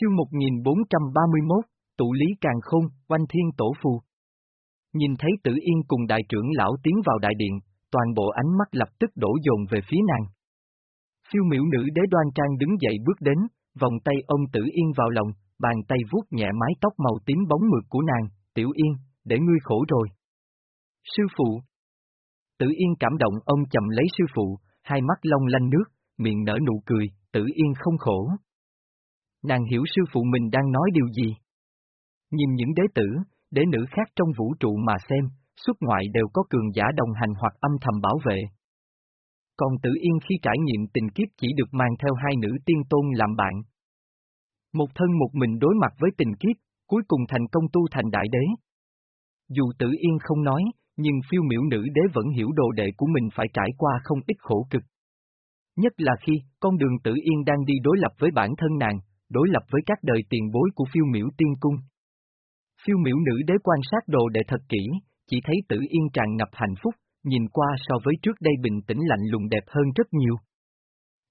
Chương 1431, tụ lý càng khôn, oanh thiên tổ phù. Nhìn thấy tử yên cùng đại trưởng lão tiến vào đại điện, toàn bộ ánh mắt lập tức đổ dồn về phía nàng. Phiêu miểu nữ đế đoan trang đứng dậy bước đến, vòng tay ông tử yên vào lòng, bàn tay vuốt nhẹ mái tóc màu tím bóng mượt của nàng, tiểu yên, để ngươi khổ rồi. Sư phụ. Tử yên cảm động ông chậm lấy sư phụ, hai mắt long lanh nước, miệng nở nụ cười, tử yên không khổ. Nàng hiểu sư phụ mình đang nói điều gì. Nhìn những đế tử, đế nữ khác trong vũ trụ mà xem, xuất ngoại đều có cường giả đồng hành hoặc âm thầm bảo vệ. Còn tử yên khi trải nghiệm tình kiếp chỉ được mang theo hai nữ tiên tôn làm bạn. Một thân một mình đối mặt với tình kiếp, cuối cùng thành công tu thành đại đế. Dù tử yên không nói, nhưng phiêu miểu nữ đế vẫn hiểu đồ đệ của mình phải trải qua không ít khổ cực. Nhất là khi, con đường tử yên đang đi đối lập với bản thân nàng, đối lập với các đời tiền bối của phiêu miểu tiên cung. Phiêu miểu nữ đế quan sát đồ đệ thật kỹ, chỉ thấy tử yên tràn ngập hạnh phúc, nhìn qua so với trước đây bình tĩnh lạnh lùng đẹp hơn rất nhiều.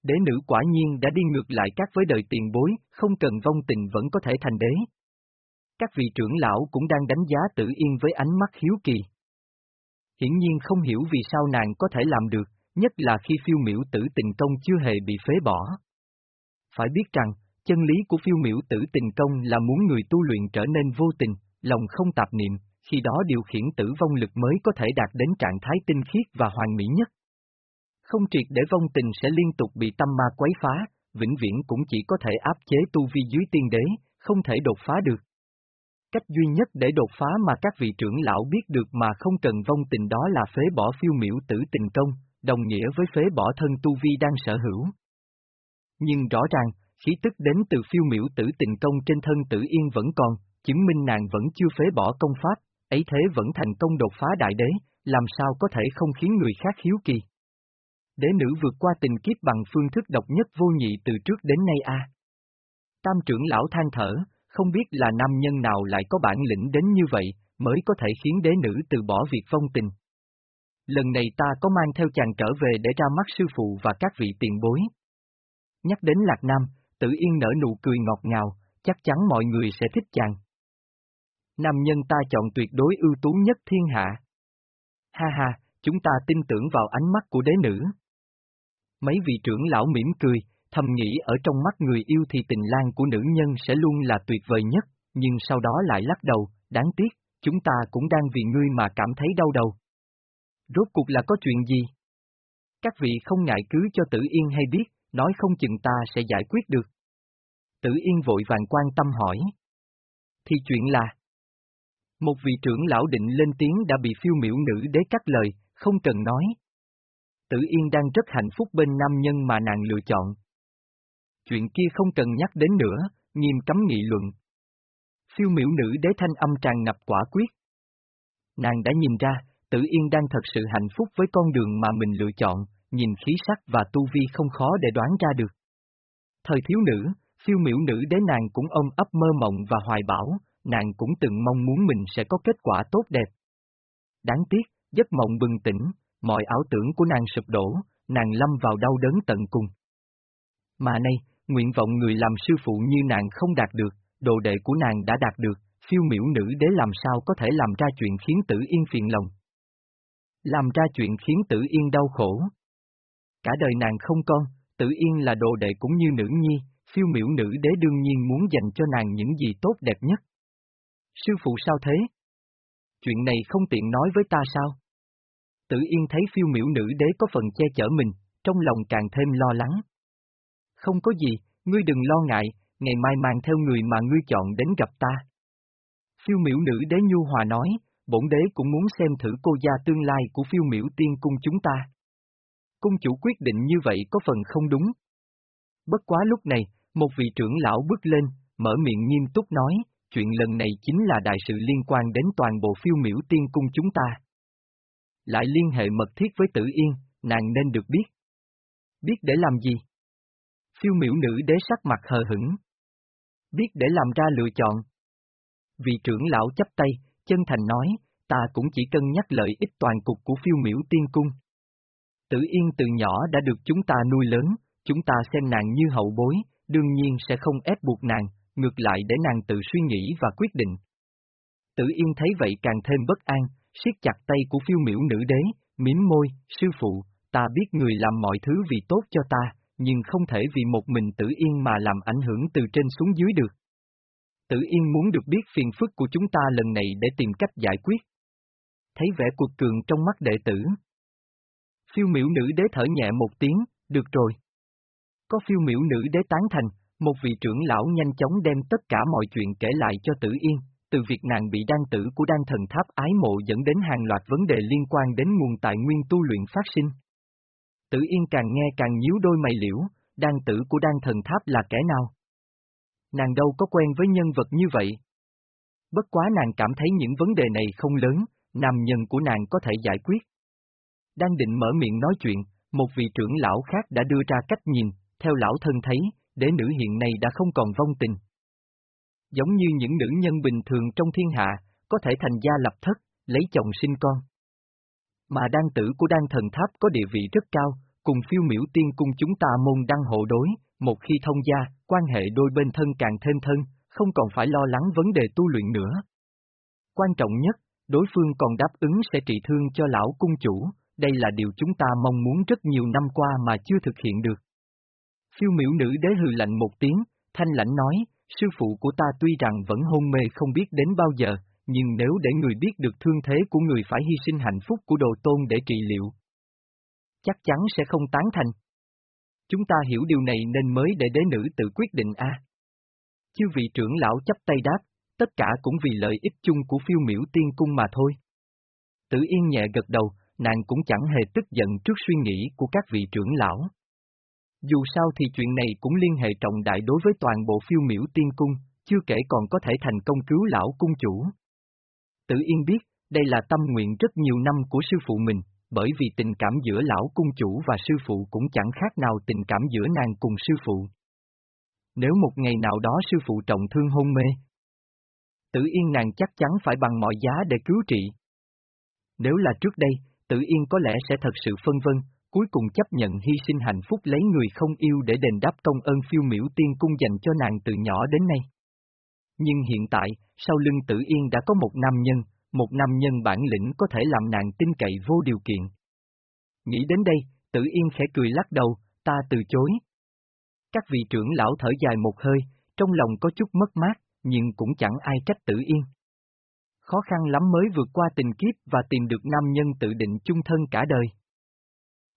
Đế nữ quả nhiên đã đi ngược lại các với đời tiền bối, không cần vong tình vẫn có thể thành đế. Các vị trưởng lão cũng đang đánh giá tử yên với ánh mắt hiếu kỳ. Hiển nhiên không hiểu vì sao nàng có thể làm được, nhất là khi phiêu miểu tử tình công chưa hề bị phế bỏ. Phải biết rằng, chân lý của phiêu miểu tử tình công là muốn người tu luyện trở nên vô tình, lòng không tạp niệm, khi đó điều khiển tử vong lực mới có thể đạt đến trạng thái tinh khiết và hoàn mỹ nhất. Không triệt để vong tình sẽ liên tục bị tâm ma quấy phá, vĩnh viễn cũng chỉ có thể áp chế tu vi dưới tiên đế, không thể đột phá được. Cách duy nhất để đột phá mà các vị trưởng lão biết được mà không cần vong tình đó là phế bỏ phiêu miểu tử tình công, đồng nghĩa với phế bỏ thân tu vi đang sở hữu. Nhưng rõ ràng, khí tức đến từ phiêu miểu tử tình công trên thân tử yên vẫn còn, chứng minh nàng vẫn chưa phế bỏ công pháp, ấy thế vẫn thành công đột phá đại đế, làm sao có thể không khiến người khác hiếu kỳ. Đế nữ vượt qua tình kiếp bằng phương thức độc nhất vô nhị từ trước đến nay a. Tam trưởng lão than thở, không biết là nam nhân nào lại có bản lĩnh đến như vậy, mới có thể khiến đế nữ từ bỏ việc phong tình. Lần này ta có mang theo chàng trở về để ra mắt sư phụ và các vị tiền bối. Nhắc đến Lạc Nam, Tử Yên nở nụ cười ngọt ngào, chắc chắn mọi người sẽ thích chàng. Nam nhân ta chọn tuyệt đối ưu tú nhất thiên hạ. Ha ha, chúng ta tin tưởng vào ánh mắt của đế nữ. Mấy vị trưởng lão mỉm cười, thầm nghĩ ở trong mắt người yêu thì tình lang của nữ nhân sẽ luôn là tuyệt vời nhất, nhưng sau đó lại lắc đầu, đáng tiếc, chúng ta cũng đang vì ngươi mà cảm thấy đau đầu. Rốt cuộc là có chuyện gì? Các vị không ngại cứ cho tử yên hay biết, nói không chừng ta sẽ giải quyết được. Tử yên vội vàng quan tâm hỏi. Thì chuyện là... Một vị trưởng lão định lên tiếng đã bị phiêu miểu nữ đế cắt lời, không cần nói. Tử Yên đang rất hạnh phúc bên nam nhân mà nàng lựa chọn. Chuyện kia không cần nhắc đến nữa, nghiêm cấm nghị luận. Phiêu miểu nữ đế thanh âm tràn ngập quả quyết. Nàng đã nhìn ra, Tử Yên đang thật sự hạnh phúc với con đường mà mình lựa chọn, nhìn khí sắc và tu vi không khó để đoán ra được. Thời thiếu nữ, phiêu miểu nữ đế nàng cũng ôm ấp mơ mộng và hoài bảo, nàng cũng từng mong muốn mình sẽ có kết quả tốt đẹp. Đáng tiếc, giấc mộng bừng tỉnh, mọi ảo tưởng của nàng sụp đổ, nàng lâm vào đau đớn tận cùng. Mà nay, nguyện vọng người làm sư phụ như nàng không đạt được, đồ đệ của nàng đã đạt được, phiêu miểu nữ đế làm sao có thể làm ra chuyện khiến tử yên phiền lòng. Làm ra chuyện khiến tử yên đau khổ. Cả đời nàng không con, tử yên là đồ đệ cũng như nữ nhi, phiêu miểu nữ đế đương nhiên muốn dành cho nàng những gì tốt đẹp nhất. Sư phụ sao thế? Chuyện này không tiện nói với ta sao? Tử Yên thấy phiêu miểu nữ đế có phần che chở mình, trong lòng càng thêm lo lắng. Không có gì, ngươi đừng lo ngại, ngày mai mang theo người mà ngươi chọn đến gặp ta. Phiêu miểu nữ đế nhu hòa nói, bổn đế cũng muốn xem thử cô gia tương lai của phiêu miểu tiên cung chúng ta. Cung chủ quyết định như vậy có phần không đúng. Bất quá lúc này, một vị trưởng lão bước lên, mở miệng nghiêm túc nói, chuyện lần này chính là đại sự liên quan đến toàn bộ phiêu miểu tiên cung chúng ta. Lại liên hệ mật thiết với tử yên, nàng nên được biết. Biết để làm gì? Phiêu miểu nữ đế sắc mặt hờ hững. Biết để làm ra lựa chọn. Vị trưởng lão chấp tay, chân thành nói, ta cũng chỉ cân nhắc lợi ích toàn cục của phiêu miểu tiên cung. Tử Yên từ nhỏ đã được chúng ta nuôi lớn, chúng ta xem nàng như hậu bối, đương nhiên sẽ không ép buộc nàng, ngược lại để nàng tự suy nghĩ và quyết định. Tử Yên thấy vậy càng thêm bất an, siết chặt tay của phiêu miểu nữ đế, miếm môi, sư phụ, ta biết người làm mọi thứ vì tốt cho ta, nhưng không thể vì một mình Tử Yên mà làm ảnh hưởng từ trên xuống dưới được. Tử Yên muốn được biết phiền phức của chúng ta lần này để tìm cách giải quyết. Thấy vẻ cuộc cường trong mắt đệ tử. Phiêu miểu nữ đế thở nhẹ một tiếng, được rồi. Có phiêu miểu nữ đế tán thành, một vị trưởng lão nhanh chóng đem tất cả mọi chuyện kể lại cho Tử Yên, từ việc nàng bị đan tử của đan thần tháp ái mộ dẫn đến hàng loạt vấn đề liên quan đến nguồn tài nguyên tu luyện phát sinh. Tử Yên càng nghe càng nhíu đôi mày liễu, đan tử của đan thần tháp là kẻ nào? Nàng đâu có quen với nhân vật như vậy. Bất quá nàng cảm thấy những vấn đề này không lớn, nam nhân của nàng có thể giải quyết. Đang định mở miệng nói chuyện, một vị trưởng lão khác đã đưa ra cách nhìn, theo lão thân thấy, đế nữ hiện nay đã không còn vong tình. Giống như những nữ nhân bình thường trong thiên hạ, có thể thành gia lập thất, lấy chồng sinh con. Mà đan tử của đan thần tháp có địa vị rất cao, cùng phiêu miểu tiên cung chúng ta môn đăng hộ đối, một khi thông gia, quan hệ đôi bên thân càng thêm thân, không còn phải lo lắng vấn đề tu luyện nữa. Quan trọng nhất, đối phương còn đáp ứng sẽ trị thương cho lão cung chủ, đây là điều chúng ta mong muốn rất nhiều năm qua mà chưa thực hiện được. Phiêu miểu nữ đế hừ lạnh một tiếng, thanh lãnh nói, sư phụ của ta tuy rằng vẫn hôn mê không biết đến bao giờ, nhưng nếu để người biết được thương thế của người phải hy sinh hạnh phúc của đồ tôn để trị liệu, chắc chắn sẽ không tán thành. Chúng ta hiểu điều này nên mới để đế nữ tự quyết định a. À. Chư vị trưởng lão chấp tay đáp, tất cả cũng vì lợi ích chung của phiêu miểu tiên cung mà thôi. Tử Yên nhẹ gật đầu, nàng cũng chẳng hề tức giận trước suy nghĩ của các vị trưởng lão. Dù sao thì chuyện này cũng liên hệ trọng đại đối với toàn bộ phiêu miểu tiên cung, chưa kể còn có thể thành công cứu lão cung chủ. Tử Yên biết, đây là tâm nguyện rất nhiều năm của sư phụ mình, bởi vì tình cảm giữa lão cung chủ và sư phụ cũng chẳng khác nào tình cảm giữa nàng cùng sư phụ. Nếu một ngày nào đó sư phụ trọng thương hôn mê, Tử Yên nàng chắc chắn phải bằng mọi giá để cứu trị. Nếu là trước đây, Tử Yên có lẽ sẽ thật sự phân vân, cuối cùng chấp nhận hy sinh hạnh phúc lấy người không yêu để đền đáp công ơn phiêu miểu tiên cung dành cho nàng từ nhỏ đến nay. Nhưng hiện tại, sau lưng Tử Yên đã có một nam nhân, một nam nhân bản lĩnh có thể làm nàng tin cậy vô điều kiện. Nghĩ đến đây, Tử Yên khẽ cười lắc đầu, ta từ chối. Các vị trưởng lão thở dài một hơi, trong lòng có chút mất mát, nhưng cũng chẳng ai trách Tử Yên. Khó khăn lắm mới vượt qua tình kiếp và tìm được nam nhân tự định chung thân cả đời.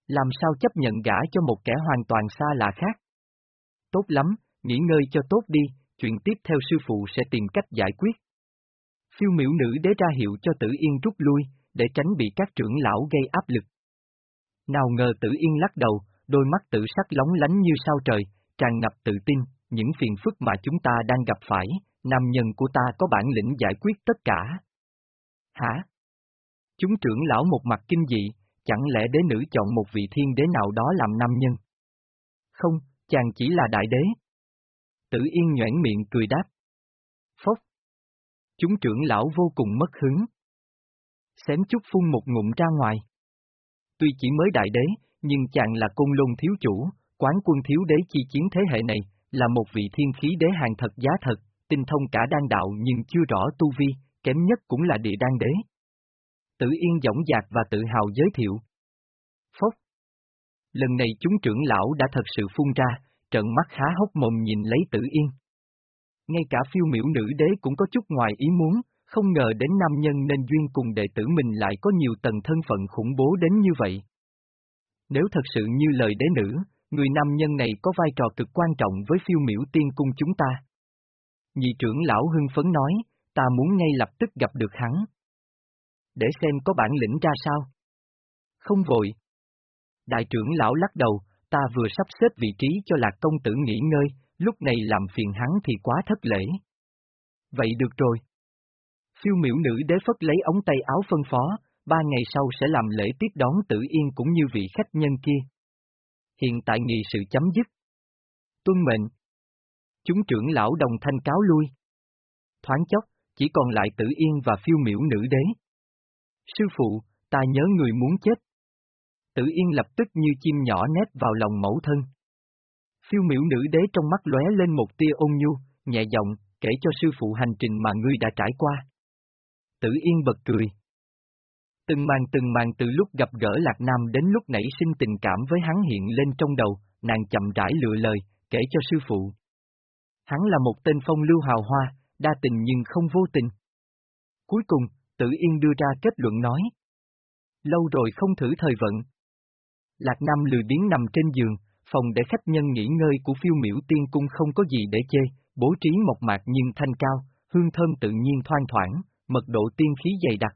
Làm sao chấp nhận gả cho một kẻ hoàn toàn xa lạ khác? Tốt lắm, nghỉ ngơi cho tốt đi, chuyện tiếp theo sư phụ sẽ tìm cách giải quyết. Phiêu miểu nữ đế ra hiệu cho tử yên rút lui, để tránh bị các trưởng lão gây áp lực. Nào ngờ tử yên lắc đầu, đôi mắt tự sắc lóng lánh như sao trời, tràn ngập tự tin, những phiền phức mà chúng ta đang gặp phải, nam nhân của ta có bản lĩnh giải quyết tất cả. Hả? Chúng trưởng lão một mặt kinh dị, chẳng lẽ đế nữ chọn một vị thiên đế nào đó làm nam nhân? Không, chàng chỉ là đại đế. Tử Yên nhoảng miệng cười đáp. Phốc. Chúng trưởng lão vô cùng mất hứng. Xém chút phun một ngụm ra ngoài. Tuy chỉ mới đại đế, nhưng chàng là côn lôn thiếu chủ, quán quân thiếu đế chi chiến thế hệ này, là một vị thiên khí đế hàng thật giá thật, tinh thông cả đan đạo nhưng chưa rõ tu vi, kém nhất cũng là địa đan đế. Tử Yên dõng dạc và tự hào giới thiệu. Phốc. Lần này chúng trưởng lão đã thật sự phun ra, trận mắt há hốc mồm nhìn lấy Tử Yên. Ngay cả phiêu miểu nữ đế cũng có chút ngoài ý muốn, không ngờ đến nam nhân nên duyên cùng đệ tử mình lại có nhiều tầng thân phận khủng bố đến như vậy. Nếu thật sự như lời đế nữ, người nam nhân này có vai trò cực quan trọng với phiêu miểu tiên cung chúng ta. Nhị trưởng lão hưng phấn nói, ta muốn ngay lập tức gặp được hắn. Để xem có bản lĩnh ra sao. Không vội. Đại trưởng lão lắc đầu, ta vừa sắp xếp vị trí cho lạc công tử nghỉ ngơi, lúc này làm phiền hắn thì quá thất lễ. Vậy được rồi. Phiêu miểu nữ đế phất lấy ống tay áo phân phó, ba ngày sau sẽ làm lễ tiếp đón tử yên cũng như vị khách nhân kia. Hiện tại nghị sự chấm dứt. Tuân mệnh. Chúng trưởng lão đồng thanh cáo lui. Thoáng chốc, chỉ còn lại tử yên và phiêu miểu nữ đế. Sư phụ, ta nhớ người muốn chết. Tử yên lập tức như chim nhỏ nép vào lòng mẫu thân. Phiêu miểu nữ đế trong mắt lóe lên một tia ôn nhu, nhẹ giọng, kể cho sư phụ hành trình mà ngươi đã trải qua. Tử Yên bật cười. Từng màn từng màn từ lúc gặp gỡ Lạc Nam đến lúc nảy sinh tình cảm với hắn hiện lên trong đầu, nàng chậm rãi lựa lời, kể cho sư phụ. Hắn là một tên phong lưu hào hoa, đa tình nhưng không vô tình. Cuối cùng, Tử Yên đưa ra kết luận nói. Lâu rồi không thử thời vận. Lạc Nam lười biến nằm trên giường, phòng để khách nhân nghỉ ngơi của phiêu miểu tiên cung không có gì để chê, bố trí mộc mạc nhưng thanh cao, hương thơm tự nhiên thoang thoảng, mật độ tiên khí dày đặc.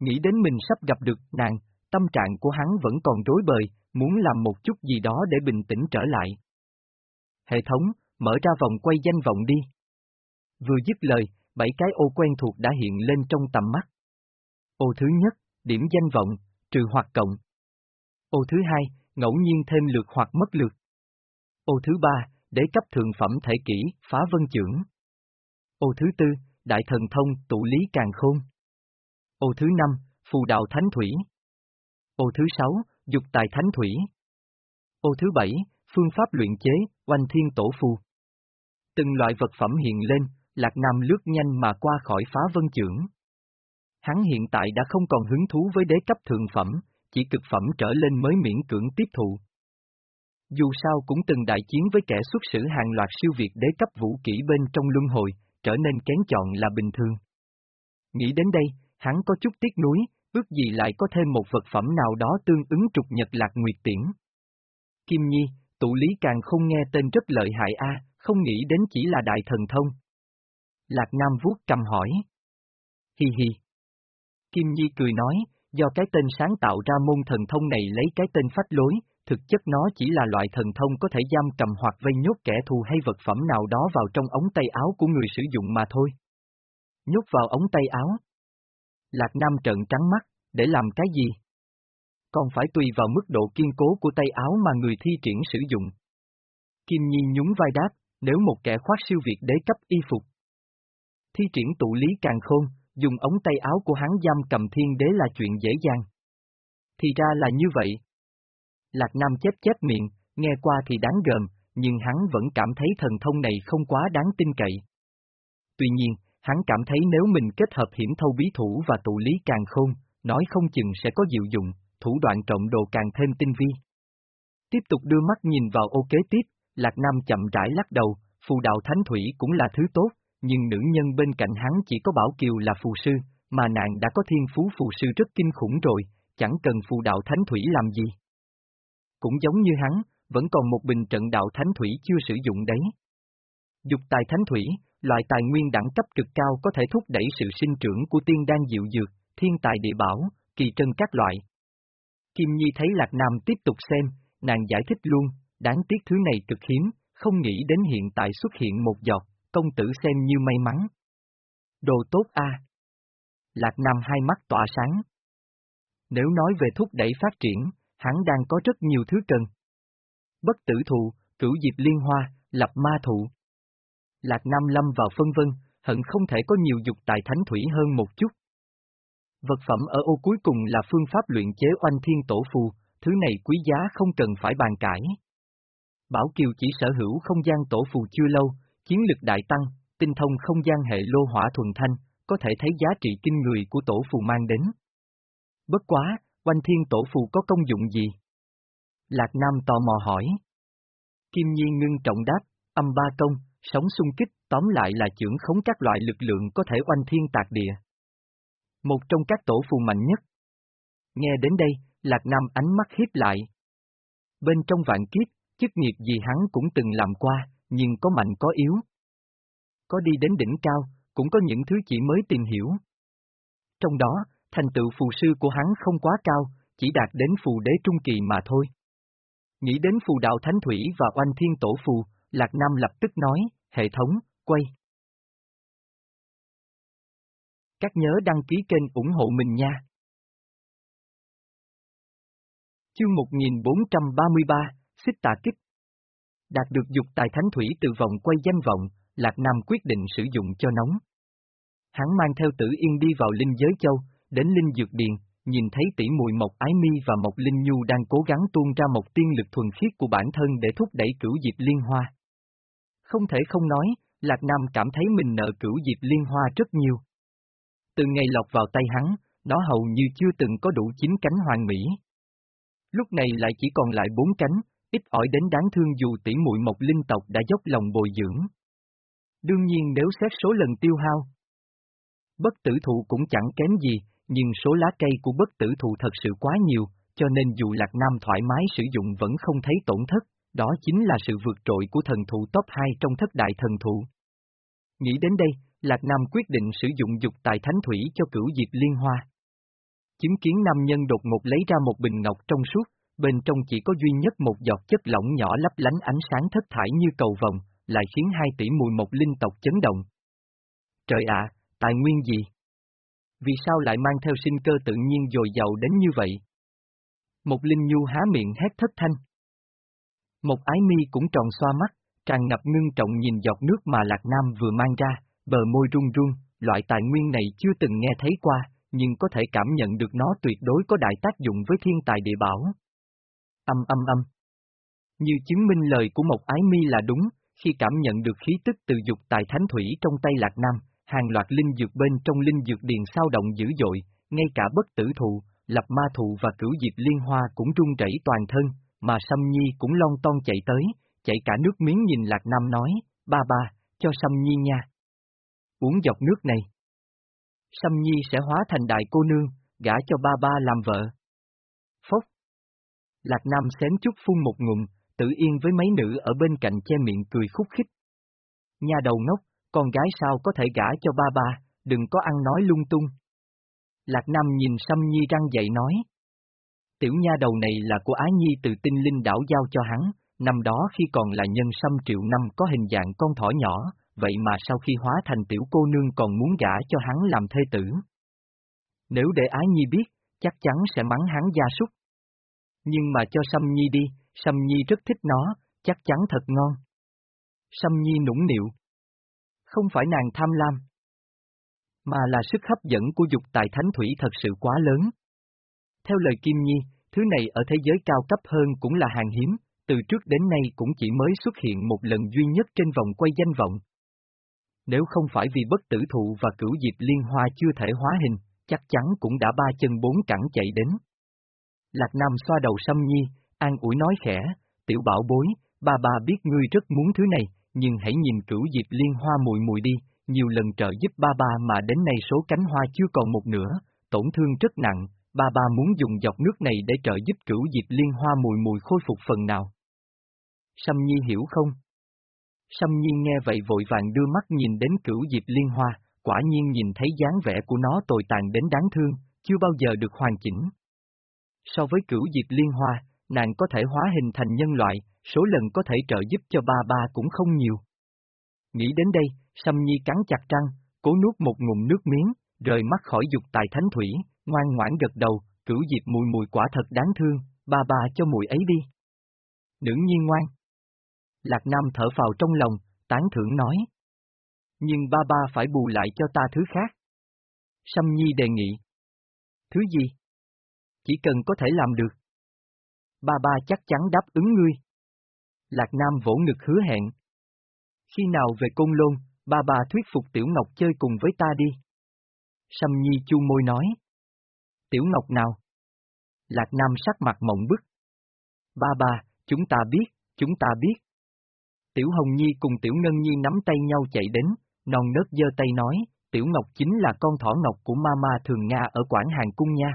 Nghĩ đến mình sắp gặp được nàng, tâm trạng của hắn vẫn còn rối bời, muốn làm một chút gì đó để bình tĩnh trở lại. Hệ thống, mở ra vòng quay danh vọng đi. Vừa dứt lời, bảy cái ô quen thuộc đã hiện lên trong tầm mắt. Ô thứ nhất, điểm danh vọng, trừ hoặc cộng. Ô thứ hai, ngẫu nhiên thêm lượt hoặc mất lượt. Ô thứ ba, đế cấp thượng phẩm thể kỷ, phá vân trưởng. Ô thứ tư, đại thần thông, tụ lý càng khôn. Ô thứ năm, phù đạo thánh thủy. Ô thứ sáu, dục tài thánh thủy. Ô thứ bảy, phương pháp luyện chế, oanh thiên tổ phù. Từng loại vật phẩm hiện lên, Lạc Nam lướt nhanh mà qua khỏi phá vân trưởng. Hắn hiện tại đã không còn hứng thú với đế cấp thượng phẩm, chỉ cực phẩm trở lên mới miễn cưỡng tiếp thụ. Dù sao cũng từng đại chiến với kẻ xuất xử hàng loạt siêu việt đế cấp vũ kỹ bên trong luân hồi, trở nên kén chọn là bình thường. Nghĩ đến đây, hắn có chút tiếc nuối, ước gì lại có thêm một vật phẩm nào đó tương ứng trục nhật lạc nguyệt tiễn. Kim Nhi, tụ lý càng không nghe tên rất lợi hại a, không nghĩ đến chỉ là đại thần thông. Lạc Nam vuốt cầm hỏi. Hi hi. Kim Nhi cười nói, do cái tên sáng tạo ra môn thần thông này lấy cái tên phách lối, thực chất nó chỉ là loại thần thông có thể giam cầm hoặc vây nhốt kẻ thù hay vật phẩm nào đó vào trong ống tay áo của người sử dụng mà thôi. Nhốt vào ống tay áo. Lạc Nam trợn trắng mắt, để làm cái gì? Còn phải tùy vào mức độ kiên cố của tay áo mà người thi triển sử dụng. Kim Nhi nhún vai đáp, nếu một kẻ khoác siêu việt đế cấp y phục. Thi triển tụ lý càng khôn, dùng ống tay áo của hắn giam cầm thiên đế là chuyện dễ dàng. Thì ra là như vậy. Lạc Nam chép chép miệng, nghe qua thì đáng gờm, nhưng hắn vẫn cảm thấy thần thông này không quá đáng tin cậy. Tuy nhiên, hắn cảm thấy nếu mình kết hợp hiểm thâu bí thủ và tụ lý càng khôn, nói không chừng sẽ có diệu dụng, thủ đoạn trộm đồ càng thêm tinh vi. Tiếp tục đưa mắt nhìn vào ô kế tiếp, Lạc Nam chậm rãi lắc đầu, phù đạo thánh thủy cũng là thứ tốt, nhưng nữ nhân bên cạnh hắn chỉ có Bảo Kiều là phù sư, mà nàng đã có thiên phú phù sư rất kinh khủng rồi, chẳng cần phù đạo thánh thủy làm gì. Cũng giống như hắn, vẫn còn một bình trận đạo thánh thủy chưa sử dụng đấy. Dục tài thánh thủy, loại tài nguyên đẳng cấp cực cao có thể thúc đẩy sự sinh trưởng của tiên đan diệu dược, thiên tài địa bảo, kỳ trân các loại. Kim Nhi thấy Lạc Nam tiếp tục xem, nàng giải thích luôn, đáng tiếc thứ này cực hiếm, không nghĩ đến hiện tại xuất hiện một giọt, công tử xem như may mắn. Đồ tốt a. Lạc Nam hai mắt tỏa sáng. Nếu nói về thúc đẩy phát triển, hắn đang có rất nhiều thứ cần. Bất tử thụ, cửu diệp liên hoa, lập ma thụ. Lạc Nam lâm vào phân vân, hận không thể có nhiều dục tài thánh thủy hơn một chút. Vật phẩm ở ô cuối cùng là phương pháp luyện chế oanh thiên tổ phù, thứ này quý giá không cần phải bàn cãi. Bảo Kiều chỉ sở hữu không gian tổ phù chưa lâu, chiến lực đại tăng, tinh thông không gian hệ lô hỏa thuần thanh, có thể thấy giá trị kinh người của tổ phù mang đến. Bất quá, oanh thiên tổ phù có công dụng gì? Lạc Nam tò mò hỏi. Kim Nhi ngưng trọng đáp, âm ba công, sống xung kích, tóm lại là trưởng khống các loại lực lượng có thể oanh thiên tạc địa. Một trong các tổ phù mạnh nhất. Nghe đến đây, Lạc Nam ánh mắt hiếp lại. Bên trong vạn kiếp, chức nghiệp gì hắn cũng từng làm qua, nhưng có mạnh có yếu. Có đi đến đỉnh cao, cũng có những thứ chỉ mới tìm hiểu. Trong đó, thành tựu phù sư của hắn không quá cao, chỉ đạt đến phù đế trung kỳ mà thôi. Nghĩ đến phù đạo thánh thủy và oanh thiên tổ phù, Lạc Nam lập tức nói, hệ thống, quay. Các nhớ đăng ký kênh ủng hộ mình nha. Chương 1433, Xích tà kích Đạt được dục tài thánh thủy từ vòng quay danh vọng, Lạc Nam quyết định sử dụng cho nóng. Hắn mang theo tử yên đi vào linh giới châu, đến linh dược điền, nhìn thấy tỷ mùi Mộc Ái Mi và Mộc Linh Nhu đang cố gắng tuôn ra một tiên lực thuần khiết của bản thân để thúc đẩy cửu diệp liên hoa. Không thể không nói, Lạc Nam cảm thấy mình nợ cửu diệp liên hoa rất nhiều. Từ ngày lọc vào tay hắn, nó hầu như chưa từng có đủ chín cánh hoàng mỹ. Lúc này lại chỉ còn lại bốn cánh, ít ỏi đến đáng thương dù tỷ muội Mộc Linh tộc đã dốc lòng bồi dưỡng. Đương nhiên nếu xét số lần tiêu hao, bất tử thụ cũng chẳng kém gì, nhưng số lá cây của bất tử thụ thật sự quá nhiều, cho nên dù Lạc Nam thoải mái sử dụng vẫn không thấy tổn thất, đó chính là sự vượt trội của thần thụ top 2 trong thất đại thần thụ. Nghĩ đến đây, Lạc Nam quyết định sử dụng dục tài thánh thủy cho cửu diệp liên hoa. Chứng kiến nam nhân đột ngột lấy ra một bình ngọc trong suốt, bên trong chỉ có duy nhất một giọt chất lỏng nhỏ lấp lánh ánh sáng thất thải như cầu vồng, lại khiến hai tỷ mùi một linh tộc chấn động. Trời ạ, tài nguyên gì? Vì sao lại mang theo sinh cơ tự nhiên dồi dào đến như vậy? Một linh nhu há miệng hét thất thanh. Một ái mi cũng tròn xoa mắt, tràn ngập ngưng trọng nhìn giọt nước mà Lạc Nam vừa mang ra, bờ môi run run, loại tài nguyên này chưa từng nghe thấy qua, nhưng có thể cảm nhận được nó tuyệt đối có đại tác dụng với thiên tài địa bảo. Âm âm âm. Như chứng minh lời của Mộc ái mi là đúng, khi cảm nhận được khí tức từ dục tài thánh thủy trong tay Lạc Nam, hàng loạt linh dược bên trong linh dược điền sao động dữ dội, ngay cả bất tử thụ, lập ma thụ và cửu diệp liên hoa cũng rung rẩy toàn thân, mà Sâm Nhi cũng lon ton chạy tới, chạy cả nước miếng nhìn Lạc Nam nói, ba ba, cho Sâm Nhi nha. Uống dọc nước này. Sâm Nhi sẽ hóa thành đại cô nương, gả cho ba ba làm vợ. Lạc Nam xém chút phun một ngụm, tự yên với mấy nữ ở bên cạnh che miệng cười khúc khích. Nhà đầu ngốc, con gái sao có thể gả cho ba ba, đừng có ăn nói lung tung. Lạc Nam nhìn Sâm Nhi răng dậy nói. Tiểu nha đầu này là của Ái Nhi từ tinh linh đảo giao cho hắn, năm đó khi còn là nhân sâm triệu năm có hình dạng con thỏ nhỏ, vậy mà sau khi hóa thành tiểu cô nương còn muốn gả cho hắn làm thê tử. Nếu để Ái Nhi biết, chắc chắn sẽ mắng hắn gia súc. Nhưng mà cho Sâm Nhi đi, Sâm Nhi rất thích nó, chắc chắn thật ngon. Sâm Nhi nũng nịu. Không phải nàng tham lam, mà là sức hấp dẫn của dục tài thánh thủy thật sự quá lớn. Theo lời Kim Nhi, thứ này ở thế giới cao cấp hơn cũng là hàng hiếm, từ trước đến nay cũng chỉ mới xuất hiện một lần duy nhất trên vòng quay danh vọng. Nếu không phải vì bất tử thụ và cửu diệp liên hoa chưa thể hóa hình, chắc chắn cũng đã ba chân bốn cẳng chạy đến. Lạc Nam xoa đầu Sâm Nhi, an ủi nói khẽ, tiểu bảo bối, ba ba biết ngươi rất muốn thứ này, nhưng hãy nhìn cửu diệp liên hoa mùi mùi đi, nhiều lần trợ giúp ba ba mà đến nay số cánh hoa chưa còn một nửa, tổn thương rất nặng, ba ba muốn dùng dọc nước này để trợ giúp cửu diệp liên hoa mùi mùi khôi phục phần nào. Sâm Nhi hiểu không? Sâm Nhi nghe vậy vội vàng đưa mắt nhìn đến cửu diệp liên hoa, quả nhiên nhìn thấy dáng vẻ của nó tồi tàn đến đáng thương, chưa bao giờ được hoàn chỉnh. So với cửu diệp liên hoa, nàng có thể hóa hình thành nhân loại, số lần có thể trợ giúp cho ba ba cũng không nhiều. Nghĩ đến đây, Sâm Nhi cắn chặt răng, cố nuốt một ngụm nước miếng, rời mắt khỏi dục tài thánh thủy, ngoan ngoãn gật đầu, cửu diệp mùi mùi quả thật đáng thương, ba ba cho mùi ấy đi. Nữ nhiên ngoan. Lạc Nam thở vào trong lòng, tán thưởng nói. Nhưng ba ba phải bù lại cho ta thứ khác. Sâm Nhi đề nghị. Thứ gì? Chỉ cần có thể làm được. Ba ba chắc chắn đáp ứng ngươi. Lạc Nam vỗ ngực hứa hẹn. Khi nào về Côn Lôn, ba ba thuyết phục Tiểu Ngọc chơi cùng với ta đi. Sâm Nhi chu môi nói. Tiểu Ngọc nào? Lạc Nam sắc mặt mộng bức. Ba ba, chúng ta biết, chúng ta biết. Tiểu Hồng Nhi cùng Tiểu Ngân Nhi nắm tay nhau chạy đến, non nớt giơ tay nói, Tiểu Ngọc chính là con thỏ ngọc của Mama Thường Nga ở Quảng Hàng Cung nha.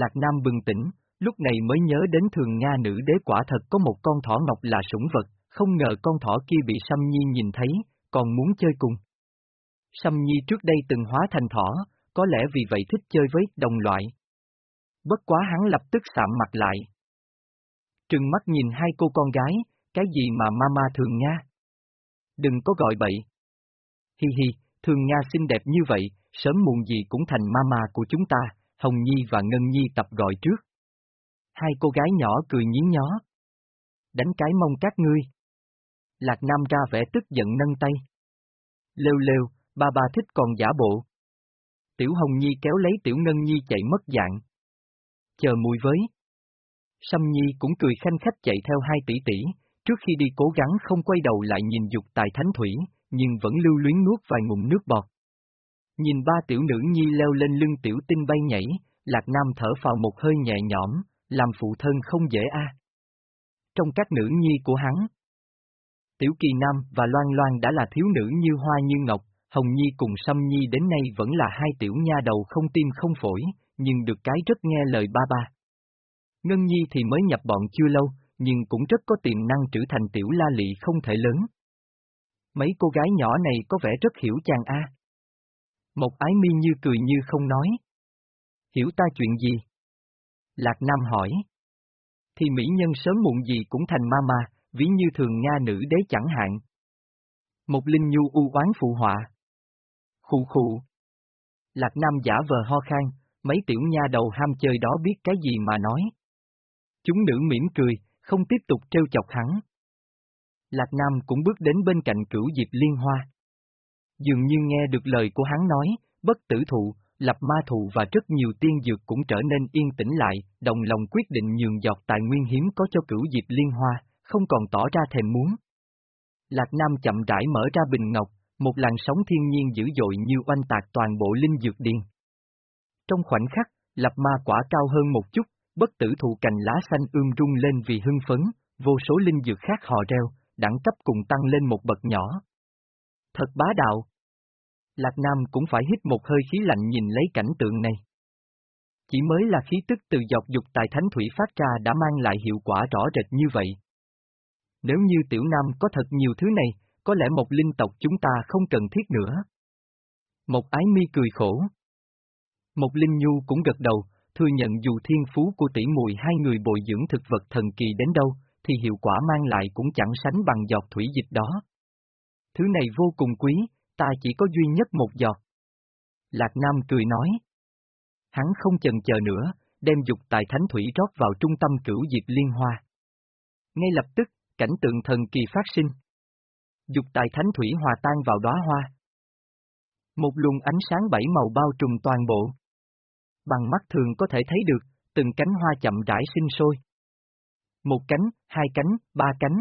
Lạc Nam bừng tỉnh, lúc này mới nhớ đến Thường Nga nữ đế quả thật có một con thỏ ngọc là sủng vật, không ngờ con thỏ kia bị Sâm Nhi nhìn thấy, còn muốn chơi cùng. Sâm Nhi trước đây từng hóa thành thỏ, có lẽ vì vậy thích chơi với đồng loại. Bất quá hắn lập tức sạm mặt lại. Trừng mắt nhìn hai cô con gái, cái gì mà mama thường Nga? Đừng có gọi bậy. Hi hi, thường Nga xinh đẹp như vậy, sớm muộn gì cũng thành mama của chúng ta, Hồng Nhi và Ngân Nhi tập gọi trước. Hai cô gái nhỏ cười nhí nhó. Đánh cái mông các ngươi. Lạc Nam ra vẻ tức giận nâng tay. Lêu lêu, ba ba thích còn giả bộ. Tiểu Hồng Nhi kéo lấy Tiểu Ngân Nhi chạy mất dạng. Chờ mùi với. Sâm Nhi cũng cười khanh khách chạy theo hai tỷ tỷ, trước khi đi cố gắng không quay đầu lại nhìn dục tài thánh thủy, nhưng vẫn lưu luyến nuốt vài ngụm nước bọt. Nhìn ba tiểu nữ nhi leo lên lưng tiểu tinh bay nhảy, Lạc Nam thở vào một hơi nhẹ nhõm, làm phụ thân không dễ a. Trong các nữ nhi của hắn, Tiểu Kỳ Nam và Loan Loan đã là thiếu nữ như hoa như ngọc, Hồng Nhi cùng Sâm Nhi đến nay vẫn là hai tiểu nha đầu không tim không phổi, nhưng được cái rất nghe lời ba ba. Ngân Nhi thì mới nhập bọn chưa lâu, nhưng cũng rất có tiềm năng trở thành tiểu la lị không thể lớn. Mấy cô gái nhỏ này có vẻ rất hiểu chàng A. Một ái mi như cười như không nói. Hiểu ta chuyện gì? Lạc Nam hỏi. Thì mỹ nhân sớm muộn gì cũng thành ma ma, ví như thường Nga nữ đế chẳng hạn. Một linh nhu u oán phụ họa. Khụ khụ. Lạc Nam giả vờ ho khan, mấy tiểu nha đầu ham chơi đó biết cái gì mà nói. Chúng nữ mỉm cười, không tiếp tục trêu chọc hắn. Lạc Nam cũng bước đến bên cạnh cửu diệp liên hoa. Dường như nghe được lời của hắn nói, bất tử thụ, lập ma thụ và rất nhiều tiên dược cũng trở nên yên tĩnh lại, đồng lòng quyết định nhường dọc tài nguyên hiếm có cho cửu diệp liên hoa, không còn tỏ ra thèm muốn. Lạc Nam chậm rãi mở ra bình ngọc, một làn sóng thiên nhiên dữ dội như oanh tạc toàn bộ linh dược điên. Trong khoảnh khắc, lập ma quả cao hơn một chút, bất tử thụ cành lá xanh ươm rung lên vì hưng phấn, vô số linh dược khác hò reo, đẳng cấp cùng tăng lên một bậc nhỏ. Thật bá đạo! Lạc Nam cũng phải hít một hơi khí lạnh nhìn lấy cảnh tượng này. Chỉ mới là khí tức từ dọc dục tài thánh thủy phát ra đã mang lại hiệu quả rõ rệt như vậy. Nếu như tiểu nam có thật nhiều thứ này, có lẽ một linh tộc chúng ta không cần thiết nữa. Một ái mi cười khổ. Một linh nhu cũng gật đầu, thừa nhận dù thiên phú của tỷ mùi hai người bồi dưỡng thực vật thần kỳ đến đâu, thì hiệu quả mang lại cũng chẳng sánh bằng giọt thủy dịch đó. Thứ này vô cùng quý, ta chỉ có duy nhất một giọt. Lạc Nam cười nói. Hắn không chần chờ nữa, đem dục tài thánh thủy rót vào trung tâm cửu diệp liên hoa. Ngay lập tức, cảnh tượng thần kỳ phát sinh. Dục tài thánh thủy hòa tan vào đóa hoa. Một luồng ánh sáng bảy màu bao trùm toàn bộ. Bằng mắt thường có thể thấy được, từng cánh hoa chậm rãi sinh sôi. Một cánh, hai cánh, ba cánh.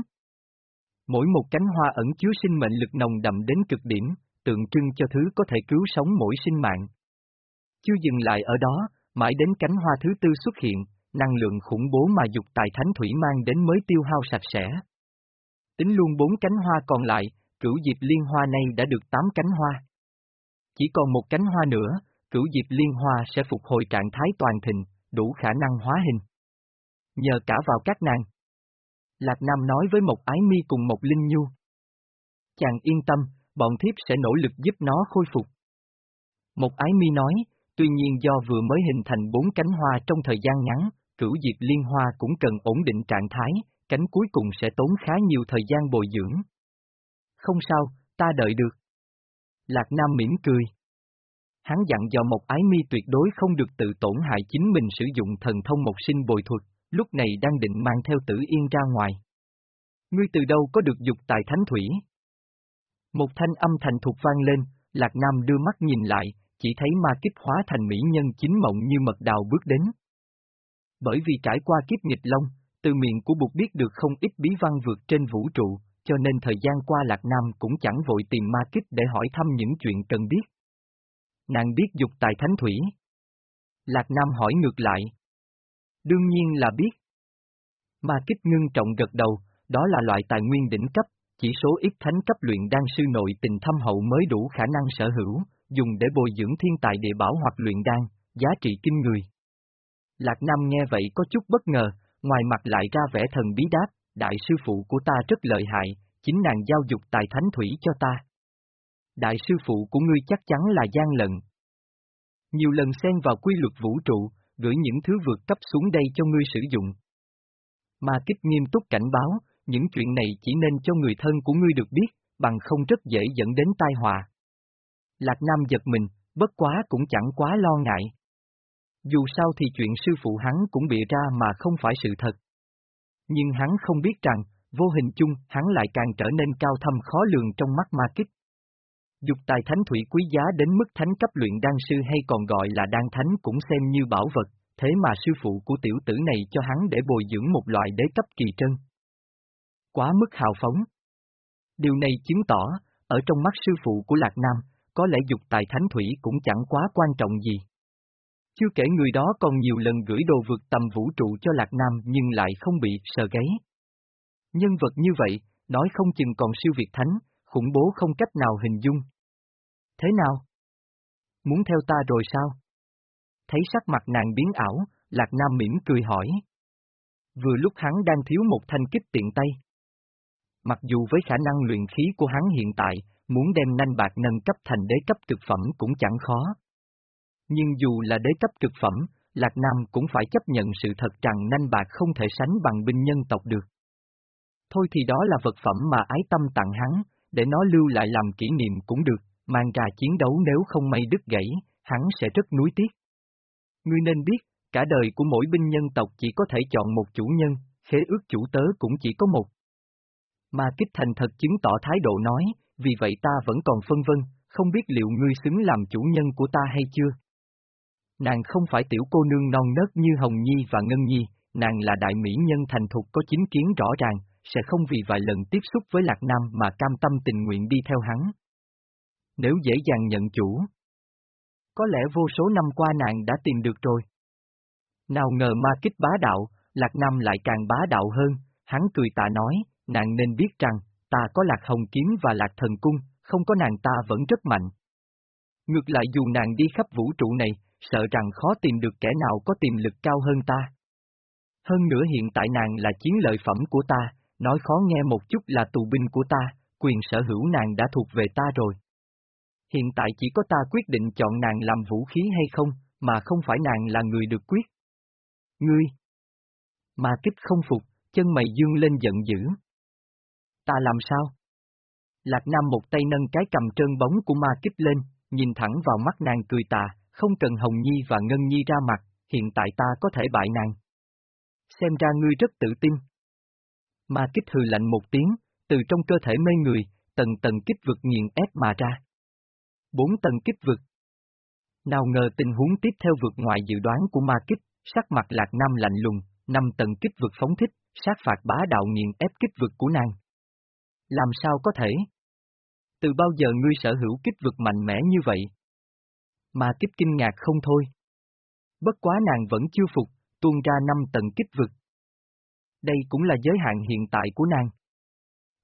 Mỗi một cánh hoa ẩn chứa sinh mệnh lực nồng đậm đến cực điểm, tượng trưng cho thứ có thể cứu sống mỗi sinh mạng. Chưa dừng lại ở đó, mãi đến cánh hoa thứ tư xuất hiện, năng lượng khủng bố mà dục tài thánh thủy mang đến mới tiêu hao sạch sẽ. Tính luôn bốn cánh hoa còn lại, cửu diệp liên hoa này đã được tám cánh hoa. Chỉ còn một cánh hoa nữa, cửu diệp liên hoa sẽ phục hồi trạng thái toàn thịnh, đủ khả năng hóa hình. Nhờ cả vào các nàng. Lạc Nam nói với một ái mi cùng một linh nhu. Chàng yên tâm, bọn thiếp sẽ nỗ lực giúp nó khôi phục. Một ái mi nói, tuy nhiên do vừa mới hình thành bốn cánh hoa trong thời gian ngắn, cửu diệp liên hoa cũng cần ổn định trạng thái, cánh cuối cùng sẽ tốn khá nhiều thời gian bồi dưỡng. Không sao, ta đợi được. Lạc Nam mỉm cười. Hắn dặn dò một ái mi tuyệt đối không được tự tổn hại chính mình sử dụng thần thông một sinh bồi thuật, lúc này đang định mang theo tử yên ra ngoài. Ngươi từ đâu có được dục tài thánh thủy? Một thanh âm thành thuộc vang lên, Lạc Nam đưa mắt nhìn lại, chỉ thấy ma kích hóa thành mỹ nhân chính mộng như mật đào bước đến. Bởi vì trải qua kiếp nghịch long, từ miệng của Bụt biết được không ít bí văn vượt trên vũ trụ, cho nên thời gian qua Lạc Nam cũng chẳng vội tìm ma kích để hỏi thăm những chuyện cần biết. Nàng biết dục tài thánh thủy. Lạc Nam hỏi ngược lại. Đương nhiên là biết. Ma kích ngưng trọng gật đầu, đó là loại tài nguyên đỉnh cấp, chỉ số ít thánh cấp luyện đan sư nội tình thâm hậu mới đủ khả năng sở hữu, dùng để bồi dưỡng thiên tài địa bảo hoặc luyện đan, giá trị kinh người. Lạc Nam nghe vậy có chút bất ngờ, ngoài mặt lại ra vẻ thần bí đáp, đại sư phụ của ta rất lợi hại, chính nàng giao dục tài thánh thủy cho ta. Đại sư phụ của ngươi chắc chắn là gian lận. Nhiều lần xen vào quy luật vũ trụ, gửi những thứ vượt cấp xuống đây cho ngươi sử dụng. Ma kích nghiêm túc cảnh báo, những chuyện này chỉ nên cho người thân của ngươi được biết, bằng không rất dễ dẫn đến tai họa. Lạc Nam giật mình, bất quá cũng chẳng quá lo ngại. Dù sao thì chuyện sư phụ hắn cũng bị ra mà không phải sự thật. Nhưng hắn không biết rằng, vô hình chung, hắn lại càng trở nên cao thâm khó lường trong mắt ma kích. Dục tài thánh thủy quý giá đến mức thánh cấp luyện đan sư hay còn gọi là đan thánh cũng xem như bảo vật, thế mà sư phụ của tiểu tử này cho hắn để bồi dưỡng một loại đế cấp kỳ trân. Quá mức hào phóng. Điều này chứng tỏ, ở trong mắt sư phụ của Lạc Nam, có lẽ dục tài thánh thủy cũng chẳng quá quan trọng gì. Chưa kể người đó còn nhiều lần gửi đồ vượt tầm vũ trụ cho Lạc Nam nhưng lại không bị sờ gáy. Nhân vật như vậy, nói không chừng còn siêu việt thánh, khủng bố không cách nào hình dung. Thế nào? Muốn theo ta rồi sao? Thấy sắc mặt nàng biến ảo, Lạc Nam mỉm cười hỏi. Vừa lúc hắn đang thiếu một thanh kích tiện tay. Mặc dù với khả năng luyện khí của hắn hiện tại, muốn đem nanh bạc nâng cấp thành đế cấp cực phẩm cũng chẳng khó. Nhưng dù là đế cấp cực phẩm, Lạc Nam cũng phải chấp nhận sự thật rằng nanh bạc không thể sánh bằng binh nhân tộc được. Thôi thì đó là vật phẩm mà ái tâm tặng hắn, để nó lưu lại làm kỷ niệm cũng được, mang ra chiến đấu nếu không may đứt gãy, hắn sẽ rất nuối tiếc. Ngươi nên biết, cả đời của mỗi binh nhân tộc chỉ có thể chọn một chủ nhân, khế ước chủ tớ cũng chỉ có một. Mà kích thành thật chứng tỏ thái độ nói, vì vậy ta vẫn còn phân vân, không biết liệu ngươi xứng làm chủ nhân của ta hay chưa. Nàng không phải tiểu cô nương non nớt như Hồng Nhi và Ngân Nhi, nàng là đại mỹ nhân thành thục có chính kiến rõ ràng, sẽ không vì vài lần tiếp xúc với Lạc Nam mà cam tâm tình nguyện đi theo hắn. Nếu dễ dàng nhận chủ, có lẽ vô số năm qua nàng đã tìm được rồi. Nào ngờ ma kích bá đạo, Lạc Nam lại càng bá đạo hơn, hắn cười tạ nói, nàng nên biết rằng, ta có Lạc Hồng Kiếm và Lạc Thần Cung, không có nàng ta vẫn rất mạnh. Ngược lại dù nàng đi khắp vũ trụ này, sợ rằng khó tìm được kẻ nào có tiềm lực cao hơn ta. Hơn nữa hiện tại nàng là chiến lợi phẩm của ta, nói khó nghe một chút là tù binh của ta, quyền sở hữu nàng đã thuộc về ta rồi. Hiện tại chỉ có ta quyết định chọn nàng làm vũ khí hay không, mà không phải nàng là người được quyết. Ngươi! Ma kích không phục, chân mày dương lên giận dữ. Ta làm sao? Lạc Nam một tay nâng cái cầm trơn bóng của ma kích lên, nhìn thẳng vào mắt nàng cười tà, không cần Hồng Nhi và Ngân Nhi ra mặt, hiện tại ta có thể bại nàng. Xem ra ngươi rất tự tin. Ma kích hừ lạnh một tiếng, từ trong cơ thể mê người, tầng tầng kích vực nghiền ép mà ra. Bốn tầng kích vực. Nào ngờ tình huống tiếp theo vượt ngoài dự đoán của ma kích, sắc mặt lạc nam lạnh lùng, năm tầng kích vực phóng thích, sát phạt bá đạo nghiền ép kích vực của nàng. Làm sao có thể? Từ bao giờ ngươi sở hữu kích vực mạnh mẽ như vậy? Mà kích kinh ngạc không thôi. Bất quá nàng vẫn chưa phục, tuôn ra năm tầng kích vực. Đây cũng là giới hạn hiện tại của nàng.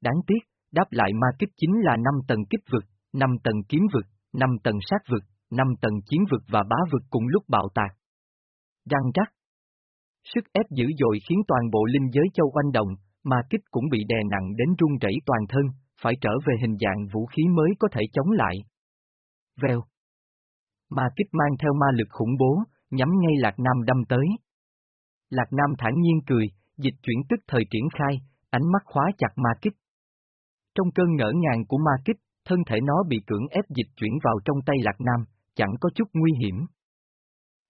Đáng tiếc, đáp lại ma kích chính là năm tầng kích vực, năm tầng kiếm vực, năm tầng sát vực, năm tầng chiến vực và bá vực cùng lúc bạo tạc. Răng rắc. Sức ép dữ dội khiến toàn bộ linh giới châu oanh động, ma kích cũng bị đè nặng đến run rẩy toàn thân, phải trở về hình dạng vũ khí mới có thể chống lại. Vèo. Ma kích mang theo ma lực khủng bố, nhắm ngay Lạc Nam đâm tới. Lạc Nam thản nhiên cười, dịch chuyển tức thời triển khai, ánh mắt khóa chặt ma kích. Trong cơn ngỡ ngàng của ma kích, thân thể nó bị cưỡng ép dịch chuyển vào trong tay Lạc Nam, chẳng có chút nguy hiểm.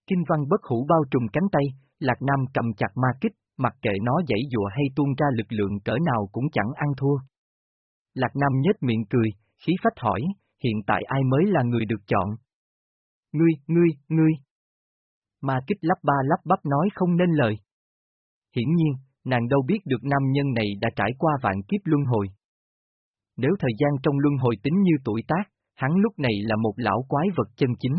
Kinh văn bất hủ bao trùm cánh tay, Lạc Nam cầm chặt ma kích, mặc kệ nó dãy dùa hay tuôn ra lực lượng cỡ nào cũng chẳng ăn thua. Lạc Nam nhếch miệng cười, khí phách hỏi, hiện tại ai mới là người được chọn? Ngươi, ngươi, ngươi. Ma kích lắp ba lắp bắp nói không nên lời. Hiển nhiên, nàng đâu biết được nam nhân này đã trải qua vạn kiếp luân hồi. Nếu thời gian trong luân hồi tính như tuổi tác, hắn lúc này là một lão quái vật chân chính.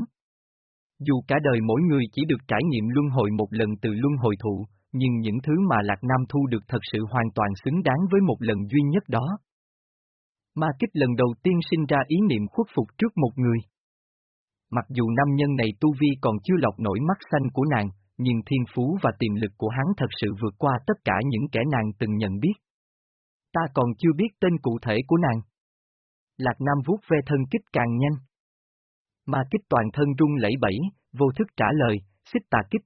Dù cả đời mỗi người chỉ được trải nghiệm luân hồi một lần từ luân hồi thụ, nhưng những thứ mà Lạc Nam thu được thật sự hoàn toàn xứng đáng với một lần duy nhất đó. Ma kích lần đầu tiên sinh ra ý niệm khuất phục trước một người. Mặc dù nam nhân này tu vi còn chưa lọc nổi mắt xanh của nàng, nhưng thiên phú và tiềm lực của hắn thật sự vượt qua tất cả những kẻ nàng từng nhận biết. Ta còn chưa biết tên cụ thể của nàng. Lạc Nam vuốt ve thân kích càng nhanh. Ma kích toàn thân rung lẫy bẫy, vô thức trả lời, xích tà kích.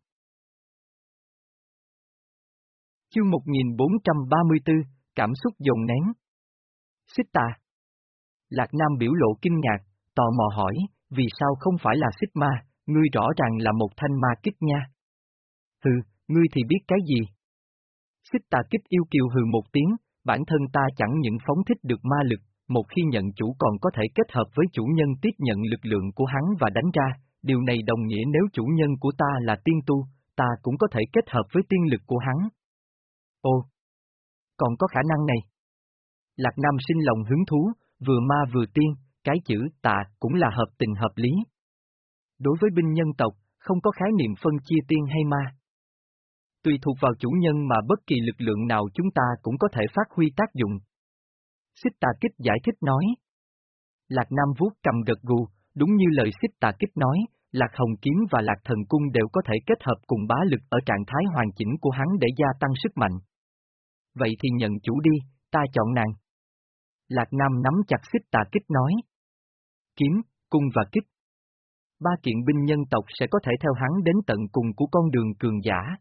Chương 1434, cảm xúc dồn nén. Xích tà. Lạc Nam biểu lộ kinh ngạc, tò mò hỏi, vì sao không phải là xích ma, ngươi rõ ràng là một thanh ma kích nha. Hừ, ngươi thì biết cái gì? Xích tà kích yêu kiều hừ một tiếng, bản thân ta chẳng những phóng thích được ma lực, một khi nhận chủ còn có thể kết hợp với chủ nhân tiếp nhận lực lượng của hắn và đánh ra, điều này đồng nghĩa nếu chủ nhân của ta là tiên tu, ta cũng có thể kết hợp với tiên lực của hắn. Ô, Còn có khả năng này. Lạc Nam sinh lòng hứng thú, vừa ma vừa tiên, cái chữ tà cũng là hợp tình hợp lý. Đối với binh nhân tộc, không có khái niệm phân chia tiên hay ma. Tùy thuộc vào chủ nhân mà bất kỳ lực lượng nào chúng ta cũng có thể phát huy tác dụng. Xích tà kích giải thích nói. Lạc Nam vuốt cầm gật gù, đúng như lời xích tà kích nói, Lạc Hồng Kiếm và Lạc Thần Cung đều có thể kết hợp cùng bá lực ở trạng thái hoàn chỉnh của hắn để gia tăng sức mạnh. Vậy thì nhận chủ đi, ta chọn nàng. Lạc Nam nắm chặt xích tà kích nói. Kiếm, cung và kích. Ba kiện binh nhân tộc sẽ có thể theo hắn đến tận cùng của con đường cường giả.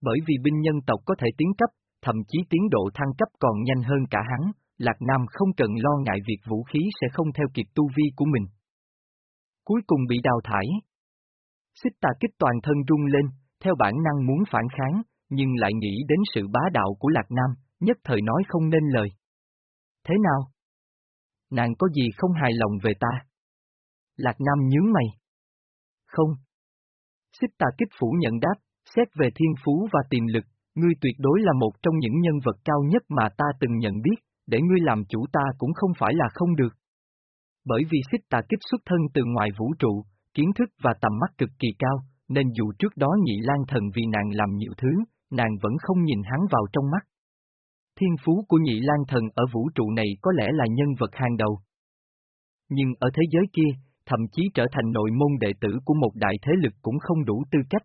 Bởi vì binh nhân tộc có thể tiến cấp, thậm chí tiến độ thăng cấp còn nhanh hơn cả hắn, Lạc Nam không cần lo ngại việc vũ khí sẽ không theo kịp tu vi của mình. Cuối cùng bị đào thải. Xích tà kích toàn thân rung lên, theo bản năng muốn phản kháng, nhưng lại nghĩ đến sự bá đạo của Lạc Nam, nhất thời nói không nên lời. Thế nào? Nàng có gì không hài lòng về ta? Lạc Nam nhướng mày. Không. Xích tà kích phủ nhận đáp, xét về thiên phú và tiềm lực, ngươi tuyệt đối là một trong những nhân vật cao nhất mà ta từng nhận biết, để ngươi làm chủ ta cũng không phải là không được. Bởi vì xích tà kích xuất thân từ ngoài vũ trụ, kiến thức và tầm mắt cực kỳ cao, nên dù trước đó nhị lan thần vì nàng làm nhiều thứ, nàng vẫn không nhìn hắn vào trong mắt. Thiên phú của nhị lan thần ở vũ trụ này có lẽ là nhân vật hàng đầu. Nhưng ở thế giới kia, thậm chí trở thành nội môn đệ tử của một đại thế lực cũng không đủ tư cách.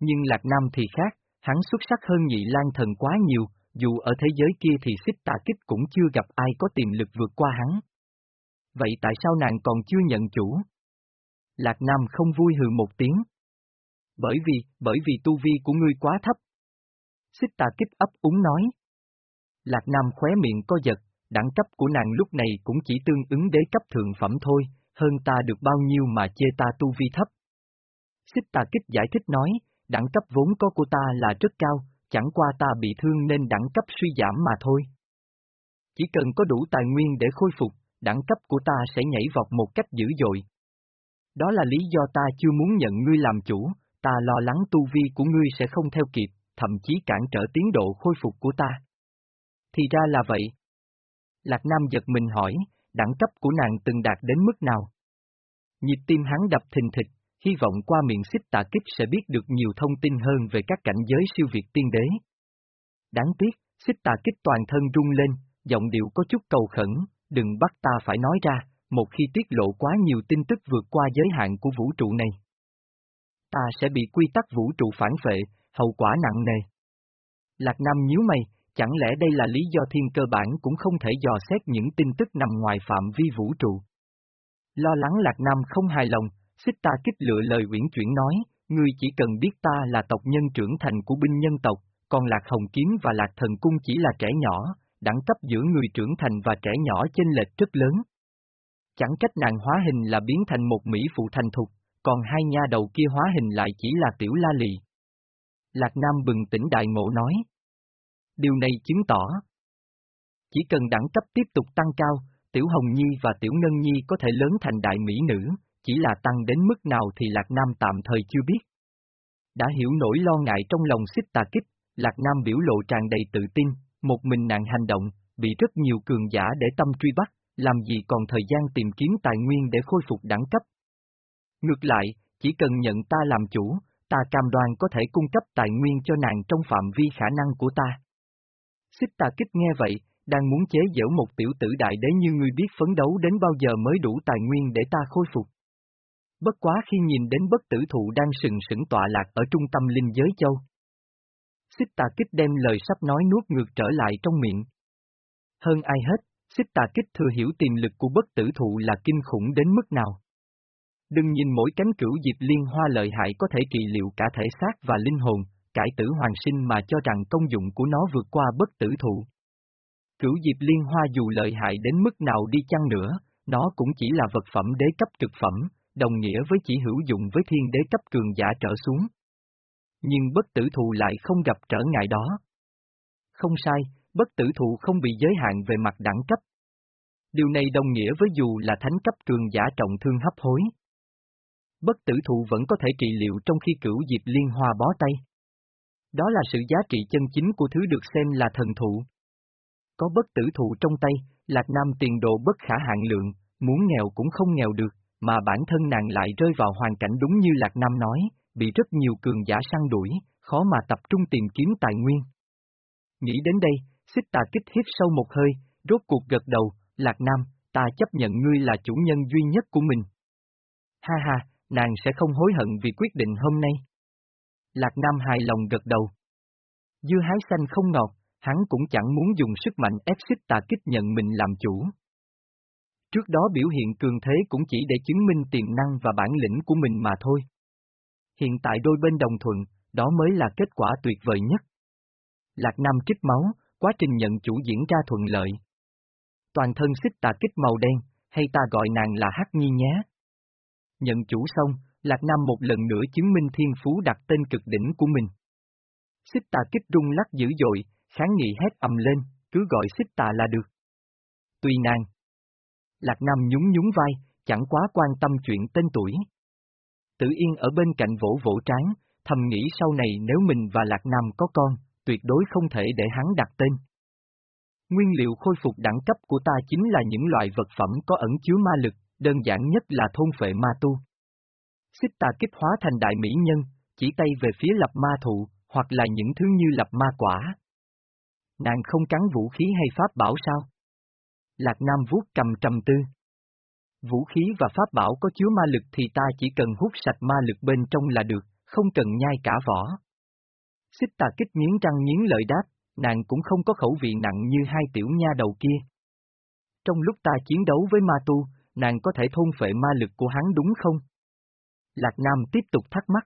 Nhưng Lạc Nam thì khác, hắn xuất sắc hơn nhị lan thần quá nhiều, dù ở thế giới kia thì xích tà kích cũng chưa gặp ai có tiềm lực vượt qua hắn. Vậy tại sao nàng còn chưa nhận chủ? Lạc Nam không vui hừ một tiếng. Bởi vì, bởi vì tu vi của ngươi quá thấp. Xích tà kích ấp úng nói. Lạc Nam khóe miệng co giật, đẳng cấp của nàng lúc này cũng chỉ tương ứng đế cấp thượng phẩm thôi, hơn ta được bao nhiêu mà chê ta tu vi thấp. Xích tà kích giải thích nói, đẳng cấp vốn có của ta là rất cao, chẳng qua ta bị thương nên đẳng cấp suy giảm mà thôi. Chỉ cần có đủ tài nguyên để khôi phục, đẳng cấp của ta sẽ nhảy vọt một cách dữ dội. Đó là lý do ta chưa muốn nhận ngươi làm chủ, ta lo lắng tu vi của ngươi sẽ không theo kịp, thậm chí cản trở tiến độ khôi phục của ta. Thì ra là vậy. Lạc Nam giật mình hỏi, đẳng cấp của nàng từng đạt đến mức nào? Nhịp tim hắn đập thình thịch, hy vọng qua miệng xích Tà kích sẽ biết được nhiều thông tin hơn về các cảnh giới siêu việt tiên đế. Đáng tiếc, xích tà kích toàn thân rung lên, giọng điệu có chút cầu khẩn, đừng bắt ta phải nói ra, một khi tiết lộ quá nhiều tin tức vượt qua giới hạn của vũ trụ này. Ta sẽ bị quy tắc vũ trụ phản vệ, hậu quả nặng nề. Lạc Nam nhíu mày, chẳng lẽ đây là lý do thiên cơ bản cũng không thể dò xét những tin tức nằm ngoài phạm vi vũ trụ. Lo lắng Lạc Nam không hài lòng, xích ta kích lựa lời uyển chuyển nói, ngươi chỉ cần biết ta là tộc nhân trưởng thành của binh nhân tộc, còn Lạc Hồng Kiếm và Lạc Thần Cung chỉ là trẻ nhỏ, đẳng cấp giữa người trưởng thành và trẻ nhỏ chênh lệch rất lớn. Chẳng trách nàng hóa hình là biến thành một Mỹ phụ thành thục, còn hai nha đầu kia hóa hình lại chỉ là tiểu la lì. Lạc Nam bừng tỉnh đại ngộ nói. Điều này chứng tỏ. Chỉ cần đẳng cấp tiếp tục tăng cao, Tiểu Hồng Nhi và Tiểu Ngân Nhi có thể lớn thành đại mỹ nữ, chỉ là tăng đến mức nào thì Lạc Nam tạm thời chưa biết. Đã hiểu nỗi lo ngại trong lòng xích tà kích, Lạc Nam biểu lộ tràn đầy tự tin, một mình nàng hành động, bị rất nhiều cường giả để tâm truy bắt, làm gì còn thời gian tìm kiếm tài nguyên để khôi phục đẳng cấp. Ngược lại, chỉ cần nhận ta làm chủ, ta cam đoan có thể cung cấp tài nguyên cho nàng trong phạm vi khả năng của ta. Xích tà kích nghe vậy, đang muốn chế giễu một tiểu tử đại đế như ngươi biết phấn đấu đến bao giờ mới đủ tài nguyên để ta khôi phục. Bất quá khi nhìn đến bất tử thụ đang sừng sững tọa lạc ở trung tâm linh giới châu. Xích tà kích đem lời sắp nói nuốt ngược trở lại trong miệng. Hơn ai hết, xích tà kích thừa hiểu tiềm lực của bất tử thụ là kinh khủng đến mức nào. Đừng nhìn mỗi cánh cửu diệp liên hoa lợi hại có thể trị liệu cả thể xác và linh hồn, cải tử hoàng sinh mà cho rằng công dụng của nó vượt qua bất tử thụ. Cửu diệp liên hoa dù lợi hại đến mức nào đi chăng nữa, nó cũng chỉ là vật phẩm đế cấp trực phẩm, đồng nghĩa với chỉ hữu dụng với thiên đế cấp cường giả trở xuống. Nhưng bất tử thù lại không gặp trở ngại đó. Không sai, bất tử thụ không bị giới hạn về mặt đẳng cấp. Điều này đồng nghĩa với dù là thánh cấp cường giả trọng thương hấp hối. Bất tử thụ vẫn có thể trị liệu trong khi cửu diệp liên hoa bó tay. Đó là sự giá trị chân chính của thứ được xem là thần thụ. Có bất tử thụ trong tay, Lạc Nam tiền độ bất khả hạn lượng, muốn nghèo cũng không nghèo được, mà bản thân nàng lại rơi vào hoàn cảnh đúng như Lạc Nam nói, bị rất nhiều cường giả săn đuổi, khó mà tập trung tìm kiếm tài nguyên. Nghĩ đến đây, xích tà kích hít sâu một hơi, rốt cuộc gật đầu, Lạc Nam, ta chấp nhận ngươi là chủ nhân duy nhất của mình. Ha ha, nàng sẽ không hối hận vì quyết định hôm nay. Lạc Nam hài lòng gật đầu. Dưa hái xanh không ngọt, hắn cũng chẳng muốn dùng sức mạnh ép xích tà kích nhận mình làm chủ. Trước đó biểu hiện cường thế cũng chỉ để chứng minh tiềm năng và bản lĩnh của mình mà thôi. Hiện tại đôi bên đồng thuận, đó mới là kết quả tuyệt vời nhất. Lạc Nam kích máu, quá trình nhận chủ diễn ra thuận lợi. Toàn thân xích tà kích màu đen, hay ta gọi nàng là Hắc Nhi nhé. Nhận chủ xong, Lạc Nam một lần nữa chứng minh thiên phú đặt tên cực đỉnh của mình. Xích tà kích rung lắc dữ dội, kháng nghị hét ầm lên, cứ gọi xích tà là được. Tùy nàng. Lạc Nam nhún nhún vai, chẳng quá quan tâm chuyện tên tuổi. Tử Yên ở bên cạnh vỗ vỗ trán, thầm nghĩ sau này nếu mình và Lạc Nam có con, tuyệt đối không thể để hắn đặt tên. Nguyên liệu khôi phục đẳng cấp của ta chính là những loại vật phẩm có ẩn chứa ma lực, đơn giản nhất là thôn phệ ma tu. Xích Ta kích hóa thành đại mỹ nhân, chỉ tay về phía lập ma thụ, hoặc là những thứ như lập ma quả. Nàng không cắn vũ khí hay pháp bảo sao? Lạc Nam vuốt cầm trầm tư. Vũ khí và pháp bảo có chứa ma lực thì ta chỉ cần hút sạch ma lực bên trong là được, không cần nhai cả vỏ. Xích tà kích nghiến răng nghiến lợi đáp, nàng cũng không có khẩu vị nặng như hai tiểu nha đầu kia. Trong lúc ta chiến đấu với ma tu, nàng có thể thôn phệ ma lực của hắn đúng không? Lạc Nam tiếp tục thắc mắc.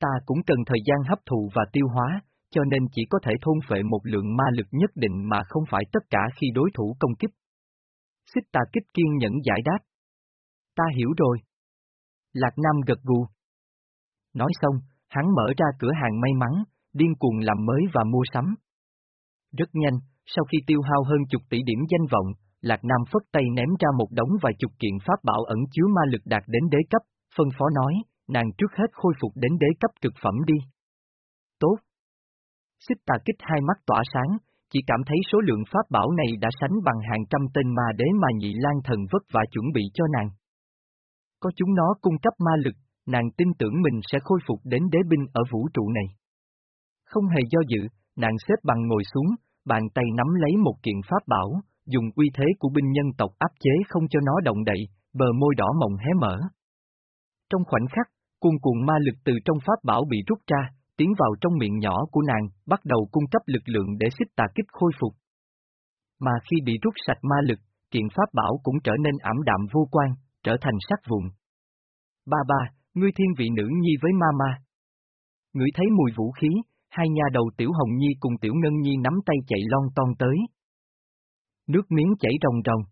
Ta cũng cần thời gian hấp thụ và tiêu hóa, cho nên chỉ có thể thôn phệ một lượng ma lực nhất định mà không phải tất cả khi đối thủ công kích. Xích tà kích kiên nhẫn giải đáp. Ta hiểu rồi. Lạc Nam gật gù. Nói xong, hắn mở ra cửa hàng may mắn, điên cuồng làm mới và mua sắm. Rất nhanh, sau khi tiêu hao hơn chục tỷ điểm danh vọng, Lạc Nam phất tay ném ra một đống vài chục kiện pháp bảo ẩn chứa ma lực đạt đến đế cấp, phân phó nói, nàng trước hết khôi phục đến đế cấp cực phẩm đi. Tốt. Xích tà kích hai mắt tỏa sáng, chỉ cảm thấy số lượng pháp bảo này đã sánh bằng hàng trăm tên ma đế mà nhị lan thần vất vả chuẩn bị cho nàng. Có chúng nó cung cấp ma lực, nàng tin tưởng mình sẽ khôi phục đến đế binh ở vũ trụ này. Không hề do dự, nàng xếp bằng ngồi xuống, bàn tay nắm lấy một kiện pháp bảo, dùng uy thế của binh nhân tộc áp chế không cho nó động đậy, bờ môi đỏ mộng hé mở. Trong khoảnh khắc, cuồn cuộn ma lực từ trong pháp bảo bị rút ra, tiến vào trong miệng nhỏ của nàng, bắt đầu cung cấp lực lượng để xích tà kích khôi phục. Mà khi bị rút sạch ma lực, kiện pháp bảo cũng trở nên ảm đạm vô quan, trở thành sắc vụn. Ba ba, ngươi thiên vị nữ nhi với ma ma. Ngửi thấy mùi vũ khí, hai nhà đầu Tiểu Hồng Nhi cùng Tiểu Ngân Nhi nắm tay chạy lon ton tới. Nước miếng chảy rồng rồng.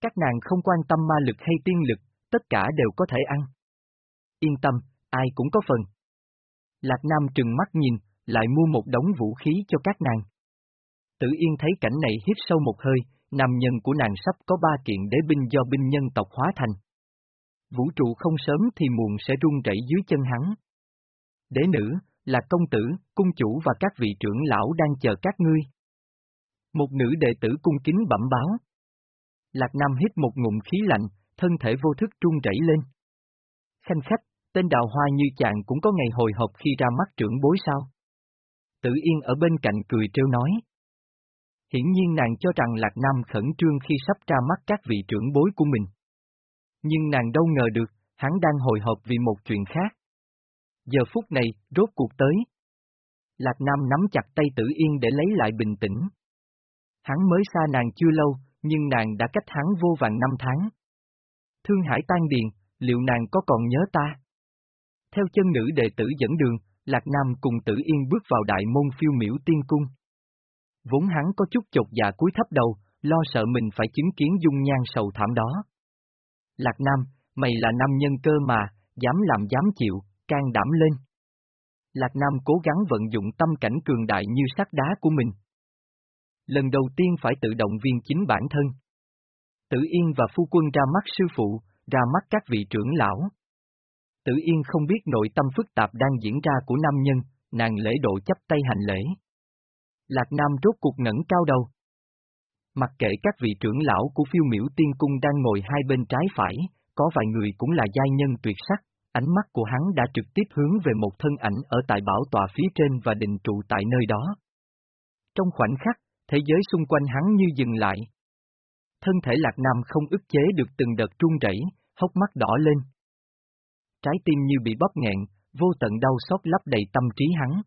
Các nàng không quan tâm ma lực hay tiên lực, tất cả đều có thể ăn. Yên tâm, ai cũng có phần. Lạc Nam trừng mắt nhìn, lại mua một đống vũ khí cho các nàng. Tử Yên thấy cảnh này hít sâu một hơi, nam nhân của nàng sắp có ba kiện đế binh do binh nhân tộc hóa thành. Vũ trụ không sớm thì muộn sẽ rung rẩy dưới chân hắn. Đế nữ, là công tử, cung chủ và các vị trưởng lão đang chờ các ngươi. Một nữ đệ tử cung kính bẩm báo. Lạc Nam hít một ngụm khí lạnh, thân thể vô thức trung rẩy lên. Khanh khách, tên đào hoa như chàng cũng có ngày hồi hộp khi ra mắt trưởng bối sao? Tử Yên ở bên cạnh cười trêu nói. Hiển nhiên nàng cho rằng Lạc Nam khẩn trương khi sắp ra mắt các vị trưởng bối của mình. Nhưng nàng đâu ngờ được, hắn đang hồi hộp vì một chuyện khác. Giờ phút này, rốt cuộc tới. Lạc Nam nắm chặt tay Tử Yên để lấy lại bình tĩnh. Hắn mới xa nàng chưa lâu, nhưng nàng đã cách hắn vô vàng năm tháng. Thương hải tan điền, liệu nàng có còn nhớ ta? Theo chân nữ đệ tử dẫn đường, Lạc Nam cùng Tử Yên bước vào đại môn phiêu miễu tiên cung. Vốn hắn có chút chột dạ cúi thấp đầu, lo sợ mình phải chứng kiến dung nhan sầu thảm đó. Lạc Nam, mày là nam nhân cơ mà, dám làm dám chịu, can đảm lên. Lạc Nam cố gắng vận dụng tâm cảnh cường đại như sắt đá của mình. Lần đầu tiên phải tự động viên chính bản thân. Tử Yên và phu quân ra mắt sư phụ, ra mắt các vị trưởng lão. Tử Yên không biết nội tâm phức tạp đang diễn ra của nam nhân, nàng lễ độ chấp tay hành lễ. Lạc Nam rốt cuộc ngẩng cao đầu. Mặc kệ các vị trưởng lão của phiêu miểu tiên cung đang ngồi hai bên trái phải, có vài người cũng là giai nhân tuyệt sắc, ánh mắt của hắn đã trực tiếp hướng về một thân ảnh ở tại bảo tòa phía trên và định trụ tại nơi đó. Trong khoảnh khắc, thế giới xung quanh hắn như dừng lại. Thân thể Lạc Nam không ức chế được từng đợt run rẩy, hốc mắt đỏ lên. Trái tim như bị bóp nghẹn, vô tận đau xót lấp đầy tâm trí hắn.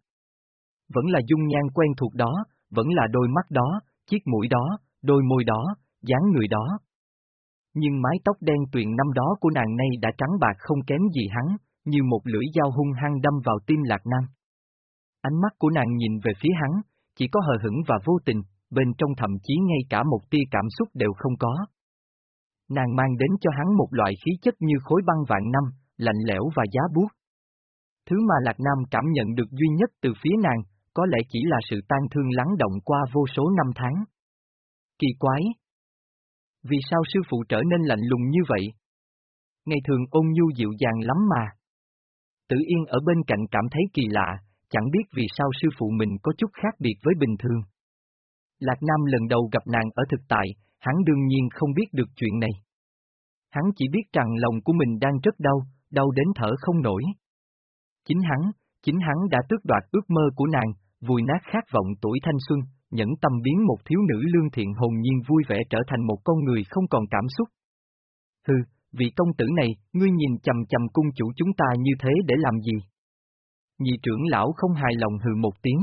Vẫn là dung nhan quen thuộc đó, vẫn là đôi mắt đó, chiếc mũi đó, đôi môi đó, dáng người đó. Nhưng mái tóc đen tuyền năm đó của nàng nay đã trắng bạc không kém gì hắn, như một lưỡi dao hung hăng đâm vào tim Lạc Nam. Ánh mắt của nàng nhìn về phía hắn, chỉ có hờ hững và vô tình, bên trong thậm chí ngay cả một tia cảm xúc đều không có. Nàng mang đến cho hắn một loại khí chất như khối băng vạn năm, lạnh lẽo và giá buốt. Thứ mà Lạc Nam cảm nhận được duy nhất từ phía nàng, có lẽ chỉ là sự tan thương lắng động qua vô số năm tháng. Kỳ quái! Vì sao sư phụ trở nên lạnh lùng như vậy? Ngày thường ôn nhu dịu dàng lắm mà. Tử Yên ở bên cạnh cảm thấy kỳ lạ, chẳng biết vì sao sư phụ mình có chút khác biệt với bình thường. Lạc Nam lần đầu gặp nàng ở thực tại, hắn đương nhiên không biết được chuyện này. Hắn chỉ biết rằng lòng của mình đang rất đau, đau đến thở không nổi. Chính hắn, chính hắn đã tước đoạt ước mơ của nàng, vùi nát khát vọng tuổi thanh xuân, nhẫn tâm biến một thiếu nữ lương thiện hồn nhiên vui vẻ trở thành một con người không còn cảm xúc. Hừ, vị công tử này, ngươi nhìn chầm chầm cung chủ chúng ta như thế để làm gì? Nhị trưởng lão không hài lòng hừ một tiếng.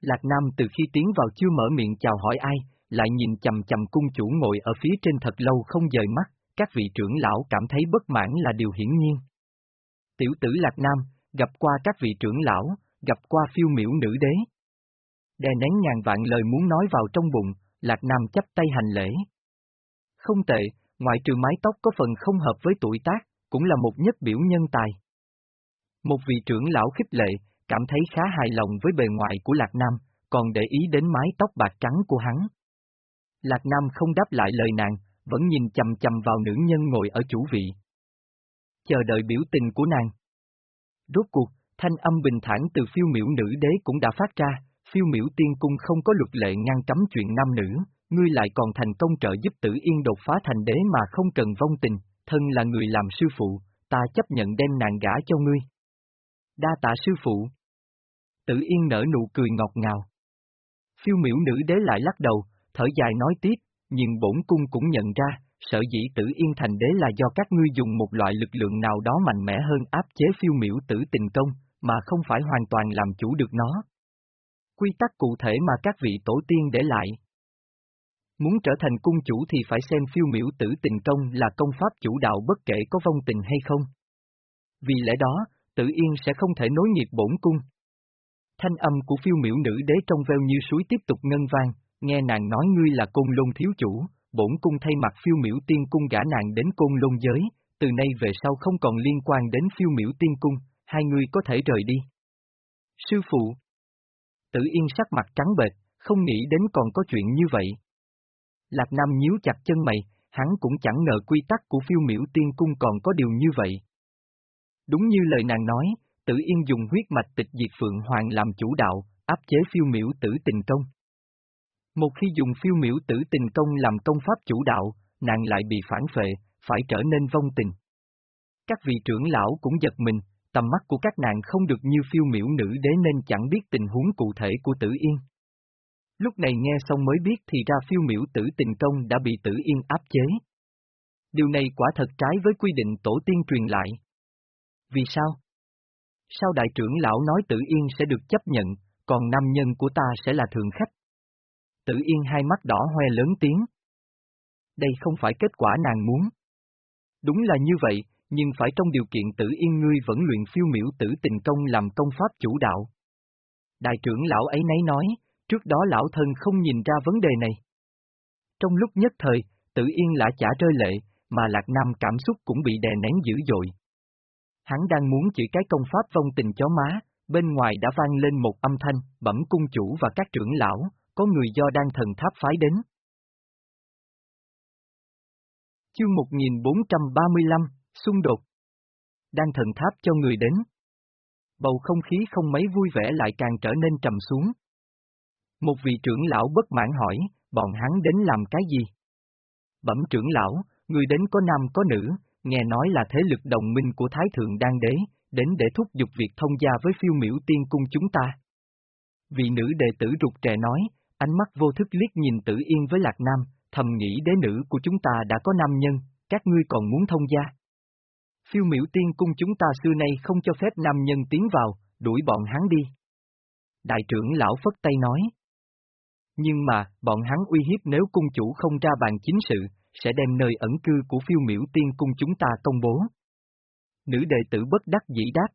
Lạc Nam từ khi tiến vào chưa mở miệng chào hỏi ai, lại nhìn chầm chầm cung chủ ngồi ở phía trên thật lâu không dời mắt, các vị trưởng lão cảm thấy bất mãn là điều hiển nhiên. Tiểu tử Lạc Nam, gặp qua các vị trưởng lão, gặp qua phiêu miểu nữ đế. Đè nén ngàn vạn lời muốn nói vào trong bụng, Lạc Nam chấp tay hành lễ. Không tệ, ngoại trừ mái tóc có phần không hợp với tuổi tác, cũng là một nhất biểu nhân tài. Một vị trưởng lão khích lệ, cảm thấy khá hài lòng với bề ngoài của Lạc Nam, còn để ý đến mái tóc bạc trắng của hắn. Lạc Nam không đáp lại lời nàng, vẫn nhìn chầm chầm vào nữ nhân ngồi ở chủ vị. Chờ đợi biểu tình của nàng. Rốt cuộc, thanh âm bình thản từ phiêu miểu nữ đế cũng đã phát ra, phiêu miểu tiên cung không có luật lệ ngăn cấm chuyện nam nữ, ngươi lại còn thành công trợ giúp tử yên đột phá thành đế mà không cần vong tình, thân là người làm sư phụ, ta chấp nhận đem nàng gả cho ngươi. Đa tạ sư phụ. Tử yên nở nụ cười ngọt ngào. Phiêu miểu nữ đế lại lắc đầu, thở dài nói tiếp, nhưng bổn cung cũng nhận ra, sở dĩ tử yên thành đế là do các ngươi dùng một loại lực lượng nào đó mạnh mẽ hơn áp chế phiêu miểu tử tình công, mà không phải hoàn toàn làm chủ được nó. Quy tắc cụ thể mà các vị tổ tiên để lại. Muốn trở thành cung chủ thì phải xem phiêu miểu tử tình công là công pháp chủ đạo bất kể có vong tình hay không. Vì lẽ đó, tử yên sẽ không thể nối nghiệp bổn cung. Thanh âm của phiêu miểu nữ đế trong veo như suối tiếp tục ngân vang, nghe nàng nói ngươi là côn lôn thiếu chủ, bổn cung thay mặt phiêu miểu tiên cung gả nàng đến côn lôn giới, từ nay về sau không còn liên quan đến phiêu miểu tiên cung, hai người có thể rời đi. Sư phụ Tử Yên sắc mặt trắng bệch, không nghĩ đến còn có chuyện như vậy. Lạc Nam nhíu chặt chân mày, hắn cũng chẳng ngờ quy tắc của phiêu miểu tiên cung còn có điều như vậy. Đúng như lời nàng nói, Tử Yên dùng huyết mạch tịch diệt Phượng Hoàng làm chủ đạo, áp chế phiêu miểu tử tình công. Một khi dùng phiêu miểu tử tình công làm công pháp chủ đạo, nàng lại bị phản phệ, phải trở nên vong tình. Các vị trưởng lão cũng giật mình, tầm mắt của các nàng không được như phiêu miểu nữ đế nên chẳng biết tình huống cụ thể của tử yên. Lúc này nghe xong mới biết thì ra phiêu miểu tử tình công đã bị tử yên áp chế. Điều này quả thật trái với quy định tổ tiên truyền lại. Vì sao? Sao đại trưởng lão nói tử yên sẽ được chấp nhận, còn nam nhân của ta sẽ là thường khách? Tử yên hai mắt đỏ hoe lớn tiếng. Đây không phải kết quả nàng muốn. Đúng là như vậy, nhưng phải trong điều kiện tử yên ngươi vẫn luyện phiêu miểu tử tình công làm công pháp chủ đạo. Đại trưởng lão ấy nấy nói, trước đó lão thân không nhìn ra vấn đề này. Trong lúc nhất thời, tử yên lã chả rơi lệ, mà Lạc Nam cảm xúc cũng bị đè nén dữ dội. Hắn đang muốn chỉ cái công pháp vong tình chó má, bên ngoài đã vang lên một âm thanh, bẩm cung chủ và các trưởng lão, có người do đang thần tháp phái đến. Chương 1435, Xung đột. Đang thần tháp cho người đến. Bầu không khí không mấy vui vẻ lại càng trở nên trầm xuống. Một vị trưởng lão bất mãn hỏi, bọn hắn đến làm cái gì? Bẩm trưởng lão, người đến có nam có nữ, nghe nói là thế lực đồng minh của Thái Thượng Đan Đế, đến để thúc giục việc thông gia với phiêu miễu tiên cung chúng ta. Vị nữ đệ tử rụt trẻ nói, ánh mắt vô thức liếc nhìn tử yên với Lạc Nam, thầm nghĩ đế nữ của chúng ta đã có nam nhân, các ngươi còn muốn thông gia. Phiêu miễu tiên cung chúng ta xưa nay không cho phép nam nhân tiến vào, đuổi bọn hắn đi. Đại trưởng lão phất tay nói. Nhưng mà, bọn hắn uy hiếp nếu cung chủ không ra bàn chính sự, sẽ đem nơi ẩn cư của phiêu miễu tiên cung chúng ta công bố. Nữ đệ tử bất đắc dĩ đáp.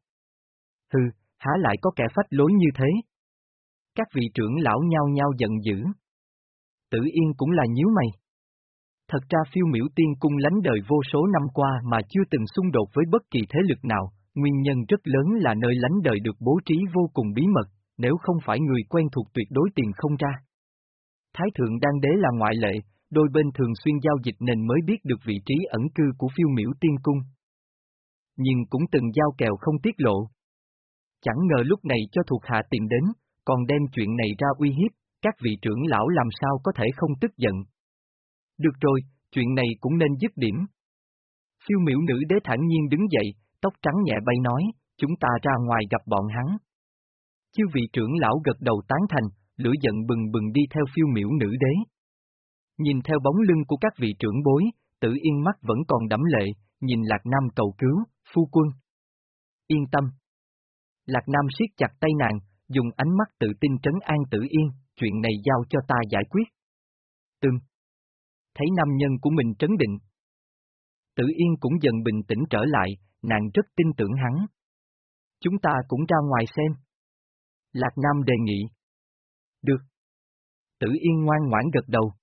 Hừ, há lại có kẻ phách lối như thế? Các vị trưởng lão nhao nhao giận dữ. Tử Yên cũng là nhíu mày. Thật ra phiêu miễu tiên cung lánh đời vô số năm qua mà chưa từng xung đột với bất kỳ thế lực nào, nguyên nhân rất lớn là nơi lánh đời được bố trí vô cùng bí mật, nếu không phải người quen thuộc tuyệt đối tiền không ra. Thái thượng đan đế là ngoại lệ, đôi bên thường xuyên giao dịch nên mới biết được vị trí ẩn cư của phiêu miễu tiên cung. Nhưng cũng từng giao kèo không tiết lộ. Chẳng ngờ lúc này cho thuộc hạ tìm đến, còn đem chuyện này ra uy hiếp, các vị trưởng lão làm sao có thể không tức giận. Được rồi, chuyện này cũng nên dứt điểm. Phiêu miễu nữ đế thản nhiên đứng dậy, tóc trắng nhẹ bay nói, chúng ta ra ngoài gặp bọn hắn. Chư vị trưởng lão gật đầu tán thành, lửa giận bừng bừng đi theo phiêu miễu nữ đế. Nhìn theo bóng lưng của các vị trưởng bối, tử yên mắt vẫn còn đẫm lệ, nhìn Lạc Nam cầu cứu, phu quân. Yên tâm. Lạc Nam siết chặt tay nàng, dùng ánh mắt tự tin trấn an tử yên, chuyện này giao cho ta giải quyết. Tương. Thấy nam nhân của mình trấn định. Tử yên cũng dần bình tĩnh trở lại, nàng rất tin tưởng hắn. Chúng ta cũng ra ngoài xem. Lạc Nam đề nghị. Được. Tử yên ngoan ngoãn gật đầu.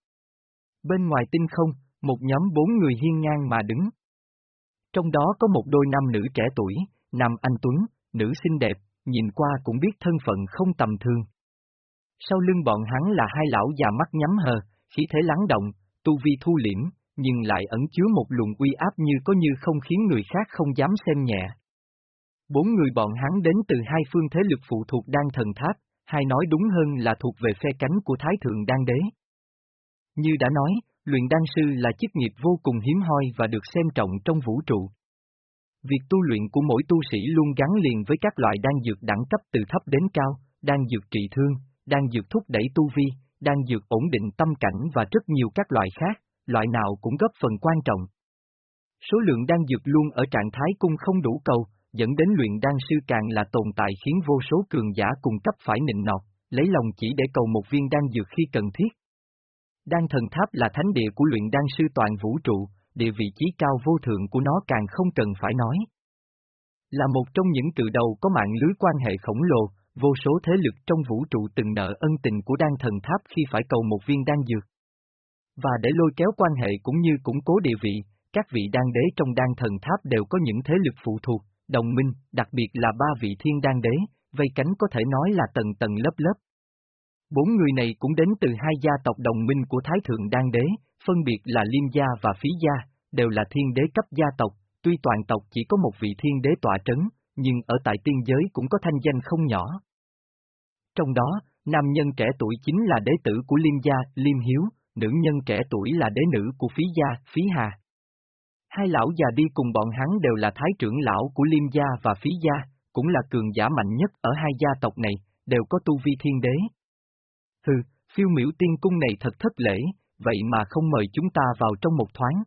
Bên ngoài tinh không, một nhóm bốn người hiên ngang mà đứng. Trong đó có một đôi nam nữ trẻ tuổi, nam anh Tuấn, nữ xinh đẹp, nhìn qua cũng biết thân phận không tầm thường. Sau lưng bọn hắn là hai lão già mắt nhắm hờ, khí thế lắng động, tu vi thu liễm, nhưng lại ẩn chứa một luồng uy áp như có như không khiến người khác không dám xem nhẹ. Bốn người bọn hắn đến từ hai phương thế lực phụ thuộc đan thần tháp, hay nói đúng hơn là thuộc về phe cánh của Thái Thượng Đan Đế. Như đã nói, luyện đan sư là chức nghiệp vô cùng hiếm hoi và được xem trọng trong vũ trụ. Việc tu luyện của mỗi tu sĩ luôn gắn liền với các loại đan dược đẳng cấp từ thấp đến cao, đan dược trị thương, đan dược thúc đẩy tu vi, đan dược ổn định tâm cảnh và rất nhiều các loại khác, loại nào cũng góp phần quan trọng. Số lượng đan dược luôn ở trạng thái cung không đủ cầu, dẫn đến luyện đan sư càng là tồn tại khiến vô số cường giả cùng cấp phải nịnh nọt, lấy lòng chỉ để cầu một viên đan dược khi cần thiết. Đan thần tháp là thánh địa của luyện đan sư toàn vũ trụ, địa vị trí cao vô thượng của nó càng không cần phải nói. Là một trong những cự đầu có mạng lưới quan hệ khổng lồ, vô số thế lực trong vũ trụ từng nợ ân tình của đan thần tháp khi phải cầu một viên đan dược. Và để lôi kéo quan hệ cũng như củng cố địa vị, các vị đan đế trong đan thần tháp đều có những thế lực phụ thuộc, đồng minh, đặc biệt là ba vị thiên đan đế, vây cánh có thể nói là tầng tầng lớp lớp. Bốn người này cũng đến từ hai gia tộc đồng minh của Thái Thượng Đan Đế, phân biệt là Liêm gia và Phí gia, đều là thiên đế cấp gia tộc, tuy toàn tộc chỉ có một vị thiên đế tọa trấn, nhưng ở tại tiên giới cũng có thanh danh không nhỏ. Trong đó, nam nhân trẻ tuổi chính là đế tử của Liêm gia, Liêm Hiếu, nữ nhân trẻ tuổi là đế nữ của Phí gia, Phí Hà. Hai lão già đi cùng bọn hắn đều là thái trưởng lão của Liêm gia và Phí gia, cũng là cường giả mạnh nhất ở hai gia tộc này, đều có tu vi thiên đế. Hừ, phiêu miểu tiên cung này thật thất lễ, vậy mà không mời chúng ta vào trong một thoáng.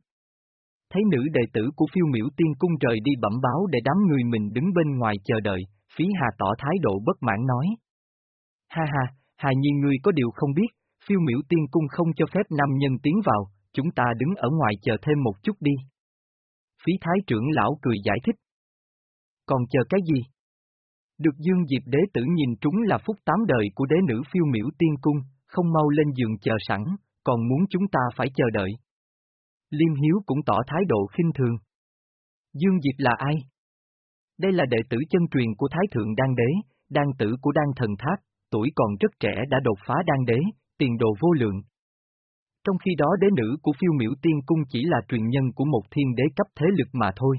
Thấy nữ đệ tử của phiêu miểu tiên cung rời đi bẩm báo để đám người mình đứng bên ngoài chờ đợi, phí hà tỏ thái độ bất mãn nói. Ha ha, hà nhiên ngươi có điều không biết, phiêu miểu tiên cung không cho phép nam nhân tiến vào, chúng ta đứng ở ngoài chờ thêm một chút đi. Phí thái trưởng lão cười giải thích. Còn chờ cái gì? Được Dương Diệp đế tử nhìn trúng là phúc tám đời của đế nữ phiêu miểu tiên cung, không mau lên giường chờ sẵn, còn muốn chúng ta phải chờ đợi. Liêm Hiếu cũng tỏ thái độ khinh thường. Dương Diệp là ai? Đây là đệ tử chân truyền của Thái Thượng Đan Đế, đan tử của Đan Thần Tháp, tuổi còn rất trẻ đã đột phá Đan Đế, tiền đồ vô lượng. Trong khi đó đế nữ của phiêu miểu tiên cung chỉ là truyền nhân của một thiên đế cấp thế lực mà thôi.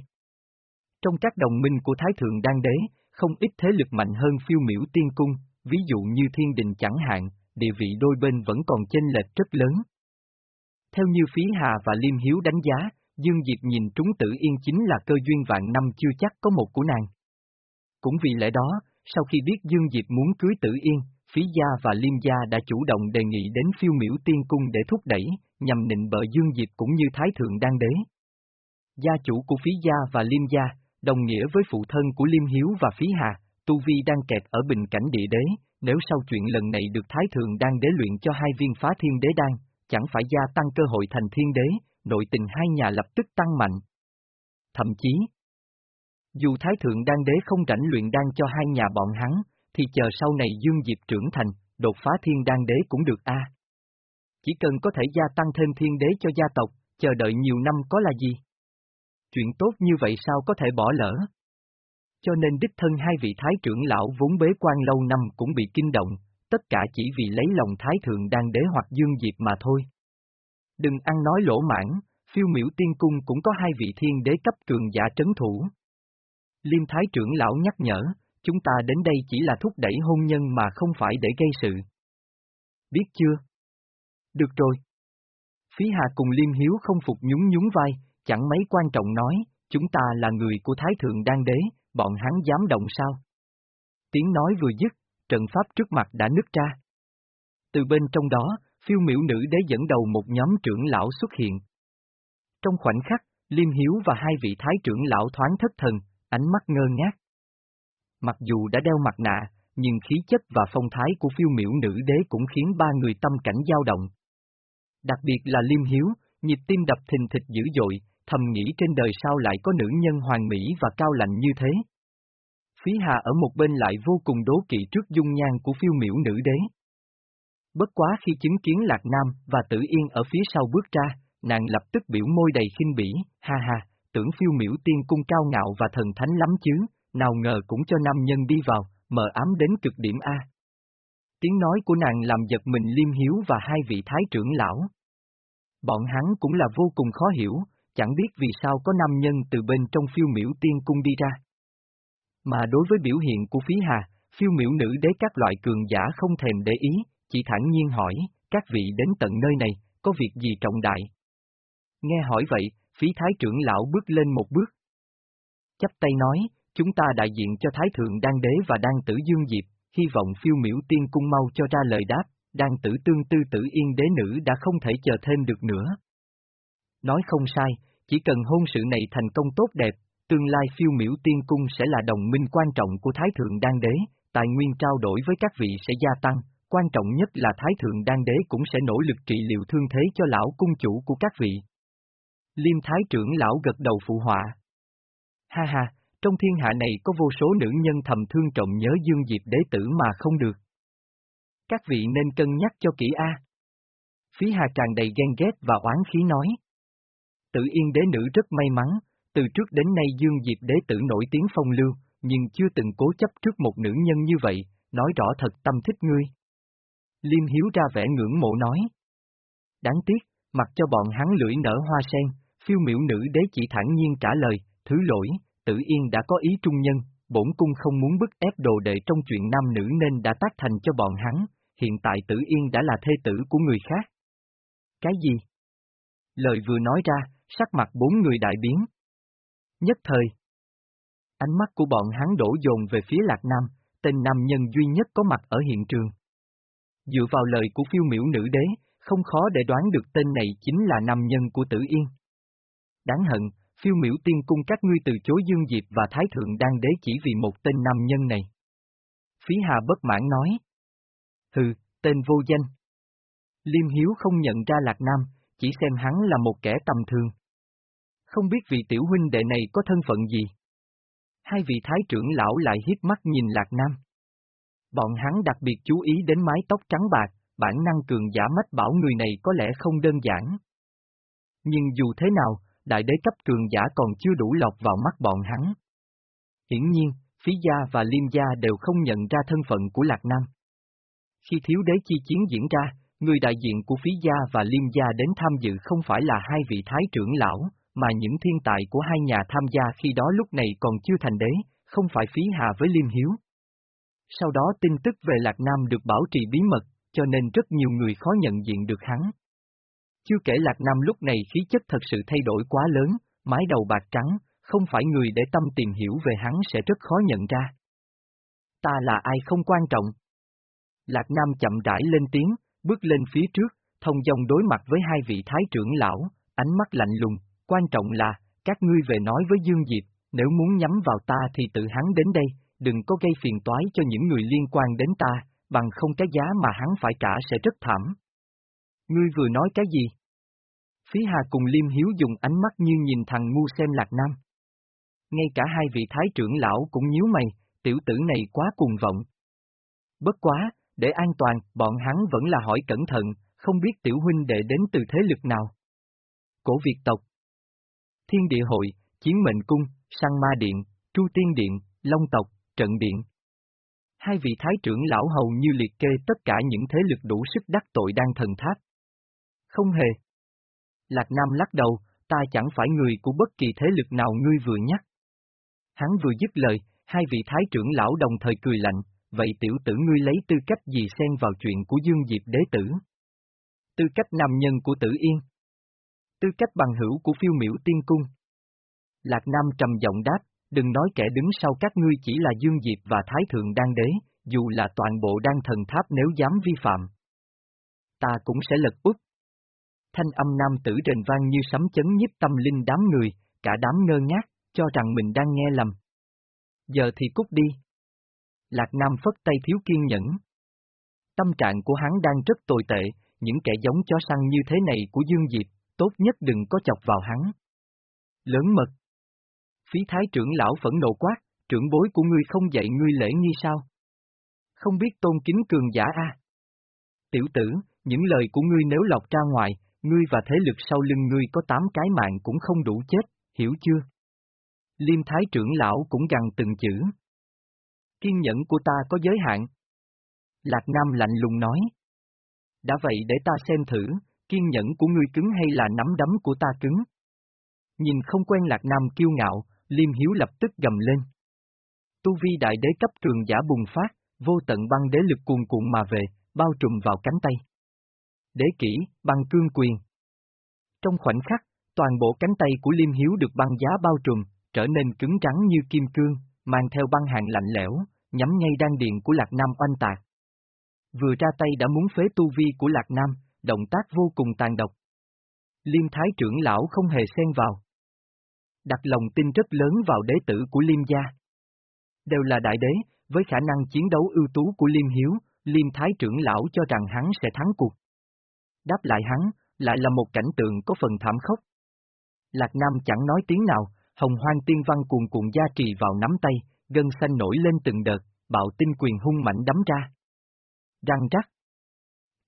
Trong các đồng minh của Thái Thượng Đan Đế, không ít thế lực mạnh hơn phiêu miểu tiên cung, ví dụ như thiên đình chẳng hạn, địa vị đôi bên vẫn còn chênh lệch rất lớn. Theo như Phí Hà và Liêm Hiếu đánh giá, Dương Diệp nhìn trúng Tử Yên chính là cơ duyên vạn năm chưa chắc có một của nàng. Cũng vì lẽ đó, sau khi biết Dương Diệp muốn cưới Tử Yên, Phí Gia và Liêm Gia đã chủ động đề nghị đến phiêu miễu tiên cung để thúc đẩy, nhằm nịnh bợ Dương Diệp cũng như Thái Thượng Đan Đế. Gia chủ của Phí Gia và Liêm Gia, đồng nghĩa với phụ thân của Liêm Hiếu và Phí Hà, Tu Vi đang kẹt ở bình cảnh địa đế, nếu sau chuyện lần này được Thái Thượng đang Đế luyện cho hai viên phá thiên đế đan, chẳng phải gia tăng cơ hội thành thiên đế, nội tình hai nhà lập tức tăng mạnh. Thậm chí, dù Thái Thượng đang Đế không rảnh luyện đan cho hai nhà bọn hắn, thì chờ sau này Dương Diệp trưởng thành, đột phá thiên đan đế cũng được a. Chỉ cần có thể gia tăng thêm thiên đế cho gia tộc, chờ đợi nhiều năm có là gì? Chuyện tốt như vậy sao có thể bỏ lỡ? Cho nên đích thân hai vị thái trưởng lão vốn bế quan lâu năm cũng bị kinh động, tất cả chỉ vì lấy lòng thái thượng đang đế hoặc dương diệp mà thôi. Đừng ăn nói lỗ mãn, phiêu miểu tiên cung cũng có hai vị thiên đế cấp cường giả trấn thủ. Liêm thái trưởng lão nhắc nhở, chúng ta đến đây chỉ là thúc đẩy hôn nhân mà không phải để gây sự. Biết chưa? Được rồi. Phí Hà cùng Liêm Hiếu không phục nhún nhún vai, chẳng mấy quan trọng nói, chúng ta là người của Thái Thượng Đan Đế, bọn hắn dám động sao? Tiếng nói vừa dứt, trận pháp trước mặt đã nứt ra. Từ bên trong đó, phiêu miểu nữ đế dẫn đầu một nhóm trưởng lão xuất hiện. Trong khoảnh khắc, Liêm Hiếu và hai vị thái trưởng lão thoáng thất thần, ánh mắt ngơ ngác. Mặc dù đã đeo mặt nạ, nhưng khí chất và phong thái của phiêu miểu nữ đế cũng khiến ba người tâm cảnh dao động. Đặc biệt là Liêm Hiếu, nhịp tim đập thình thịch dữ dội, thầm nghĩ trên đời sao lại có nữ nhân hoàng mỹ và cao lạnh như thế. Phí Hà ở một bên lại vô cùng đố kỵ trước dung nhan của phiêu miểu nữ đế. Bất quá khi chứng kiến Lạc Nam và Tử Yên ở phía sau bước ra, nàng lập tức biểu môi đầy khinh bỉ, ha ha, tưởng phiêu miểu tiên cung cao ngạo và thần thánh lắm chứ, nào ngờ cũng cho nam nhân đi vào, mờ ám đến cực điểm A. Tiếng nói của nàng làm giật mình liêm hiếu và hai vị thái trưởng lão. Bọn hắn cũng là vô cùng khó hiểu, chẳng biết vì sao có nam nhân từ bên trong phiêu miểu tiên cung đi ra. Mà đối với biểu hiện của phí hà, phiêu miểu nữ đế các loại cường giả không thèm để ý, chỉ thẳng nhiên hỏi, các vị đến tận nơi này, có việc gì trọng đại? Nghe hỏi vậy, phí thái trưởng lão bước lên một bước. Chắp tay nói, chúng ta đại diện cho Thái Thượng Đan Đế và Đan Tử Dương Diệp, hy vọng phiêu miểu tiên cung mau cho ra lời đáp, Đan Tử Tương Tư Tử Yên Đế Nữ đã không thể chờ thêm được nữa. Nói không sai, chỉ cần hôn sự này thành công tốt đẹp, tương lai phiêu miểu tiên cung sẽ là đồng minh quan trọng của Thái Thượng Đan Đế, tài nguyên trao đổi với các vị sẽ gia tăng, quan trọng nhất là Thái Thượng Đan Đế cũng sẽ nỗ lực trị liệu thương thế cho lão cung chủ của các vị. Liêm Thái trưởng lão gật đầu phụ họa. Ha ha, trong thiên hạ này có vô số nữ nhân thầm thương trọng nhớ Dương Diệp đế tử mà không được. Các vị nên cân nhắc cho kỹ A. Phí Hà tràn đầy ghen ghét và oán khí nói. Tự yên đế nữ rất may mắn, từ trước đến nay Dương Diệp đế tử nổi tiếng phong lưu, nhưng chưa từng cố chấp trước một nữ nhân như vậy, nói rõ thật tâm thích ngươi. Liêm Hiếu ra vẻ ngưỡng mộ nói. Đáng tiếc, mặc cho bọn hắn lưỡi nở hoa sen, phiêu miểu nữ đế chỉ thản nhiên trả lời, thứ lỗi, Tử Yên đã có ý trung nhân, bổn cung không muốn bức ép đồ đệ trong chuyện nam nữ nên đã tác thành cho bọn hắn, hiện tại Tử Yên đã là thê tử của người khác. Cái gì? Lời vừa nói ra, sắc mặt bốn người đại biến. Nhất thời, ánh mắt của bọn hắn đổ dồn về phía Lạc Nam, tên nam nhân duy nhất có mặt ở hiện trường. Dựa vào lời của phiêu miểu nữ đế, không khó để đoán được tên này chính là nam nhân của Tử Yên. Đáng hận, phiêu miểu tiên cung các ngươi từ chối Dương Diệp và Thái Thượng đang đế chỉ vì một tên nam nhân này. Phí Hà bất mãn nói. Hừ, tên vô danh. Liêm Hiếu không nhận ra Lạc Nam, chỉ xem hắn là một kẻ tầm thường. Không biết vị tiểu huynh đệ này có thân phận gì? Hai vị thái trưởng lão lại hiếp mắt nhìn Lạc Nam. Bọn hắn đặc biệt chú ý đến mái tóc trắng bạc, bản năng cường giả mách bảo người này có lẽ không đơn giản. Nhưng dù thế nào, đại đế cấp cường giả còn chưa đủ lọt vào mắt bọn hắn. Hiển nhiên, phí gia và liêm gia đều không nhận ra thân phận của Lạc Nam. Khi thiếu đế chi chiến diễn ra, người đại diện của phí gia và liêm gia đến tham dự không phải là hai vị thái trưởng lão, mà những thiên tài của hai nhà tham gia khi đó lúc này còn chưa thành đế, không phải phí hà với liêm hiếu. Sau đó tin tức về Lạc Nam được bảo trì bí mật, cho nên rất nhiều người khó nhận diện được hắn. Chưa kể Lạc Nam lúc này khí chất thật sự thay đổi quá lớn, mái đầu bạc trắng, không phải người để tâm tìm hiểu về hắn sẽ rất khó nhận ra. Ta là ai không quan trọng. Lạc Nam chậm rãi lên tiếng, bước lên phía trước, thông dòng đối mặt với hai vị thái trưởng lão, ánh mắt lạnh lùng, quan trọng là, các ngươi về nói với Dương Diệp, nếu muốn nhắm vào ta thì tự hắn đến đây, đừng có gây phiền toái cho những người liên quan đến ta, bằng không cái giá mà hắn phải trả sẽ rất thảm. Ngươi vừa nói cái gì? Phí Hà cùng Liêm Hiếu dùng ánh mắt như nhìn thằng ngu xem Lạc Nam. Ngay cả hai vị thái trưởng lão cũng nhíu mày, tiểu tử này quá cuồng vọng. Bất quá, để an toàn, bọn hắn vẫn là hỏi cẩn thận, không biết tiểu huynh đệ đến từ thế lực nào. Cổ Việt tộc Thiên địa hội, Chiến mệnh cung, Sang ma điện, Tru tiên điện, Long tộc, Trận điện. Hai vị thái trưởng lão hầu như liệt kê tất cả những thế lực đủ sức đắc tội đang thần tháp. Không hề. Lạc Nam lắc đầu, ta chẳng phải người của bất kỳ thế lực nào ngươi vừa nhắc. Hắn vừa dứt lời, hai vị thái trưởng lão đồng thời cười lạnh, vậy tiểu tử ngươi lấy tư cách gì xen vào chuyện của Dương Diệp đế tử? Tư cách nam nhân của tử yên. Tư cách bằng hữu của phiêu miểu tiên cung. Lạc Nam trầm giọng đáp, đừng nói kẻ đứng sau các ngươi chỉ là Dương Diệp và Thái Thượng Đan Đế, dù là toàn bộ đan thần tháp nếu dám vi phạm. Ta cũng sẽ lật úp. Thanh âm nam tử rền vang như sấm chấn nhiếp tâm linh đám người, cả đám ngơ ngác, cho rằng mình đang nghe lầm. Giờ thì cút đi. Lạc Nam phất tay thiếu kiên nhẫn. Tâm trạng của hắn đang rất tồi tệ, những kẻ giống chó săn như thế này của Dương Diệp, tốt nhất đừng có chọc vào hắn. Lớn mật. Phí thái trưởng lão phẫn nộ quát, trưởng bối của ngươi không dạy ngươi lễ nghi sao? Không biết tôn kính cường giả a? Tiểu tử, những lời của ngươi nếu lọc ra ngoài, ngươi và thế lực sau lưng ngươi có tám cái mạng cũng không đủ chết, hiểu chưa? Liêm thái trưởng lão cũng gằn từng chữ. Kiên nhẫn của ta có giới hạn. Lạc Nam lạnh lùng nói. Đã vậy để ta xem thử, kiên nhẫn của ngươi cứng hay là nắm đấm của ta cứng. Nhìn không quen Lạc Nam kiêu ngạo, Liêm Hiếu lập tức gầm lên. Tu vi đại đế cấp trường giả bùng phát, vô tận băng đế lực cuồn cuộn mà về, bao trùm vào cánh tay. Đế kỹ, băng cương quyền. Trong khoảnh khắc, toàn bộ cánh tay của Liêm Hiếu được băng giá bao trùm, trở nên cứng trắng như kim cương, mang theo băng hàng lạnh lẽo, nhắm ngay đan điện của Lạc Nam oanh tạc. Vừa ra tay đã muốn phế tu vi của Lạc Nam, động tác vô cùng tàn độc. Liêm Thái trưởng lão không hề xen vào. Đặt lòng tin rất lớn vào đế tử của Liêm gia. Đều là đại đế, với khả năng chiến đấu ưu tú của Liêm Hiếu, Liêm Thái trưởng lão cho rằng hắn sẽ thắng cuộc. Đáp lại hắn, lại là một cảnh tượng có phần thảm khốc. Lạc Nam chẳng nói tiếng nào, hồng hoang tiên văn cuồn cuộn gia trì vào nắm tay, gân xanh nổi lên từng đợt, bạo tinh quyền hung mạnh đấm ra. Răng rắc.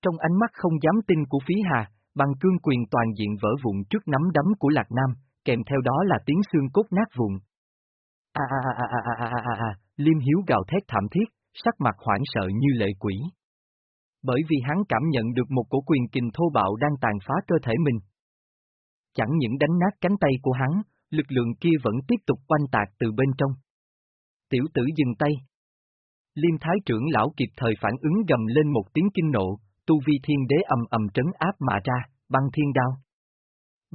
Trong ánh mắt không dám tin của phí hà, bằng cương quyền toàn diện vỡ vụn trước nắm đấm của Lạc Nam, kèm theo đó là tiếng xương cốt nát vụn. À à à à à à à à, Liêm Hiếu gào thét thảm thiết, sắc mặt hoảng sợ như lệ quỷ. Bởi vì hắn cảm nhận được một cổ quyền kình thô bạo đang tàn phá cơ thể mình. Chẳng những đánh nát cánh tay của hắn, lực lượng kia vẫn tiếp tục quanh tạc từ bên trong. Tiểu tử dừng tay. Liêm Thái trưởng lão kịp thời phản ứng gầm lên một tiếng kinh nộ, tu vi thiên đế ầm ầm trấn áp mà ra, băng thiên đao.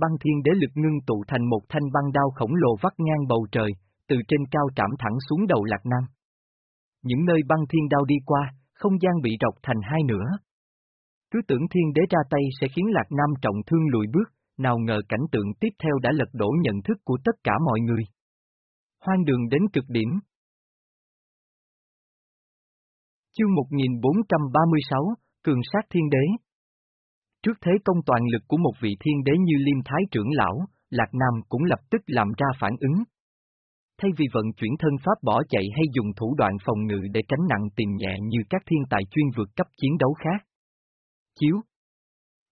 Băng thiên đế lực ngưng tụ thành một thanh băng đao khổng lồ vắt ngang bầu trời, từ trên cao trảm thẳng xuống đầu Lạc Nam. Những nơi băng thiên đao đi qua, không gian bị rọc thành hai nửa. Cứ tưởng thiên đế ra tay sẽ khiến Lạc Nam trọng thương lùi bước, nào ngờ cảnh tượng tiếp theo đã lật đổ nhận thức của tất cả mọi người. Hoang đường đến cực điểm. Chương 1436, Cường sát thiên đế Trước thế công toàn lực của một vị thiên đế như Liêm Thái trưởng lão, Lạc Nam cũng lập tức làm ra phản ứng. Thay vì vận chuyển thân pháp bỏ chạy hay dùng thủ đoạn phòng ngự để tránh nặng tiền nhẹ như các thiên tài chuyên vượt cấp chiến đấu khác. Chiếu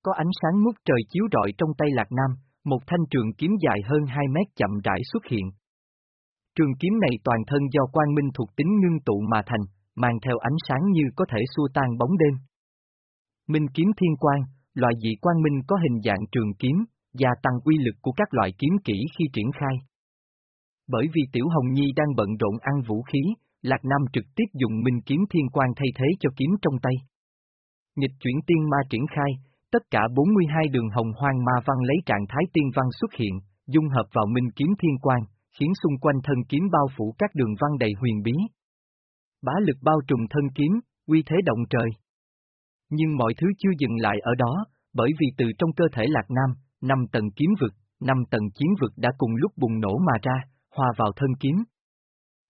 Có ánh sáng ngút trời chiếu rọi trong tay Lạc Nam, một thanh trường kiếm dài hơn 2 mét chậm rãi xuất hiện. Trường kiếm này toàn thân do quang minh thuộc tính ngưng tụ mà thành, mang theo ánh sáng như có thể xua tan bóng đêm. Minh kiếm thiên quang, loại dị quang minh có hình dạng trường kiếm, gia tăng uy lực của các loại kiếm kỹ khi triển khai. Bởi vì Tiểu Hồng Nhi đang bận rộn ăn vũ khí, Lạc Nam trực tiếp dùng minh kiếm thiên quang thay thế cho kiếm trong tay. Nghịch chuyển tiên ma triển khai, tất cả 42 đường hồng hoang ma văn lấy trạng thái tiên văn xuất hiện, dung hợp vào minh kiếm thiên quang, khiến xung quanh thân kiếm bao phủ các đường văn đầy huyền bí. Bá lực bao trùm thân kiếm, uy thế động trời. Nhưng mọi thứ chưa dừng lại ở đó, bởi vì từ trong cơ thể Lạc Nam, năm tầng kiếm vực, năm tầng chiến vực đã cùng lúc bùng nổ mà ra, hòa vào thân kiếm.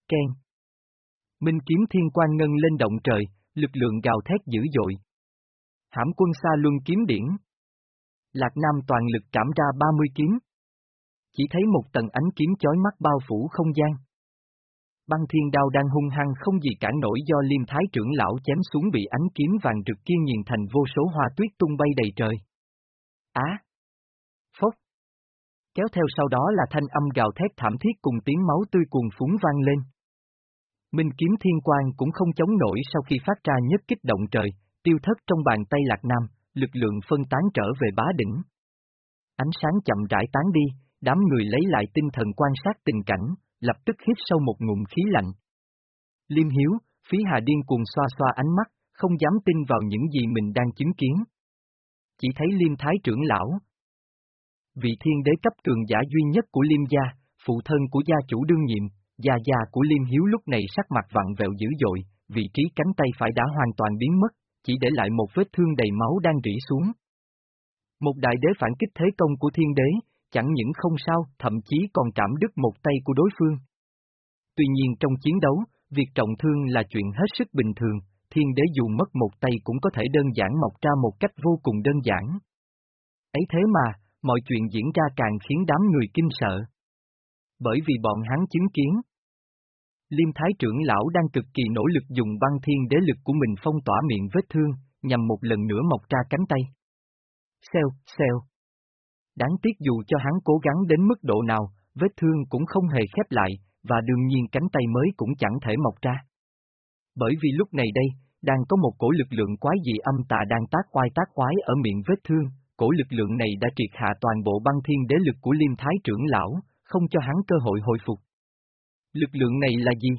Ken. Minh kiếm thiên quan ngân lên động trời, lực lượng gào thét dữ dội. Hãm quân xa luân kiếm điển. Lạc Nam toàn lực cảm ra 30 kiếm. Chỉ thấy một tầng ánh kiếm chói mắt bao phủ không gian. Băng thiên đao đang hung hăng không gì cản nổi do liêm thái trưởng lão chém xuống bị ánh kiếm vàng rực kia nghiền thành vô số hoa tuyết tung bay đầy trời. Á! phốc! Kéo theo sau đó là thanh âm gào thét thảm thiết cùng tiếng máu tươi cuồn phúng vang lên. Minh kiếm thiên quang cũng không chống nổi sau khi phát ra nhất kích động trời, tiêu thất trong bàn tay lạc nam, lực lượng phân tán trở về bá đỉnh. Ánh sáng chậm rãi tán đi, đám người lấy lại tinh thần quan sát tình cảnh, lập tức hít sâu một ngụm khí lạnh. Liêm hiếu, phí hà điên cuồng xoa xoa ánh mắt, không dám tin vào những gì mình đang chứng kiến. Chỉ thấy liêm thái trưởng lão. Vị thiên đế cấp cường giả duy nhất của liêm gia, phụ thân của gia chủ đương nhiệm, gia gia của liêm hiếu lúc này sắc mặt vặn vẹo dữ dội, vị trí cánh tay phải đã hoàn toàn biến mất, chỉ để lại một vết thương đầy máu đang rỉ xuống. Một đại đế phản kích thế công của thiên đế, chẳng những không sao, thậm chí còn cảm đứt một tay của đối phương. Tuy nhiên trong chiến đấu, việc trọng thương là chuyện hết sức bình thường, thiên đế dù mất một tay cũng có thể đơn giản mọc ra một cách vô cùng đơn giản. Ấy thế mà, mọi chuyện diễn ra càng khiến đám người kinh sợ. Bởi vì bọn hắn chứng kiến. Liêm Thái trưởng lão đang cực kỳ nỗ lực dùng băng thiên đế lực của mình phong tỏa miệng vết thương, nhằm một lần nữa mọc ra cánh tay. Xèo, xèo. Đáng tiếc dù cho hắn cố gắng đến mức độ nào, vết thương cũng không hề khép lại, và đương nhiên cánh tay mới cũng chẳng thể mọc ra. Bởi vì lúc này đây, đang có một cổ lực lượng quái dị âm tà đang tác oai tác quái ở miệng vết thương, cổ lực lượng này đã triệt hạ toàn bộ băng thiên đế lực của liêm thái trưởng lão, không cho hắn cơ hội hồi phục. Lực lượng này là gì?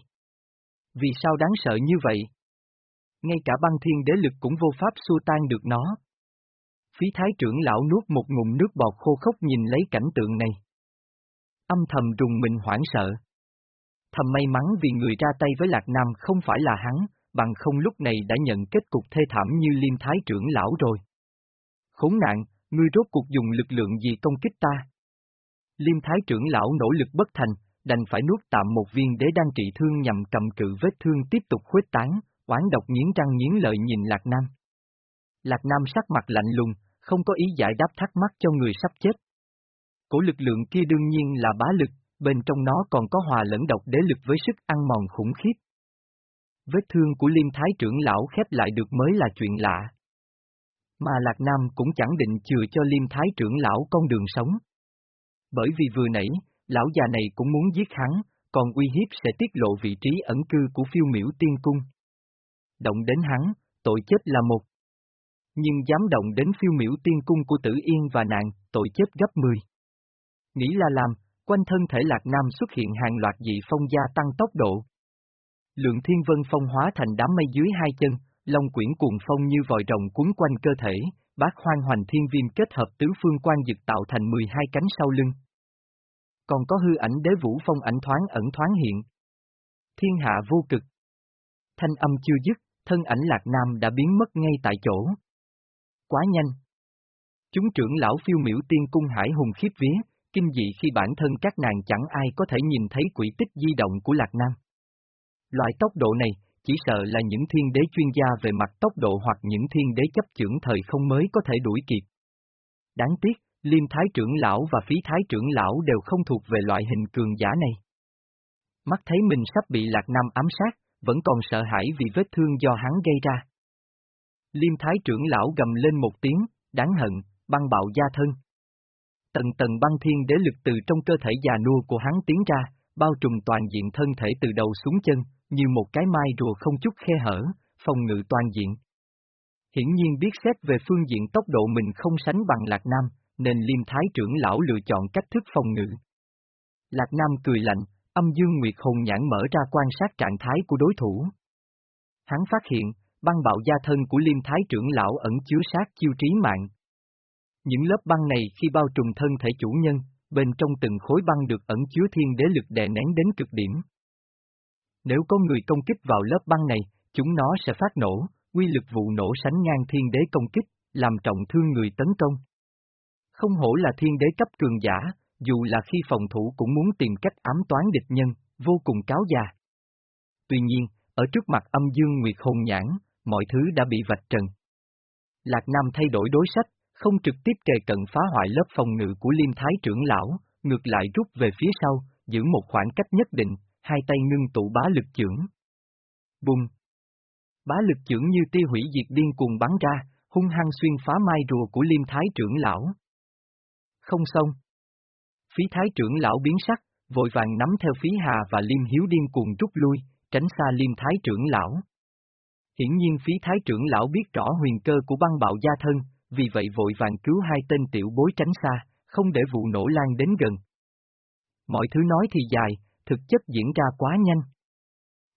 Vì sao đáng sợ như vậy? Ngay cả băng thiên đế lực cũng vô pháp xua tan được nó. Phí thái trưởng lão nuốt một ngụm nước bọt khô khốc nhìn lấy cảnh tượng này. Âm thầm rùng mình hoảng sợ. Thầm may mắn vì người ra tay với Lạc Nam không phải là hắn, bằng không lúc này đã nhận kết cục thê thảm như liêm thái trưởng lão rồi. Khốn nạn, ngươi rốt cuộc dùng lực lượng gì công kích ta? Liêm thái trưởng lão nỗ lực bất thành, đành phải nuốt tạm một viên đế đang trị thương nhằm cầm cự vết thương tiếp tục khuếch tán, oán độc nghiến răng nghiến lợi nhìn Lạc Nam. Lạc Nam sắc mặt lạnh lùng, không có ý giải đáp thắc mắc cho người sắp chết. Cổ lực lượng kia đương nhiên là bá lực, bên trong nó còn có hòa lẫn độc đế lực với sức ăn mòn khủng khiếp. Vết thương của liêm thái trưởng lão khép lại được mới là chuyện lạ. Mà Lạc Nam cũng chẳng định chừa cho liêm thái trưởng lão con đường sống. Bởi vì vừa nãy, lão già này cũng muốn giết hắn, còn uy hiếp sẽ tiết lộ vị trí ẩn cư của phiêu miễu tiên cung. Động đến hắn, tội chết là một nhưng dám động đến phiêu miễu tiên cung của tử yên và nạn, tội chết gấp 10. Nghĩ là làm, quanh thân thể lạc nam xuất hiện hàng loạt dị phong gia tăng tốc độ. Lượng thiên vân phong hóa thành đám mây dưới hai chân, long quyển cuồng phong như vòi rồng cuốn quanh cơ thể, bát hoang hoành thiên viêm kết hợp tứ phương quan dực tạo thành 12 cánh sau lưng. Còn có hư ảnh đế vũ phong ảnh thoáng ẩn thoáng hiện. Thiên hạ vô cực. Thanh âm chưa dứt, thân ảnh lạc nam đã biến mất ngay tại chỗ quá nhanh. Chúng trưởng lão phiêu miểu tiên cung hải hùng khiếp vía, kinh dị khi bản thân các nàng chẳng ai có thể nhìn thấy quỷ tích di động của Lạc Nam. Loại tốc độ này, chỉ sợ là những thiên đế chuyên gia về mặt tốc độ hoặc những thiên đế chấp trưởng thời không mới có thể đuổi kịp. Đáng tiếc, Liêm Thái trưởng lão và Phí Thái trưởng lão đều không thuộc về loại hình cường giả này. Mắt thấy mình sắp bị Lạc Nam ám sát, vẫn còn sợ hãi vì vết thương do hắn gây ra. Liêm thái trưởng lão gầm lên một tiếng, đáng hận, băng bạo gia thân. Tầng tầng băng thiên đế lực từ trong cơ thể già nua của hắn tiến ra, bao trùm toàn diện thân thể từ đầu xuống chân, như một cái mai rùa không chút khe hở, phòng ngự toàn diện. Hiển nhiên biết xét về phương diện tốc độ mình không sánh bằng Lạc Nam, nên liêm thái trưởng lão lựa chọn cách thức phòng ngự. Lạc Nam cười lạnh, âm dương nguyệt hồn nhãn mở ra quan sát trạng thái của đối thủ. Hắn phát hiện, băng bạo gia thân của liêm thái trưởng lão ẩn chứa sát chiêu trí mạng. Những lớp băng này khi bao trùm thân thể chủ nhân, bên trong từng khối băng được ẩn chứa thiên đế lực đè nén đến cực điểm. Nếu có người công kích vào lớp băng này, chúng nó sẽ phát nổ, quy lực vụ nổ sánh ngang thiên đế công kích, làm trọng thương người tấn công. Không hổ là thiên đế cấp cường giả, dù là khi phòng thủ cũng muốn tìm cách ám toán địch nhân, vô cùng cáo già. Tuy nhiên, ở trước mặt âm dương nguyệt hồn nhãn, mọi thứ đã bị vạch trần. Lạc Nam thay đổi đối sách, không trực tiếp kề cận phá hoại lớp phòng ngự của liêm thái trưởng lão, ngược lại rút về phía sau, giữ một khoảng cách nhất định, hai tay ngưng tụ bá lực trưởng. Bùng! Bá lực trưởng như tiêu hủy diệt điên cuồng bắn ra, hung hăng xuyên phá mai rùa của liêm thái trưởng lão. Không xong. Phí thái trưởng lão biến sắc, vội vàng nắm theo phí hà và liêm hiếu điên cuồng rút lui, tránh xa liêm thái trưởng lão. Hiển nhiên phí thái trưởng lão biết rõ huyền cơ của băng bạo gia thân, vì vậy vội vàng cứu hai tên tiểu bối tránh xa, không để vụ nổ lan đến gần. Mọi thứ nói thì dài, thực chất diễn ra quá nhanh.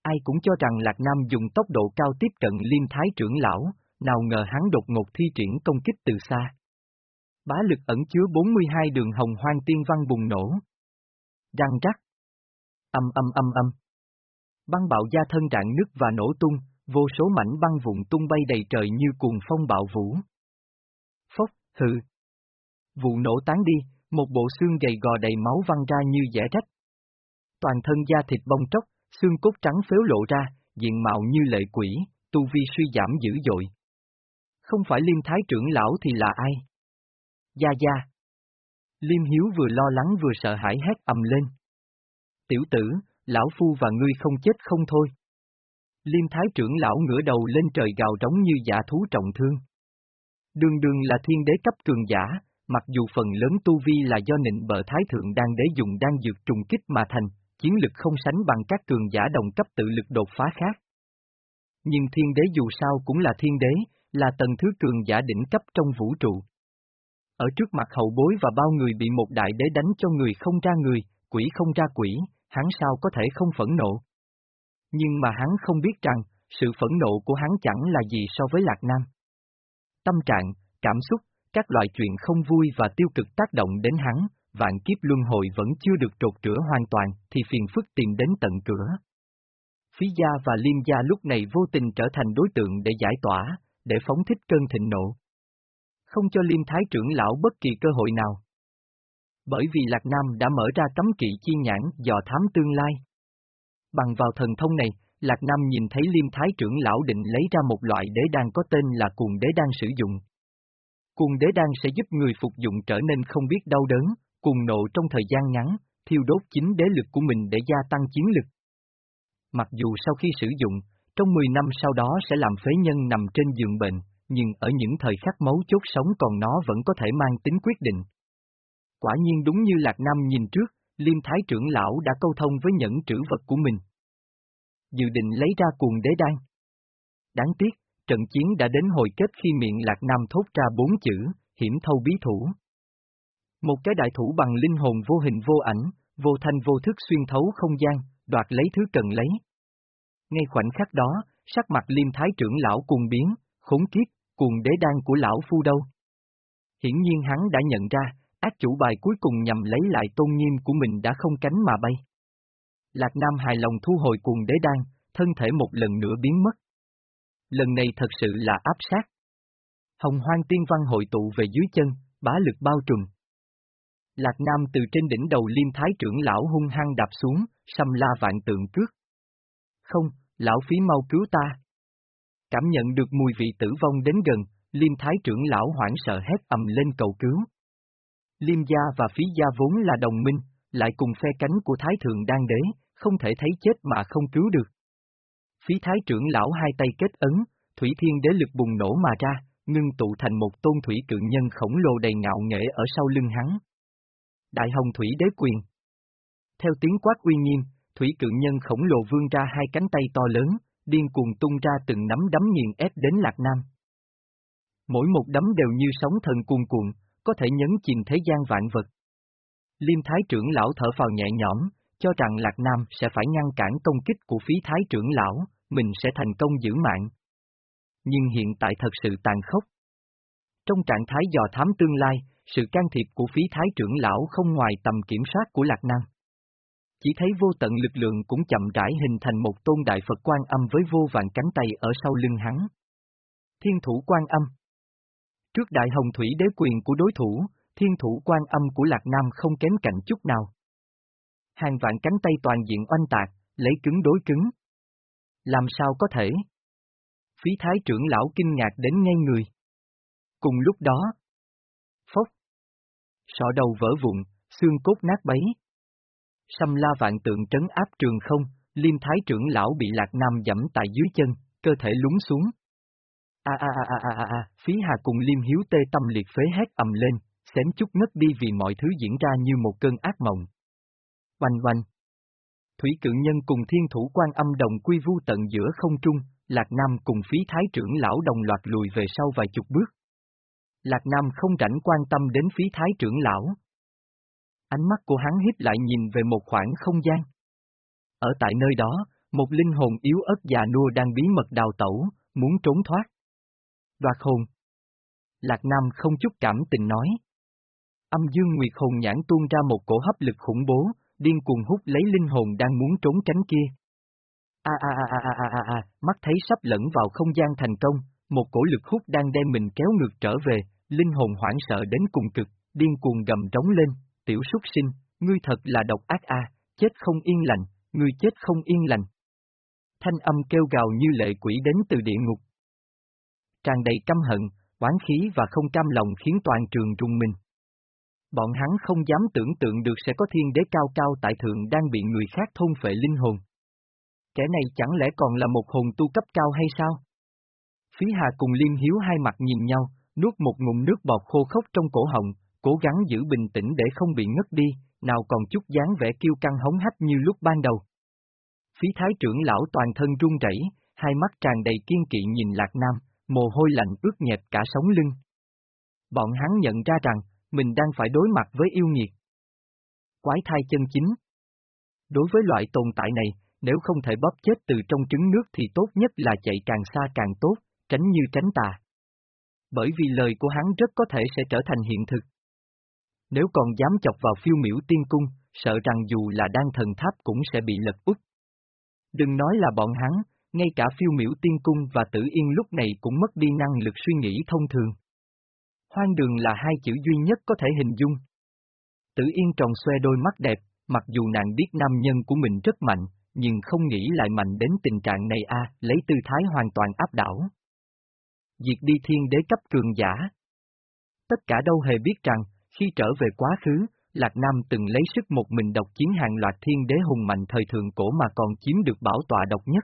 Ai cũng cho rằng Lạc Nam dùng tốc độ cao tiếp cận liêm thái trưởng lão, nào ngờ hắn đột ngột thi triển công kích từ xa. Bá lực ẩn chứa 42 đường hồng hoang tiên văn bùng nổ. Răng rắc. Âm âm âm âm. Băng bạo gia thân rạn nứt và nổ tung, vô số mảnh băng vụn tung bay đầy trời như cuồng phong bạo vũ. Phốc, hừ. Vụ nổ tán đi, một bộ xương gầy gò đầy máu văng ra như dẻ rách. Toàn thân da thịt bong tróc, xương cốt trắng phếu lộ ra, diện mạo như lệ quỷ, tu vi suy giảm dữ dội. Không phải liêm thái trưởng lão thì là ai? Gia Gia. Liêm Hiếu vừa lo lắng vừa sợ hãi hét ầm lên. Tiểu tử, lão phu và ngươi không chết không thôi. Liêm thái trưởng lão ngửa đầu lên trời gào trống như giả thú trọng thương. Đường đường là thiên đế cấp cường giả, mặc dù phần lớn tu vi là do nịnh bợ thái thượng đang đế dùng đang dược trùng kích mà thành, chiến lực không sánh bằng các cường giả đồng cấp tự lực đột phá khác. Nhưng thiên đế dù sao cũng là thiên đế, là tầng thứ cường giả đỉnh cấp trong vũ trụ. Ở trước mặt hậu bối và bao người bị một đại đế đánh cho người không ra người, quỷ không ra quỷ, hắn sao có thể không phẫn nộ. Nhưng mà hắn không biết rằng, sự phẫn nộ của hắn chẳng là gì so với Lạc Nam. Tâm trạng, cảm xúc, các loại chuyện không vui và tiêu cực tác động đến hắn, vạn kiếp luân hồi vẫn chưa được trột rửa hoàn toàn, thì phiền phức tìm đến tận cửa. Phí gia và liêm gia lúc này vô tình trở thành đối tượng để giải tỏa, để phóng thích cơn thịnh nộ. Không cho liêm thái trưởng lão bất kỳ cơ hội nào. Bởi vì Lạc Nam đã mở ra cấm kỵ chi nhãn dò thám tương lai. Bằng vào thần thông này, Lạc Nam nhìn thấy liêm thái trưởng lão định lấy ra một loại đế đan có tên là cuồng đế đan sử dụng. Cuồng đế đan sẽ giúp người phục dụng trở nên không biết đau đớn, cuồng nộ trong thời gian ngắn, thiêu đốt chính đế lực của mình để gia tăng chiến lực. Mặc dù sau khi sử dụng, trong 10 năm sau đó sẽ làm phế nhân nằm trên giường bệnh, nhưng ở những thời khắc mấu chốt sống còn nó vẫn có thể mang tính quyết định. Quả nhiên đúng như Lạc Nam nhìn trước, Liêm Thái trưởng lão đã câu thông với nhẫn trữ vật của mình. Dự định lấy ra cuồng đế đan. Đáng tiếc, trận chiến đã đến hồi kết khi miệng Lạc Nam thốt ra bốn chữ, hiểm thâu bí thủ. Một cái đại thủ bằng linh hồn vô hình vô ảnh, vô thanh vô thức xuyên thấu không gian, đoạt lấy thứ cần lấy. Ngay khoảnh khắc đó, sắc mặt liêm thái trưởng lão cuồng biến, khốn kiếp, cuồng đế đan của lão phu đâu. Hiển nhiên hắn đã nhận ra, ác chủ bài cuối cùng nhằm lấy lại tôn nghiêm của mình đã không cánh mà bay. Lạc Nam hài lòng thu hồi cuồng đế đan, thân thể một lần nữa biến mất. Lần này thật sự là áp sát. Hồng hoang tiên văn hội tụ về dưới chân, bá lực bao trùm. Lạc Nam từ trên đỉnh đầu liêm thái trưởng lão hung hăng đạp xuống, xăm la vạn tượng cước. Không, lão phí mau cứu ta. Cảm nhận được mùi vị tử vong đến gần, liêm thái trưởng lão hoảng sợ hét ầm lên cầu cứu. Liêm gia và phí gia vốn là đồng minh, lại cùng phe cánh của thái thượng Đan đế, không thể thấy chết mà không cứu được. Phí thái trưởng lão hai tay kết ấn, thủy thiên đế lực bùng nổ mà ra, ngưng tụ thành một tôn thủy cự nhân khổng lồ đầy ngạo nghệ ở sau lưng hắn. Đại hồng thủy đế quyền. Theo tiếng quát uy nghiêm, thủy cự nhân khổng lồ vươn ra hai cánh tay to lớn, điên cuồng tung ra từng nắm đấm nghiền ép đến Lạc Nam. Mỗi một đấm đều như sóng thần cuồn cuộn, có thể nhấn chìm thế gian vạn vật. Liêm Thái trưởng lão thở phào nhẹ nhõm, cho rằng Lạc Nam sẽ phải ngăn cản công kích của phí Thái trưởng lão, mình sẽ thành công giữ mạng. nhưng hiện tại thật sự tàn khốc. Trong trạng thái dò thám tương lai, sự can thiệp của phí thái trưởng lão không ngoài tầm kiểm soát của Lạc Nam. Chỉ thấy vô tận lực lượng cũng chậm rãi hình thành một tôn đại Phật quan âm với vô vàng cánh tay ở sau lưng hắn. Thiên thủ quan âm Trước đại hồng thủy đế quyền của đối thủ, thiên thủ quan âm của Lạc Nam không kém cạnh chút nào. Hàng vạn cánh tay toàn diện oanh tạc, lấy cứng đối cứng. Làm sao có thể? Phí thái trưởng lão kinh ngạc đến ngay người. Cùng lúc đó, phốc, sọ đầu vỡ vụn, xương cốt nát bấy. Xăm la vạn tượng trấn áp trường không, liêm thái trưởng lão bị lạc nam dẫm tại dưới chân, cơ thể lúng xuống. A a a a a a, phí hà cùng liêm hiếu tê tâm liệt phế hét ầm lên, xém chút ngất đi vì mọi thứ diễn ra như một cơn ác mộng. Oanh oanh. Thủy cự nhân cùng thiên thủ quan âm đồng quy vu tận giữa không trung, Lạc Nam cùng phí thái trưởng lão đồng loạt lùi về sau vài chục bước. Lạc Nam không rảnh quan tâm đến phí thái trưởng lão. Ánh mắt của hắn hít lại nhìn về một khoảng không gian. Ở tại nơi đó, một linh hồn yếu ớt già nua đang bí mật đào tẩu, muốn trốn thoát. Đoạt hồn. Lạc Nam không chút cảm tình nói. Âm dương nguyệt hồn nhãn tuôn ra một cổ hấp lực khủng bố, điên cuồng hút lấy linh hồn đang muốn trốn tránh kia. A a a a a a a mắt thấy sắp lẫn vào không gian thành công, một cổ lực hút đang đem mình kéo ngược trở về, linh hồn hoảng sợ đến cùng cực, điên cuồng gầm trống lên, tiểu súc sinh, ngươi thật là độc ác a, chết không yên lành, ngươi chết không yên lành. Thanh âm kêu gào như lệ quỷ đến từ địa ngục. Tràn đầy căm hận, oán khí và không cam lòng khiến toàn trường rung mình. Bọn hắn không dám tưởng tượng được sẽ có thiên đế cao cao tại thượng đang bị người khác thôn phệ linh hồn. Kẻ này chẳng lẽ còn là một hồn tu cấp cao hay sao? Phí Hà cùng Liêm Hiếu hai mặt nhìn nhau, nuốt một ngụm nước bọt khô khốc trong cổ họng, cố gắng giữ bình tĩnh để không bị ngất đi, nào còn chút dáng vẻ kiêu căng hống hách như lúc ban đầu. Phí Thái trưởng lão toàn thân run rẩy, hai mắt tràn đầy kiên kỵ nhìn Lạc Nam, mồ hôi lạnh ướt nhẹp cả sống lưng. Bọn hắn nhận ra rằng, mình đang phải đối mặt với yêu nghiệt. Quái thai chân chính. Đối với loại tồn tại này, nếu không thể bóp chết từ trong trứng nước thì tốt nhất là chạy càng xa càng tốt, tránh như tránh tà. Bởi vì lời của hắn rất có thể sẽ trở thành hiện thực. Nếu còn dám chọc vào phiêu miểu tiên cung, sợ rằng dù là đang thần tháp cũng sẽ bị lật úp. Đừng nói là bọn hắn, ngay cả phiêu miểu tiên cung và tử yên lúc này cũng mất đi năng lực suy nghĩ thông thường. Hoang đường là hai chữ duy nhất có thể hình dung. Tử yên tròn xoe đôi mắt đẹp, mặc dù nàng biết nam nhân của mình rất mạnh, nhưng không nghĩ lại mạnh đến tình trạng này a, lấy tư thái hoàn toàn áp đảo. Diệt đi thiên đế cấp cường giả. Tất cả đâu hề biết rằng, khi trở về quá khứ, Lạc Nam từng lấy sức một mình độc chiến hàng loạt thiên đế hùng mạnh thời thượng cổ mà còn chiếm được bảo tọa độc nhất.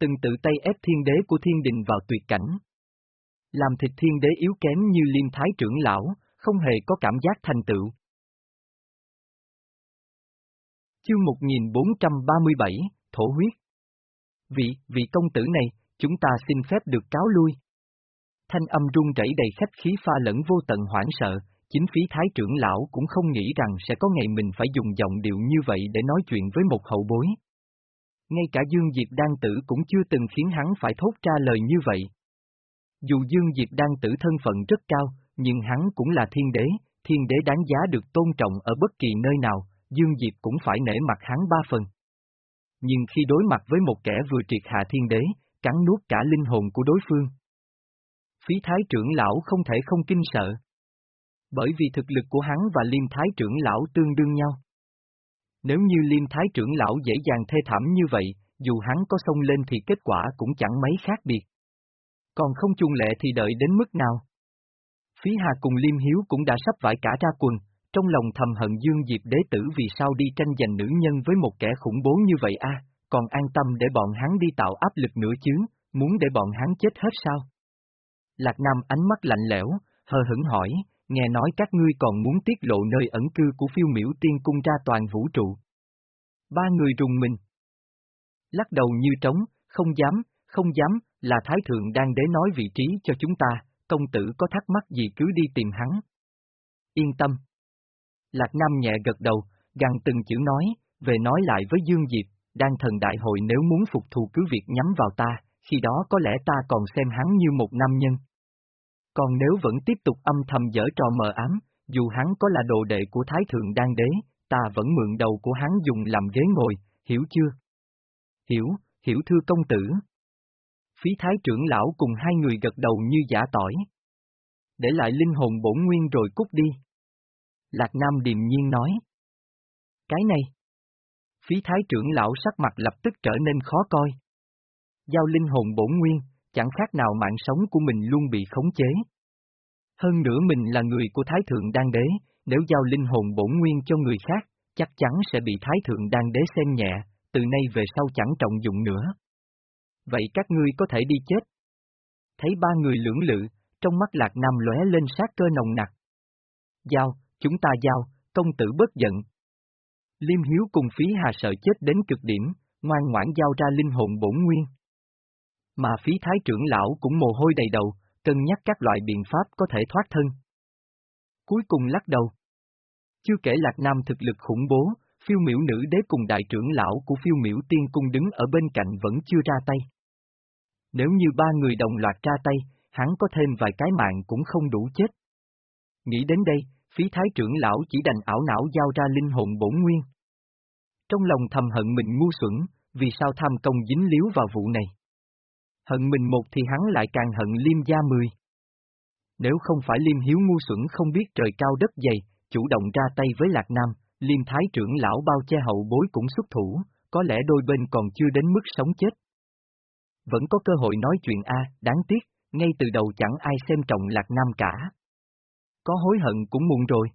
Từng tự tay ép thiên đế của thiên đình vào tuyệt cảnh. Làm thịt thiên đế yếu kém như liêm thái trưởng lão, không hề có cảm giác thành tựu. Chương 1437, Thổ huyết. Vị, vị công tử này, chúng ta xin phép được cáo lui. Thanh âm rung rẩy đầy khách khí pha lẫn vô tận hoảng sợ, chính phí thái trưởng lão cũng không nghĩ rằng sẽ có ngày mình phải dùng giọng điệu như vậy để nói chuyện với một hậu bối. Ngay cả Dương Diệp Đan Tử cũng chưa từng khiến hắn phải thốt ra lời như vậy. Dù Dương Diệp Đan Tử thân phận rất cao, nhưng hắn cũng là thiên đế, thiên đế đáng giá được tôn trọng ở bất kỳ nơi nào, Dương Diệp cũng phải nể mặt hắn ba phần. Nhưng khi đối mặt với một kẻ vừa triệt hạ thiên đế, cắn nuốt cả linh hồn của đối phương. Phí thái trưởng lão không thể không kinh sợ. Bởi vì thực lực của hắn và liêm thái trưởng lão tương đương nhau. Nếu như liêm thái trưởng lão dễ dàng thê thảm như vậy, dù hắn có xông lên thì kết quả cũng chẳng mấy khác biệt. Còn không chung lệ thì đợi đến mức nào? Phí Hà cùng Liêm Hiếu cũng đã sắp vải cả ra quần, trong lòng thầm hận Dương Diệp đế tử vì sao đi tranh giành nữ nhân với một kẻ khủng bố như vậy a, còn an tâm để bọn hắn đi tạo áp lực nữa chứ, muốn để bọn hắn chết hết sao? Lạc Nam ánh mắt lạnh lẽo, hờ hững hỏi, nghe nói các ngươi còn muốn tiết lộ nơi ẩn cư của phiêu miểu tiên cung ra toàn vũ trụ. Ba người rùng mình. Lắc đầu như trống, không dám, không dám, là Thái Thượng đang đế nói vị trí cho chúng ta, công tử có thắc mắc gì cứ đi tìm hắn. Yên tâm. Lạc Nam nhẹ gật đầu, gằn từng chữ nói, về nói lại với Dương Diệp, đang thần đại hội nếu muốn phục thù cứ việc nhắm vào ta, khi đó có lẽ ta còn xem hắn như một nam nhân. Còn nếu vẫn tiếp tục âm thầm dở trò mờ ám, dù hắn có là đồ đệ của Thái Thượng Đan Đế, ta vẫn mượn đầu của hắn dùng làm ghế ngồi, hiểu chưa? Hiểu, hiểu thưa công tử. Phí thái trưởng lão cùng hai người gật đầu như giả tỏi. Để lại linh hồn bổn nguyên rồi cút đi. Lạc Nam điềm nhiên nói. Cái này. Phí thái trưởng lão sắc mặt lập tức trở nên khó coi. Giao linh hồn bổn nguyên, chẳng khác nào mạng sống của mình luôn bị khống chế. Hơn nữa mình là người của Thái Thượng Đan Đế, nếu giao linh hồn bổn nguyên cho người khác, chắc chắn sẽ bị Thái Thượng Đan Đế xem nhẹ, từ nay về sau chẳng trọng dụng nữa. Vậy các ngươi có thể đi chết. Thấy ba người lưỡng lự, trong mắt Lạc Nam lóe lên sát cơ nồng nặc. Giao, chúng ta giao, công tử bất giận. Liêm Hiếu cùng phí hà sợ chết đến cực điểm, ngoan ngoãn giao ra linh hồn bổn nguyên. Mà phí thái trưởng lão cũng mồ hôi đầy đầu, cân nhắc các loại biện pháp có thể thoát thân. Cuối cùng lắc đầu. Chưa kể Lạc Nam thực lực khủng bố, phiêu miểu nữ đế cùng đại trưởng lão của phiêu miểu tiên cung đứng ở bên cạnh vẫn chưa ra tay. Nếu như ba người đồng loạt ra tay, hắn có thêm vài cái mạng cũng không đủ chết. Nghĩ đến đây, phí thái trưởng lão chỉ đành ảo não giao ra linh hồn bổn nguyên. Trong lòng thầm hận mình ngu xuẩn, vì sao tham công dính líu vào vụ này. Hận mình một thì hắn lại càng hận liêm gia mười. Nếu không phải liêm hiếu ngu xuẩn không biết trời cao đất dày, chủ động ra tay với Lạc Nam, liêm thái trưởng lão bao che hậu bối cũng xuất thủ, có lẽ đôi bên còn chưa đến mức sống chết. Vẫn có cơ hội nói chuyện A, đáng tiếc, ngay từ đầu chẳng ai xem trọng Lạc Nam cả. Có hối hận cũng muộn rồi.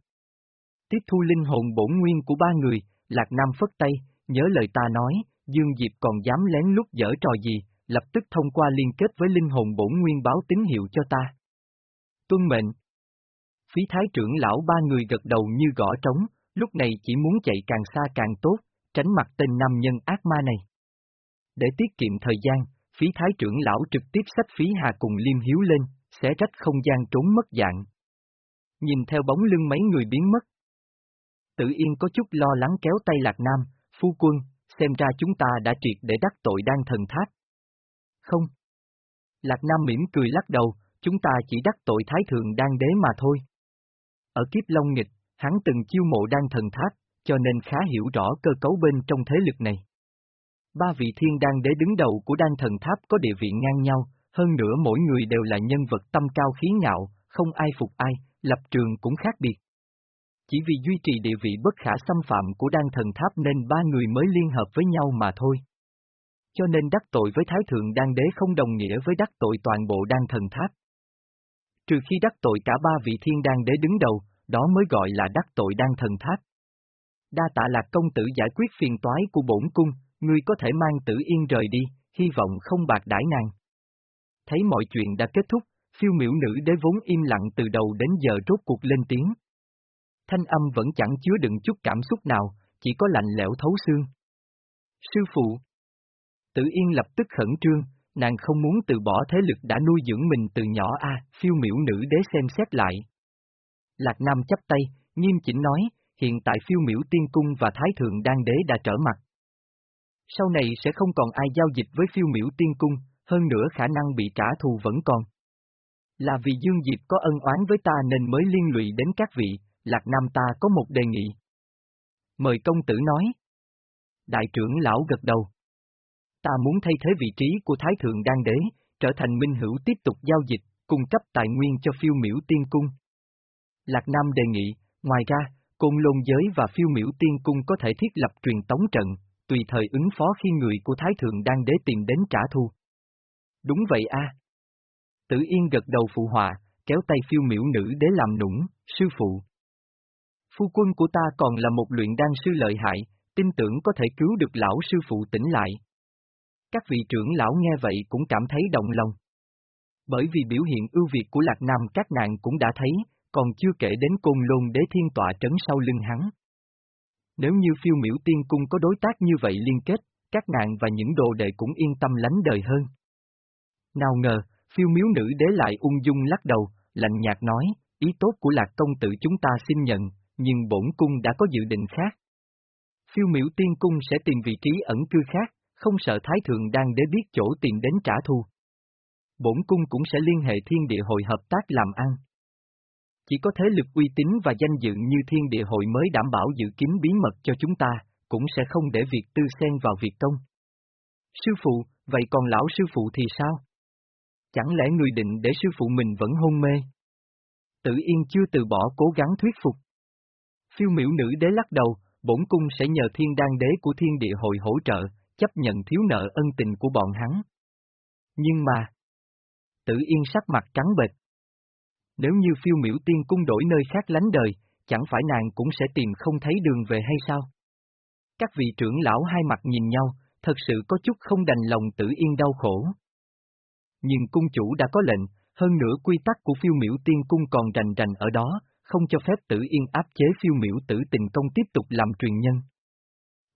Tiếp thu linh hồn bổn nguyên của ba người, Lạc Nam phất tay, nhớ lời ta nói, Dương Diệp còn dám lén lút dở trò gì, lập tức thông qua liên kết với linh hồn bổn nguyên báo tín hiệu cho ta. Tuân mệnh. Phí thái trưởng lão ba người gật đầu như gõ trống, lúc này chỉ muốn chạy càng xa càng tốt, tránh mặt tên nam nhân ác ma này. Để tiết kiệm thời gian, phí thái trưởng lão trực tiếp sách phí hà cùng liêm hiếu lên, sẽ rách không gian trốn mất dạng. Nhìn theo bóng lưng mấy người biến mất. Tự yên có chút lo lắng kéo tay lạc nam, phu quân, xem ra chúng ta đã triệt để đắc tội đang thần tháp. Không. Lạc Nam mỉm cười lắc đầu, chúng ta chỉ đắc tội Thái Thượng Đan Đế mà thôi. Ở kiếp Long Nghịch, hắn từng chiêu mộ đan thần tháp, cho nên khá hiểu rõ cơ cấu bên trong thế lực này. Ba vị thiên đan đế đứng đầu của đan thần tháp có địa vị ngang nhau, hơn nữa mỗi người đều là nhân vật tâm cao khí ngạo, không ai phục ai, lập trường cũng khác biệt. Chỉ vì duy trì địa vị bất khả xâm phạm của đan thần tháp nên ba người mới liên hợp với nhau mà thôi cho nên đắc tội với Thái Thượng Đan Đế không đồng nghĩa với đắc tội toàn bộ đan thần tháp. Trừ khi đắc tội cả ba vị thiên đan đế đứng đầu, đó mới gọi là đắc tội đan thần tháp. Đa tạ lạc công tử giải quyết phiền toái của bổn cung, ngươi có thể mang tử yên rời đi, hy vọng không bạc đãi nàng. Thấy mọi chuyện đã kết thúc, phiêu miểu nữ đế vốn im lặng từ đầu đến giờ rốt cuộc lên tiếng. Thanh âm vẫn chẳng chứa đựng chút cảm xúc nào, chỉ có lạnh lẽo thấu xương. Sư phụ, Tử Yên lập tức khẩn trương, nàng không muốn từ bỏ thế lực đã nuôi dưỡng mình từ nhỏ a, phiêu miểu nữ đế xem xét lại. Lạc Nam chấp tay, nghiêm chỉnh nói, hiện tại phiêu miểu tiên cung và thái thượng đan đế đã trở mặt. Sau này sẽ không còn ai giao dịch với phiêu miểu tiên cung, hơn nữa khả năng bị trả thù vẫn còn. Là vì Dương Diệp có ân oán với ta nên mới liên lụy đến các vị, Lạc Nam ta có một đề nghị. Mời công tử nói. Đại trưởng lão gật đầu. Ta muốn thay thế vị trí của Thái Thượng Đan Đế, trở thành minh hữu tiếp tục giao dịch, cung cấp tài nguyên cho phiêu miểu tiên cung. Lạc Nam đề nghị, ngoài ra, Côn Lôn Giới và phiêu miểu tiên cung có thể thiết lập truyền tống trận, tùy thời ứng phó khi người của Thái Thượng Đan Đế tìm đến trả thù. Đúng vậy a. Tử Yên gật đầu phụ họa, kéo tay phiêu miểu nữ đế làm nũng, sư phụ. Phu quân của ta còn là một luyện đan sư lợi hại, tin tưởng có thể cứu được lão sư phụ tỉnh lại. Các vị trưởng lão nghe vậy cũng cảm thấy động lòng. Bởi vì biểu hiện ưu việt của Lạc Nam các nạn cũng đã thấy, còn chưa kể đến côn lôn đế thiên tọa trấn sau lưng hắn. Nếu như phiêu miểu tiên cung có đối tác như vậy liên kết, các nạn và những đồ đệ cũng yên tâm lánh đời hơn. Nào ngờ, phiêu miếu nữ đế lại ung dung lắc đầu, lạnh nhạt nói, ý tốt của lạc công tử chúng ta xin nhận, nhưng bổn cung đã có dự định khác. Phiêu miểu tiên cung sẽ tìm vị trí ẩn cư khác, không sợ Thái Thượng đang đế biết chỗ tìm đến trả thù. Bổn cung cũng sẽ liên hệ thiên địa hội hợp tác làm ăn. Chỉ có thế lực uy tín và danh dự như thiên địa hội mới đảm bảo giữ kín bí mật cho chúng ta, cũng sẽ không để việc tư xen vào việc công. Sư phụ, vậy còn lão sư phụ thì sao? Chẳng lẽ người định để sư phụ mình vẫn hôn mê? Tử Yên chưa từ bỏ cố gắng thuyết phục. Phiêu miểu nữ đế lắc đầu, bổn cung sẽ nhờ thiên đan đế của thiên địa hội hỗ trợ, chấp nhận thiếu nợ ân tình của bọn hắn. Nhưng mà... Tử Yên sắc mặt trắng bệch. Nếu như phiêu miểu tiên cung đổi nơi khác lánh đời, chẳng phải nàng cũng sẽ tìm không thấy đường về hay sao? Các vị trưởng lão hai mặt nhìn nhau, thật sự có chút không đành lòng tử yên đau khổ. Nhưng cung chủ đã có lệnh, hơn nữa quy tắc của phiêu miểu tiên cung còn rành rành ở đó, không cho phép tử yên áp chế phiêu miểu tử tình công tiếp tục làm truyền nhân.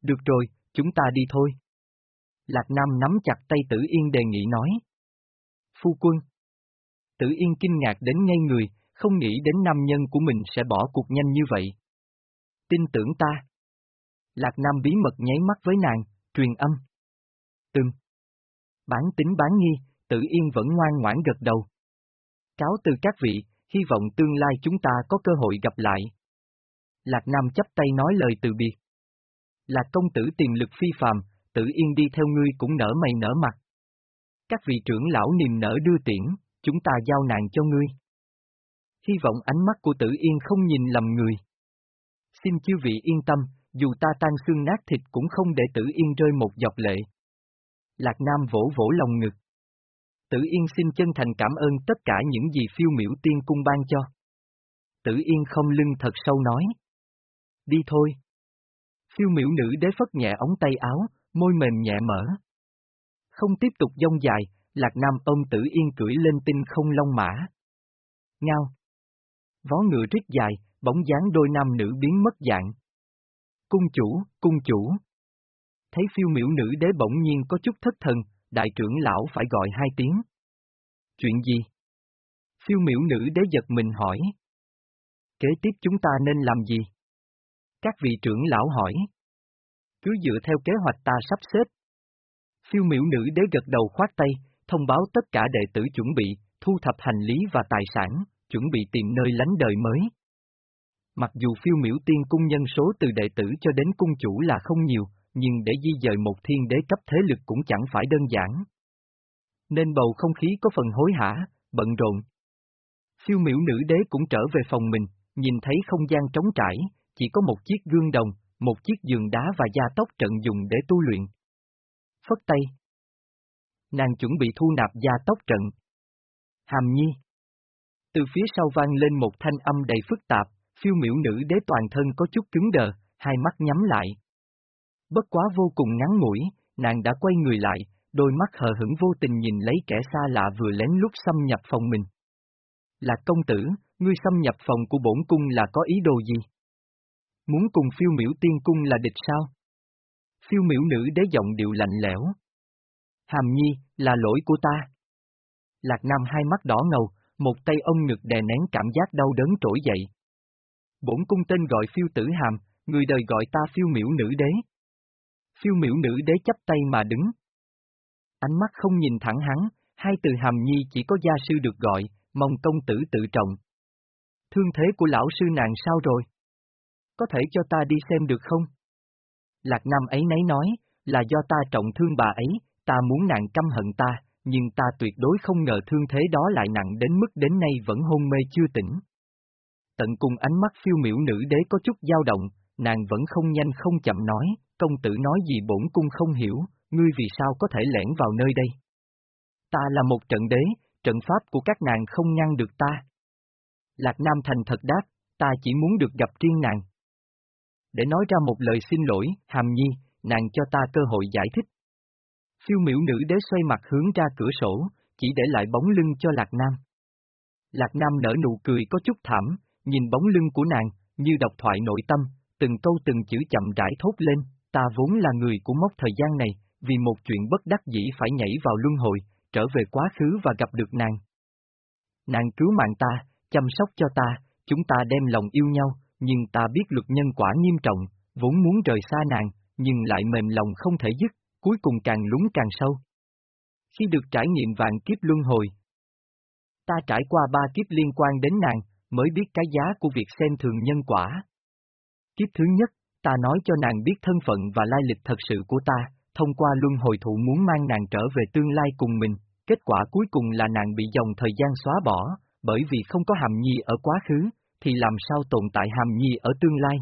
Được rồi, chúng ta đi thôi. Lạc Nam nắm chặt tay tử yên đề nghị nói. Phu quân. Tử yên kinh ngạc đến ngay người, không nghĩ đến nam nhân của mình sẽ bỏ cuộc nhanh như vậy. Tin tưởng ta. Lạc Nam bí mật nháy mắt với nàng, truyền âm. Từng. Bán tính bán nghi, Tử yên vẫn ngoan ngoãn gật đầu. Cáo từ các vị, hy vọng tương lai chúng ta có cơ hội gặp lại. Lạc Nam chấp tay nói lời từ biệt. Lạc công tử tiềm lực phi phàm, tự yên đi theo ngươi cũng nở mày nở mặt. Các vị trưởng lão niềm nở đưa tiễn, chúng ta giao nạn cho ngươi. Hy vọng ánh mắt của tử yên không nhìn lầm người. Xin chư vị yên tâm, dù ta tan xương nát thịt cũng không để tử yên rơi một giọt lệ. Lạc Nam vỗ vỗ lòng ngực. Tử Yên xin chân thành cảm ơn tất cả những gì phiêu miểu tiên cung ban cho. Tử Yên không lưng thật sâu nói. Đi thôi. Phiêu miểu nữ đế phất nhẹ ống tay áo, môi mềm nhẹ mở. Không tiếp tục dông dài, Lạc Nam ông Tử Yên cưỡi lên tinh không long mã. Ngao. Vó ngựa rít dài, bóng dáng đôi nam nữ biến mất dạng. Cung chủ, cung chủ. Thấy phiêu miểu nữ đế bỗng nhiên có chút thất thần, đại trưởng lão phải gọi hai tiếng. Chuyện gì? Phiêu miểu nữ đế giật mình hỏi. Kế tiếp chúng ta nên làm gì? Các vị trưởng lão hỏi. Cứ dựa theo kế hoạch ta sắp xếp. Phiêu miểu nữ đế gật đầu khoát tay, thông báo tất cả đệ tử chuẩn bị, thu thập hành lý và tài sản, chuẩn bị tìm nơi lánh đời mới. Mặc dù phiêu miểu tiên cung nhân số từ đệ tử cho đến cung chủ là không nhiều, nhưng để di dời một thiên đế cấp thế lực cũng chẳng phải đơn giản. Nên bầu không khí có phần hối hả, bận rộn. Phiêu miểu nữ đế cũng trở về phòng mình, nhìn thấy không gian trống trải, chỉ có một chiếc gương đồng, một chiếc giường đá và gia tốc trận dùng để tu luyện. Phất tay. Nàng chuẩn bị thu nạp gia tốc trận. Hàm nhi. Từ phía sau vang lên một thanh âm đầy phức tạp, phiêu miểu nữ đế toàn thân có chút cứng đờ, hai mắt nhắm lại. Bất quá vô cùng ngắn ngủi, nàng đã quay người lại, đôi mắt hờ hững vô tình nhìn lấy kẻ xa lạ vừa lén lút xâm nhập phòng mình. Là công tử, ngươi xâm nhập phòng của bổn cung là có ý đồ gì? Muốn cùng phiêu miểu tiên cung là địch sao? Phiêu miểu nữ đế giọng điệu lạnh lẽo. Hàm nhi, là lỗi của ta. Lạc Nam hai mắt đỏ ngầu, một tay ông ngực đè nén cảm giác đau đớn trỗi dậy. Bổn cung tên gọi phiêu tử hàm, người đời gọi ta phiêu miểu nữ đế. Phiêu miểu nữ đế chấp tay mà đứng. Ánh mắt không nhìn thẳng hắn, hai từ hàm nhi chỉ có gia sư được gọi, mong công tử tự trọng. Thương thế của lão sư nàng sao rồi? Có thể cho ta đi xem được không? Lạc Nam ấy nấy nói, là do ta trọng thương bà ấy, ta muốn nàng căm hận ta, nhưng ta tuyệt đối không ngờ thương thế đó lại nặng đến mức đến nay vẫn hôn mê chưa tỉnh. Tận cùng ánh mắt phiêu miểu nữ đế có chút dao động, nàng vẫn không nhanh không chậm nói, công tử nói gì bổn cung không hiểu, ngươi vì sao có thể lẻn vào nơi đây? Ta là một trận đế, trận pháp của các nàng không ngăn được ta. Lạc Nam thành thật đáp, ta chỉ muốn được gặp riêng nàng. Để nói ra một lời xin lỗi, hàm nhi, nàng cho ta cơ hội giải thích. Phiêu miểu nữ đế xoay mặt hướng ra cửa sổ, chỉ để lại bóng lưng cho Lạc Nam. Lạc Nam nở nụ cười có chút thảm, nhìn bóng lưng của nàng, như đọc thoại nội tâm, từng câu từng chữ chậm rãi thốt lên, ta vốn là người của mốc thời gian này, vì một chuyện bất đắc dĩ phải nhảy vào luân hồi, trở về quá khứ và gặp được nàng. Nàng cứu mạng ta, chăm sóc cho ta, chúng ta đem lòng yêu nhau, nhưng ta biết luật nhân quả nghiêm trọng, vốn muốn rời xa nàng, nhưng lại mềm lòng không thể dứt, cuối cùng càng lún càng sâu. Khi được trải nghiệm vạn kiếp luân hồi, ta trải qua ba kiếp liên quan đến nàng, mới biết cái giá của việc xem thường nhân quả. Kiếp thứ nhất, ta nói cho nàng biết thân phận và lai lịch thật sự của ta, thông qua luân hồi thụ muốn mang nàng trở về tương lai cùng mình, kết quả cuối cùng là nàng bị dòng thời gian xóa bỏ, bởi vì không có hàm nhi ở quá khứ, thì làm sao tồn tại hàm nhi ở tương lai.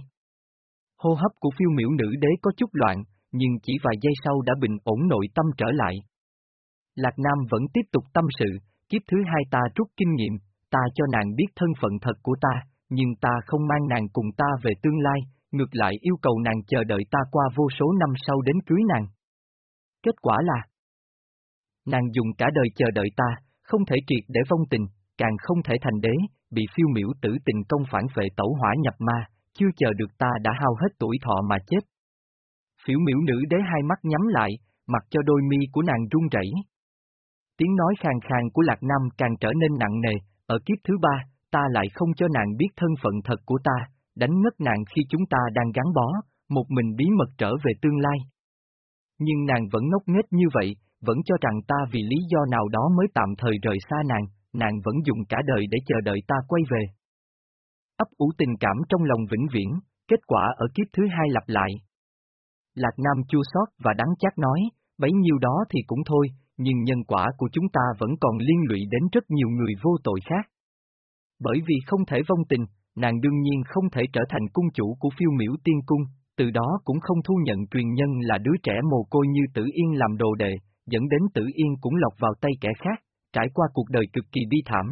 Hô hấp của phiêu miểu nữ đế có chút loạn, nhưng chỉ vài giây sau đã bình ổn nội tâm trở lại. Lạc Nam vẫn tiếp tục tâm sự, kiếp thứ hai ta rút kinh nghiệm, ta cho nàng biết thân phận thật của ta, nhưng ta không mang nàng cùng ta về tương lai, ngược lại yêu cầu nàng chờ đợi ta qua vô số năm sau đến cưới nàng. Kết quả là Nàng dùng cả đời chờ đợi ta, không thể triệt để vong tình, càng không thể thành đế, bị phiêu miểu tử tình công phản vệ tẩu hỏa nhập ma, chưa chờ được ta đã hao hết tuổi thọ mà chết. Phiêu miểu nữ đế hai mắt nhắm lại, mặc cho đôi mi của nàng run rẩy. Tiếng nói khàn khàn của Lạc Nam càng trở nên nặng nề, ở kiếp thứ ba, ta lại không cho nàng biết thân phận thật của ta, đánh ngất nàng khi chúng ta đang gắn bó, một mình bí mật trở về tương lai. Nhưng nàng vẫn ngốc nghếch như vậy, vẫn cho rằng ta vì lý do nào đó mới tạm thời rời xa nàng, nàng vẫn dùng cả đời để chờ đợi ta quay về. Ấp ủ tình cảm trong lòng vĩnh viễn, kết quả ở kiếp thứ hai lặp lại. Lạc Nam chua xót và đắng chát nói, bấy nhiêu đó thì cũng thôi, nhưng nhân quả của chúng ta vẫn còn liên lụy đến rất nhiều người vô tội khác. Bởi vì không thể vong tình, nàng đương nhiên không thể trở thành cung chủ của phiêu miễu tiên cung, từ đó cũng không thu nhận truyền nhân là đứa trẻ mồ côi như Tử Yên làm đồ đệ, dẫn đến Tử Yên cũng lọc vào tay kẻ khác, trải qua cuộc đời cực kỳ bi thảm.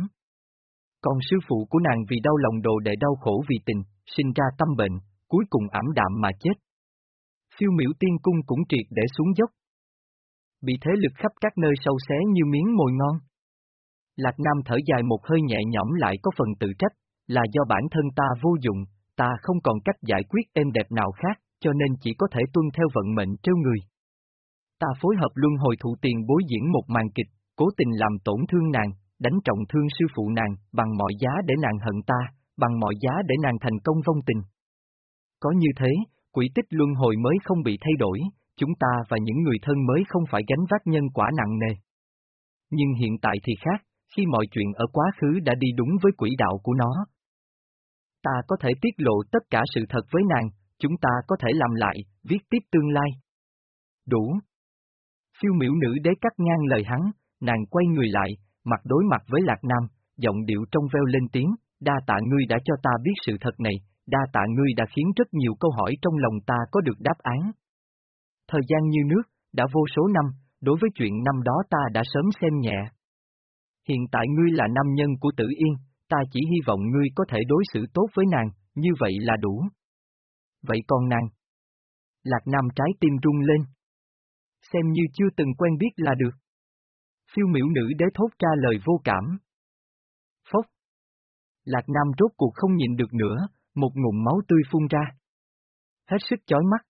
Còn sư phụ của nàng vì đau lòng đồ đệ đau khổ vì tình, sinh ra tâm bệnh, cuối cùng ảm đạm mà chết. Phiêu miễu tiên cung cũng triệt để xuống dốc. Bị thế lực khắp các nơi sâu xé như miếng mồi ngon. Lạc Nam thở dài một hơi nhẹ nhõm lại có phần tự trách, là do bản thân ta vô dụng, ta không còn cách giải quyết êm đẹp nào khác, cho nên chỉ có thể tuân theo vận mệnh trêu người. Ta phối hợp luân hồi thụ tiền bối diễn một màn kịch, cố tình làm tổn thương nàng, đánh trọng thương sư phụ nàng, bằng mọi giá để nàng hận ta, bằng mọi giá để nàng thành công vong tình. Có như thế, quỷ tích luân hồi mới không bị thay đổi, chúng ta và những người thân mới không phải gánh vác nhân quả nặng nề. Nhưng hiện tại thì khác, khi mọi chuyện ở quá khứ đã đi đúng với quỹ đạo của nó. Ta có thể tiết lộ tất cả sự thật với nàng, chúng ta có thể làm lại, viết tiếp tương lai. Đủ. Phiêu miểu nữ đế cắt ngang lời hắn, nàng quay người lại, mặt đối mặt với Lạc Nam, giọng điệu trong veo lên tiếng, đa tạ ngươi đã cho ta biết sự thật này, đa tạ ngươi đã khiến rất nhiều câu hỏi trong lòng ta có được đáp án. Thời gian như nước, đã vô số năm, đối với chuyện năm đó ta đã sớm xem nhẹ. Hiện tại ngươi là nam nhân của tử yên, ta chỉ hy vọng ngươi có thể đối xử tốt với nàng, như vậy là đủ. Vậy còn nàng? Lạc Nam trái tim rung lên. Xem như chưa từng quen biết là được. Phiêu miểu nữ đế thốt ra lời vô cảm. Phốc. Lạc Nam rốt cuộc không nhịn được nữa, một ngụm máu tươi phun ra. Hết sức chói mắt.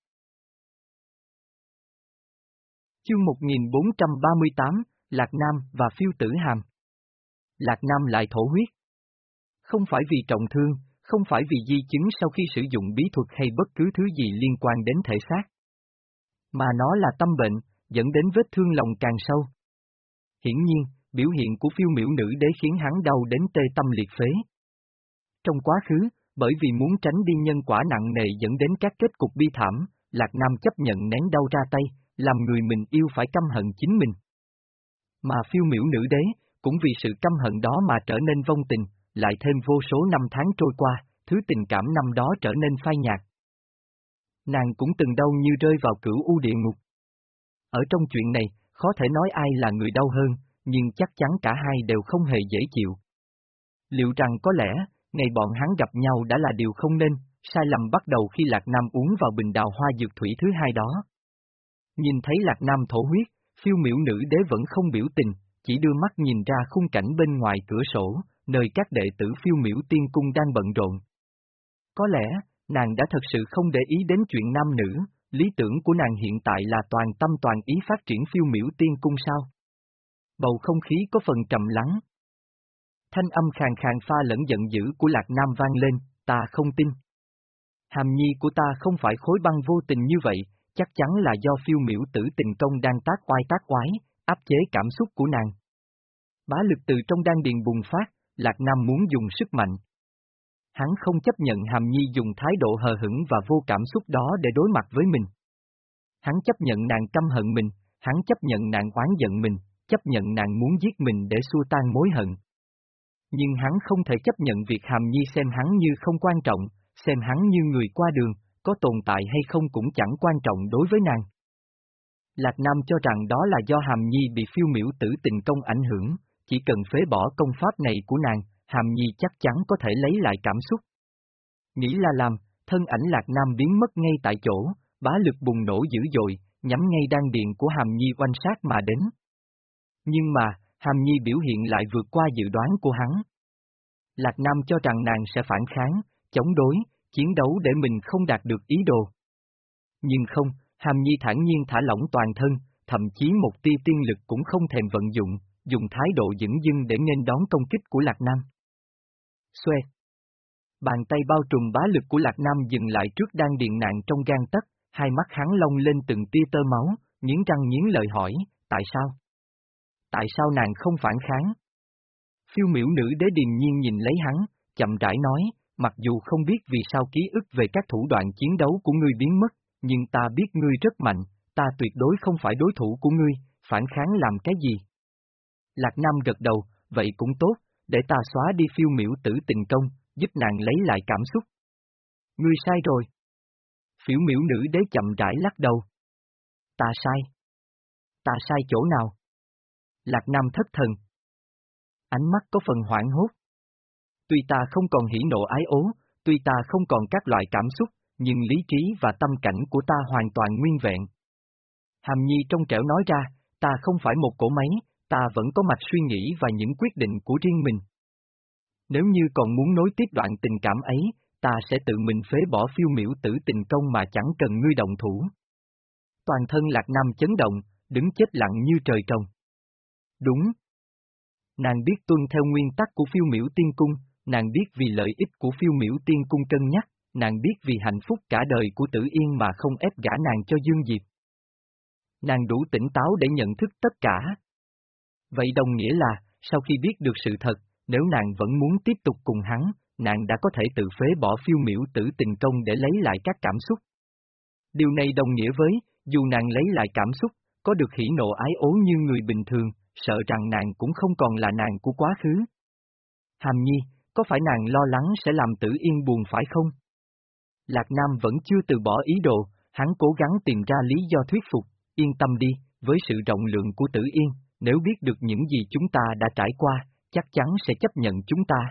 Chương 1438, Lạc Nam và Phiêu Tử Hàm. Lạc Nam lại thổ huyết. Không phải vì trọng thương, không phải vì di chứng sau khi sử dụng bí thuật hay bất cứ thứ gì liên quan đến thể xác. Mà nó là tâm bệnh, dẫn đến vết thương lòng càng sâu. Hiển nhiên, biểu hiện của phiêu miểu nữ đế khiến hắn đau đến tê tâm liệt phế. Trong quá khứ, bởi vì muốn tránh đi nhân quả nặng nề dẫn đến các kết cục bi thảm, Lạc Nam chấp nhận nén đau ra tay, làm người mình yêu phải căm hận chính mình. Mà phiêu miểu nữ đế, cũng vì sự căm hận đó mà trở nên vong tình, lại thêm vô số năm tháng trôi qua, thứ tình cảm năm đó trở nên phai nhạt. Nàng cũng từng đau như rơi vào cửu u địa ngục. Ở trong chuyện này, khó thể nói ai là người đau hơn, nhưng chắc chắn cả hai đều không hề dễ chịu. Liệu rằng có lẽ, ngày bọn hắn gặp nhau đã là điều không nên, sai lầm bắt đầu khi Lạc Nam uống vào bình đào hoa dược thủy thứ hai đó. Nhìn thấy Lạc Nam thổ huyết, phiêu miểu nữ đế vẫn không biểu tình, chỉ đưa mắt nhìn ra khung cảnh bên ngoài cửa sổ, nơi các đệ tử phiêu miểu tiên cung đang bận rộn. Có lẽ, nàng đã thật sự không để ý đến chuyện nam nữ, lý tưởng của nàng hiện tại là toàn tâm toàn ý phát triển phiêu miểu tiên cung sao. Bầu không khí có phần trầm lắng. Thanh âm khàn khàn pha lẫn giận dữ của Lạc Nam vang lên, ta không tin. Hàm nhi của ta không phải khối băng vô tình như vậy, chắc chắn là do phiêu miểu tử tình công đang tác oai tác quái, áp chế cảm xúc của nàng. Bá lực từ trong đan điền bùng phát, Lạc Nam muốn dùng sức mạnh. Hắn không chấp nhận Hàm Nhi dùng thái độ hờ hững và vô cảm xúc đó để đối mặt với mình. Hắn chấp nhận nàng căm hận mình, hắn chấp nhận nàng oán giận mình, chấp nhận nàng muốn giết mình để xua tan mối hận. Nhưng hắn không thể chấp nhận việc Hàm Nhi xem hắn như không quan trọng, xem hắn như người qua đường, có tồn tại hay không cũng chẳng quan trọng đối với nàng. Lạc Nam cho rằng đó là do Hàm Nhi bị phiêu miểu tử tình công ảnh hưởng, chỉ cần phế bỏ công pháp này của nàng, Hàm Nhi chắc chắn có thể lấy lại cảm xúc. Nghĩ là làm, thân ảnh Lạc Nam biến mất ngay tại chỗ, bá lực bùng nổ dữ dội, nhắm ngay đan điện của Hàm Nhi quanh sát mà đến. Nhưng mà, Hàm Nhi biểu hiện lại vượt qua dự đoán của hắn. Lạc Nam cho rằng nàng sẽ phản kháng, chống đối, chiến đấu để mình không đạt được ý đồ. Nhưng không, Hàm Nhi thản nhiên thả lỏng toàn thân, thậm chí một tia tiên lực cũng không thèm vận dụng, dùng thái độ dững dưng để nên đón công kích của Lạc Nam. Xoe. Bàn tay bao trùm bá lực của Lạc Nam dừng lại trước đan điện nạn trong gan tấc, hai mắt hắn long lên từng tia tơ máu, nghiến răng nghiến lời hỏi, tại sao? Tại sao nàng không phản kháng? Phiêu miểu nữ đế điềm nhiên nhìn lấy hắn, chậm rãi nói, mặc dù không biết vì sao ký ức về các thủ đoạn chiến đấu của ngươi biến mất, nhưng ta biết ngươi rất mạnh, ta tuyệt đối không phải đối thủ của ngươi, phản kháng làm cái gì? Lạc Nam gật đầu, vậy cũng tốt, để ta xóa đi phiêu miểu tử tình công, giúp nàng lấy lại cảm xúc. Ngươi sai rồi. Phiêu miểu nữ đế chậm rãi lắc đầu. Ta sai. Ta sai chỗ nào? Lạc Nam thất thần. Ánh mắt có phần hoảng hốt. Tuy ta không còn hỉ nộ ái ố, tuy ta không còn các loại cảm xúc, nhưng lý trí và tâm cảnh của ta hoàn toàn nguyên vẹn. Hàm Nhi trong trẻo nói ra, ta không phải một cổ máy, ta vẫn có mạch suy nghĩ và những quyết định của riêng mình. Nếu như còn muốn nối tiếp đoạn tình cảm ấy, ta sẽ tự mình phế bỏ phiêu miểu tử tình công mà chẳng cần ngươi động thủ. Toàn thân Lạc Nam chấn động, đứng chết lặng như trời trồng. Đúng. Nàng biết tuân theo nguyên tắc của phiêu miểu tiên cung, nàng biết vì lợi ích của phiêu miểu tiên cung cân nhắc, nàng biết vì hạnh phúc cả đời của tử yên mà không ép gả nàng cho Dương Diệp. Nàng đủ tỉnh táo để nhận thức tất cả. Vậy đồng nghĩa là, sau khi biết được sự thật, nếu nàng vẫn muốn tiếp tục cùng hắn, nàng đã có thể tự phế bỏ phiêu miểu tử tình công để lấy lại các cảm xúc. Điều này đồng nghĩa với, dù nàng lấy lại cảm xúc, có được hỉ nộ ái ố như người bình thường, sợ rằng nàng cũng không còn là nàng của quá khứ. Hàm nhi, có phải nàng lo lắng sẽ làm tử yên buồn phải không? Lạc Nam vẫn chưa từ bỏ ý đồ, hắn cố gắng tìm ra lý do thuyết phục, yên tâm đi, với sự rộng lượng của tử yên, nếu biết được những gì chúng ta đã trải qua, chắc chắn sẽ chấp nhận chúng ta.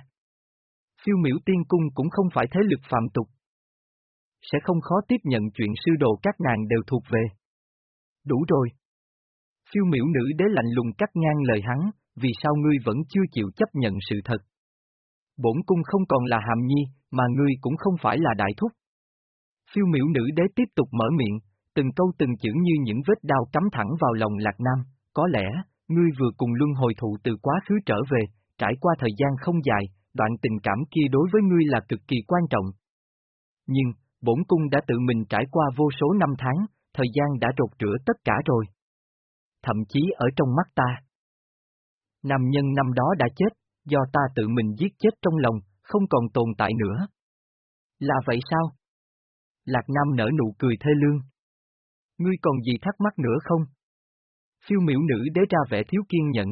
Phiêu miểu tiên cung cũng không phải thế lực phạm tục. Sẽ không khó tiếp nhận chuyện sư đồ các nàng đều thuộc về. Đủ rồi. Phiêu miểu nữ đế lạnh lùng cắt ngang lời hắn, vì sao ngươi vẫn chưa chịu chấp nhận sự thật. Bổn cung không còn là hàm nhi, mà ngươi cũng không phải là đại thúc. Phiêu miểu nữ đế tiếp tục mở miệng, từng câu từng chữ như những vết đao cắm thẳng vào lòng Lạc Nam, có lẽ, ngươi vừa cùng luân hồi thụ từ quá khứ trở về, trải qua thời gian không dài, đoạn tình cảm kia đối với ngươi là cực kỳ quan trọng. Nhưng, bổn cung đã tự mình trải qua vô số năm tháng, thời gian đã rột rửa tất cả rồi. Thậm chí ở trong mắt ta. Nam nhân năm đó đã chết, do ta tự mình giết chết trong lòng, không còn tồn tại nữa. Là vậy sao? Lạc Nam nở nụ cười thê lương. Ngươi còn gì thắc mắc nữa không? Phiêu miểu nữ đế ra vẻ thiếu kiên nhẫn.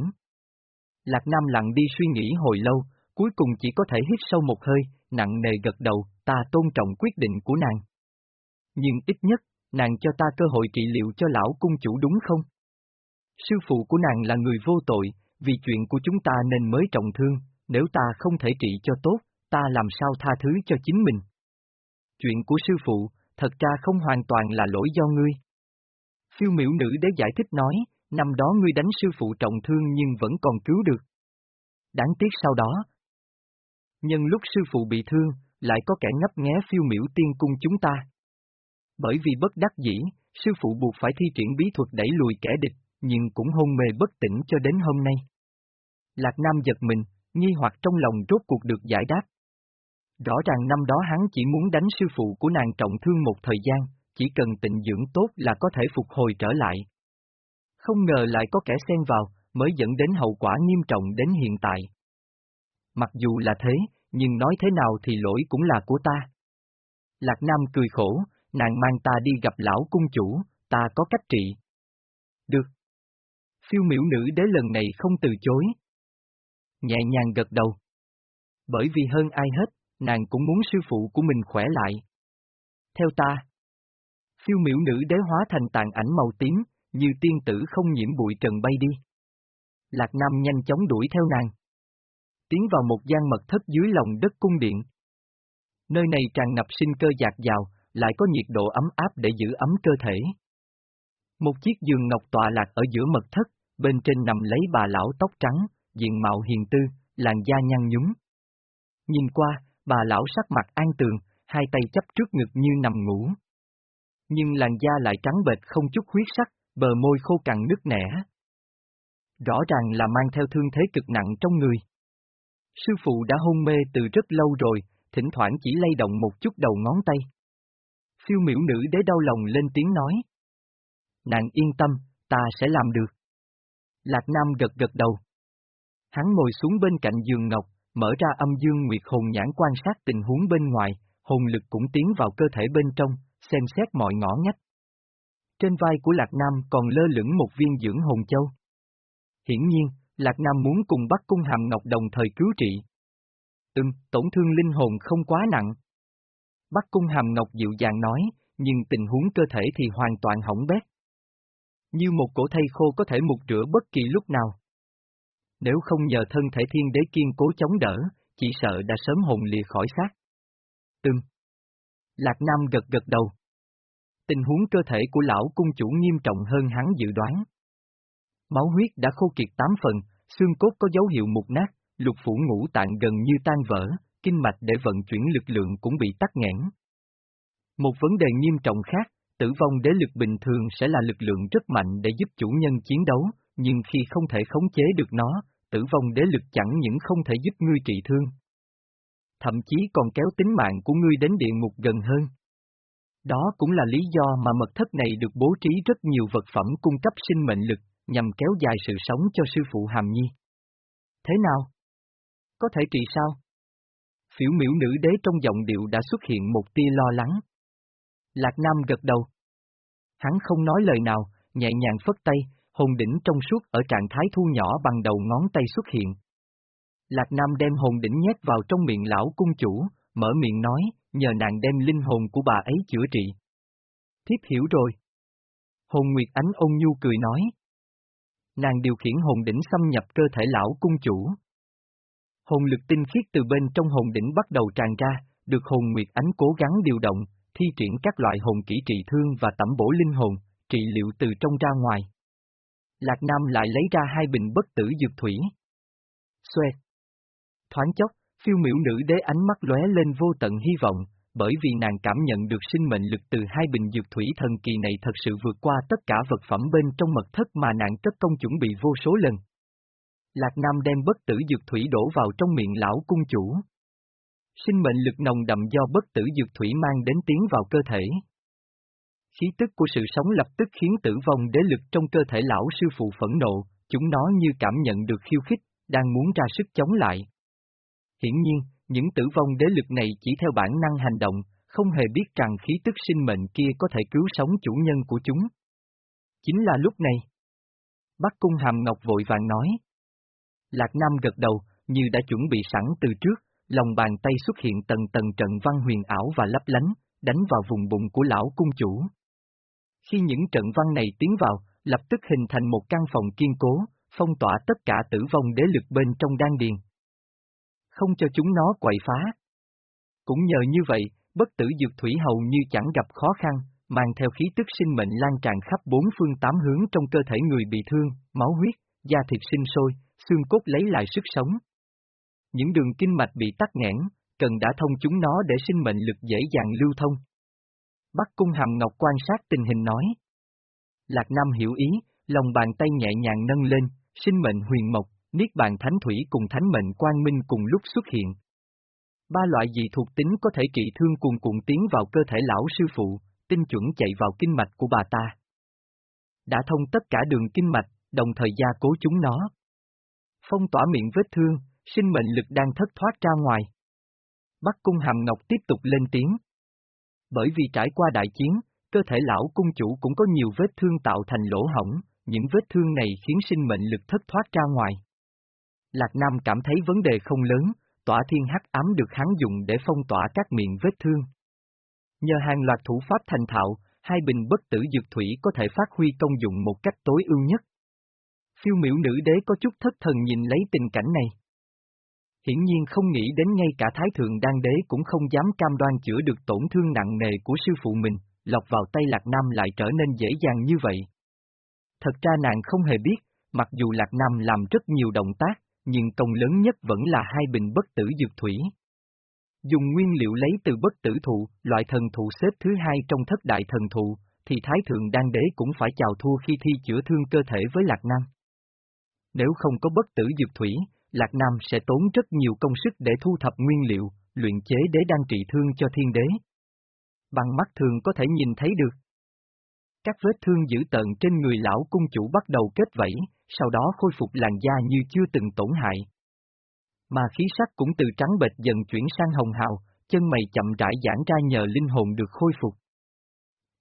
Lạc Nam lặng đi suy nghĩ hồi lâu, cuối cùng chỉ có thể hít sâu một hơi, nặng nề gật đầu, ta tôn trọng quyết định của nàng. Nhưng ít nhất, nàng cho ta cơ hội trị liệu cho lão cung chủ đúng không? Sư phụ của nàng là người vô tội, vì chuyện của chúng ta nên mới trọng thương, nếu ta không thể trị cho tốt, ta làm sao tha thứ cho chính mình? Chuyện của sư phụ, thật ra không hoàn toàn là lỗi do ngươi. Phiêu miểu nữ đế giải thích nói, năm đó ngươi đánh sư phụ trọng thương nhưng vẫn còn cứu được. Đáng tiếc sau đó. Nhân lúc sư phụ bị thương, lại có kẻ ngấp nghé phiêu miểu tiên cung chúng ta. Bởi vì bất đắc dĩ, sư phụ buộc phải thi triển bí thuật đẩy lùi kẻ địch, nhưng cũng hôn mê bất tỉnh cho đến hôm nay. Lạc Nam giật mình, nghi hoặc trong lòng rốt cuộc được giải đáp. Rõ ràng năm đó hắn chỉ muốn đánh sư phụ của nàng trọng thương một thời gian, chỉ cần tịnh dưỡng tốt là có thể phục hồi trở lại. Không ngờ lại có kẻ xen vào, mới dẫn đến hậu quả nghiêm trọng đến hiện tại. Mặc dù là thế, nhưng nói thế nào thì lỗi cũng là của ta. Lạc Nam cười khổ, nàng mang ta đi gặp lão cung chủ, ta có cách trị. Được. Phiêu miểu nữ đế lần này không từ chối. Nhẹ nhàng gật đầu. Bởi vì hơn ai hết, nàng cũng muốn sư phụ của mình khỏe lại. Theo ta, phiêu miểu nữ đế hóa thành tàn ảnh màu tím, như tiên tử không nhiễm bụi trần bay đi. Lạc Nam nhanh chóng đuổi theo nàng. Tiến vào một gian mật thất dưới lòng đất cung điện. Nơi này tràn ngập sinh cơ dạt dào, lại có nhiệt độ ấm áp để giữ ấm cơ thể. Một chiếc giường ngọc tọa lạc ở giữa mật thất, bên trên nằm lấy bà lão tóc trắng, diện mạo hiền tư, làn da nhăn nhúm. Nhìn qua, bà lão sắc mặt an tường, hai tay chấp trước ngực như nằm ngủ. Nhưng làn da lại trắng bệch không chút huyết sắc, bờ môi khô cằn nứt nẻ. Rõ ràng là mang theo thương thế cực nặng trong người. Sư phụ đã hôn mê từ rất lâu rồi, thỉnh thoảng chỉ lay động một chút đầu ngón tay. Phiêu miểu nữ đế đau lòng lên tiếng nói. Nàng yên tâm, ta sẽ làm được. Lạc Nam gật gật đầu. Hắn ngồi xuống bên cạnh giường ngọc, mở ra âm dương nguyệt hồn nhãn quan sát tình huống bên ngoài, hồn lực cũng tiến vào cơ thể bên trong, xem xét mọi ngõ ngách. Trên vai của Lạc Nam còn lơ lửng một viên dưỡng hồn châu. Hiển nhiên, Lạc Nam muốn cùng bắt cung hàm ngọc đồng thời cứu trị. Ừm, tổn thương linh hồn không quá nặng. Bắc cung hàm ngọc dịu dàng nói, nhưng tình huống cơ thể thì hoàn toàn hỏng bét. Như một cổ thây khô có thể mục rửa bất kỳ lúc nào. Nếu không nhờ thân thể thiên đế kiên cố chống đỡ, chỉ sợ đã sớm hồn lìa khỏi xác. Ừm. Lạc Nam gật gật đầu. Tình huống cơ thể của lão cung chủ nghiêm trọng hơn hắn dự đoán. Máu huyết đã khô kiệt tám phần, xương cốt có dấu hiệu mục nát, lục phủ ngũ tạng gần như tan vỡ, kinh mạch để vận chuyển lực lượng cũng bị tắc nghẽn. Một vấn đề nghiêm trọng khác, tử vong đế lực bình thường sẽ là lực lượng rất mạnh để giúp chủ nhân chiến đấu, nhưng khi không thể khống chế được nó, tử vong đế lực chẳng những không thể giúp ngươi trị thương. Thậm chí còn kéo tính mạng của ngươi đến địa ngục gần hơn. Đó cũng là lý do mà mật thất này được bố trí rất nhiều vật phẩm cung cấp sinh mệnh lực, nhằm kéo dài sự sống cho sư phụ Hàm Nhi. Thế nào? Có thể trị sao? Phiểu miểu nữ đế trong giọng điệu đã xuất hiện một tia lo lắng. Lạc Nam gật đầu. Hắn không nói lời nào, nhẹ nhàng phất tay, hồn đỉnh trong suốt ở trạng thái thu nhỏ bằng đầu ngón tay xuất hiện. Lạc Nam đem hồn đỉnh nhét vào trong miệng lão cung chủ, mở miệng nói, nhờ nàng đem linh hồn của bà ấy chữa trị. Thiếp hiểu rồi. Hồn Nguyệt Ánh ôn nhu cười nói. Nàng điều khiển hồn đỉnh xâm nhập cơ thể lão cung chủ. Hồn lực tinh khiết từ bên trong hồn đỉnh bắt đầu tràn ra, được hồn Nguyệt Ánh cố gắng điều động, thi triển các loại hồn kỹ trị thương và tẩm bổ linh hồn, trị liệu từ trong ra ngoài. Lạc Nam lại lấy ra hai bình bất tử dược thủy. Xoẹt. Thoáng chốc, phiêu miểu nữ đế ánh mắt lóe lên vô tận hy vọng, bởi vì nàng cảm nhận được sinh mệnh lực từ hai bình dược thủy thần kỳ này thật sự vượt qua tất cả vật phẩm bên trong mật thất mà nàng cất công chuẩn bị vô số lần. Lạc Nam đem bất tử dược thủy đổ vào trong miệng lão cung chủ. Sinh mệnh lực nồng đậm do bất tử dược thủy mang đến tiến vào cơ thể. Khí tức của sự sống lập tức khiến tử vong đế lực trong cơ thể lão sư phụ phẫn nộ, chúng nó như cảm nhận được khiêu khích, đang muốn ra sức chống lại. Hiển nhiên, những tử vong đế lực này chỉ theo bản năng hành động, không hề biết rằng khí tức sinh mệnh kia có thể cứu sống chủ nhân của chúng. Chính là lúc này. Bắc Cung Hàm Ngọc vội vàng nói. Lạc Nam gật đầu, như đã chuẩn bị sẵn từ trước, lòng bàn tay xuất hiện tầng tầng trận văn huyền ảo và lấp lánh, đánh vào vùng bụng của lão cung chủ. Khi những trận văn này tiến vào, lập tức hình thành một căn phòng kiên cố, phong tỏa tất cả tử vong đế lực bên trong đan điền. Không cho chúng nó quậy phá. Cũng nhờ như vậy, bất tử dược thủy hầu như chẳng gặp khó khăn, mang theo khí tức sinh mệnh lan tràn khắp bốn phương tám hướng trong cơ thể người bị thương, máu huyết, da thịt sinh sôi, xương cốt lấy lại sức sống. Những đường kinh mạch bị tắc nghẽn, cần đã thông chúng nó để sinh mệnh lực dễ dàng lưu thông. Bắc Cung Hàm Ngọc quan sát tình hình nói. Lạc Nam hiểu ý, lòng bàn tay nhẹ nhàng nâng lên, sinh mệnh huyền mộc, niết bàn thánh thủy cùng thánh mệnh quang minh cùng lúc xuất hiện. Ba loại dị thuộc tính có thể trị thương cuồn cuộn tiến vào cơ thể lão sư phụ, tinh chuẩn chạy vào kinh mạch của bà ta. Đã thông tất cả đường kinh mạch, đồng thời gia cố chúng nó. Phong tỏa miệng vết thương, sinh mệnh lực đang thất thoát ra ngoài. Bắc cung hàm ngọc tiếp tục lên tiếng. Bởi vì trải qua đại chiến, cơ thể lão cung chủ cũng có nhiều vết thương tạo thành lỗ hổng, những vết thương này khiến sinh mệnh lực thất thoát ra ngoài. Lạc Nam cảm thấy vấn đề không lớn, tỏa thiên hắc ám được hắn dùng để phong tỏa các miệng vết thương. Nhờ hàng loạt thủ pháp thành thạo, hai bình bất tử dược thủy có thể phát huy công dụng một cách tối ưu nhất. Phiêu miểu nữ đế có chút thất thần nhìn lấy tình cảnh này. Hiển nhiên không nghĩ đến ngay cả Thái Thượng Đan Đế cũng không dám cam đoan chữa được tổn thương nặng nề của sư phụ mình, lọc vào tay Lạc Nam lại trở nên dễ dàng như vậy. Thật ra nàng không hề biết, mặc dù Lạc Nam làm rất nhiều động tác, nhưng công lớn nhất vẫn là hai bình bất tử dược thủy. Dùng nguyên liệu lấy từ bất tử thụ, loại thần thụ xếp thứ hai trong thất đại thần thụ, thì Thái Thượng Đan Đế cũng phải chào thua khi thi chữa thương cơ thể với Lạc Nam. Nếu không có bất tử dược thủy, Lạc Nam sẽ tốn rất nhiều công sức để thu thập nguyên liệu, luyện chế đế đan trị thương cho thiên đế. Bằng mắt thường có thể nhìn thấy được. Các vết thương dữ tợn trên người lão cung chủ bắt đầu kết vẫy, sau đó khôi phục làn da như chưa từng tổn hại. Mà khí sắc cũng từ trắng bệch dần chuyển sang hồng hào, chân mày chậm rãi giãn ra nhờ linh hồn được khôi phục.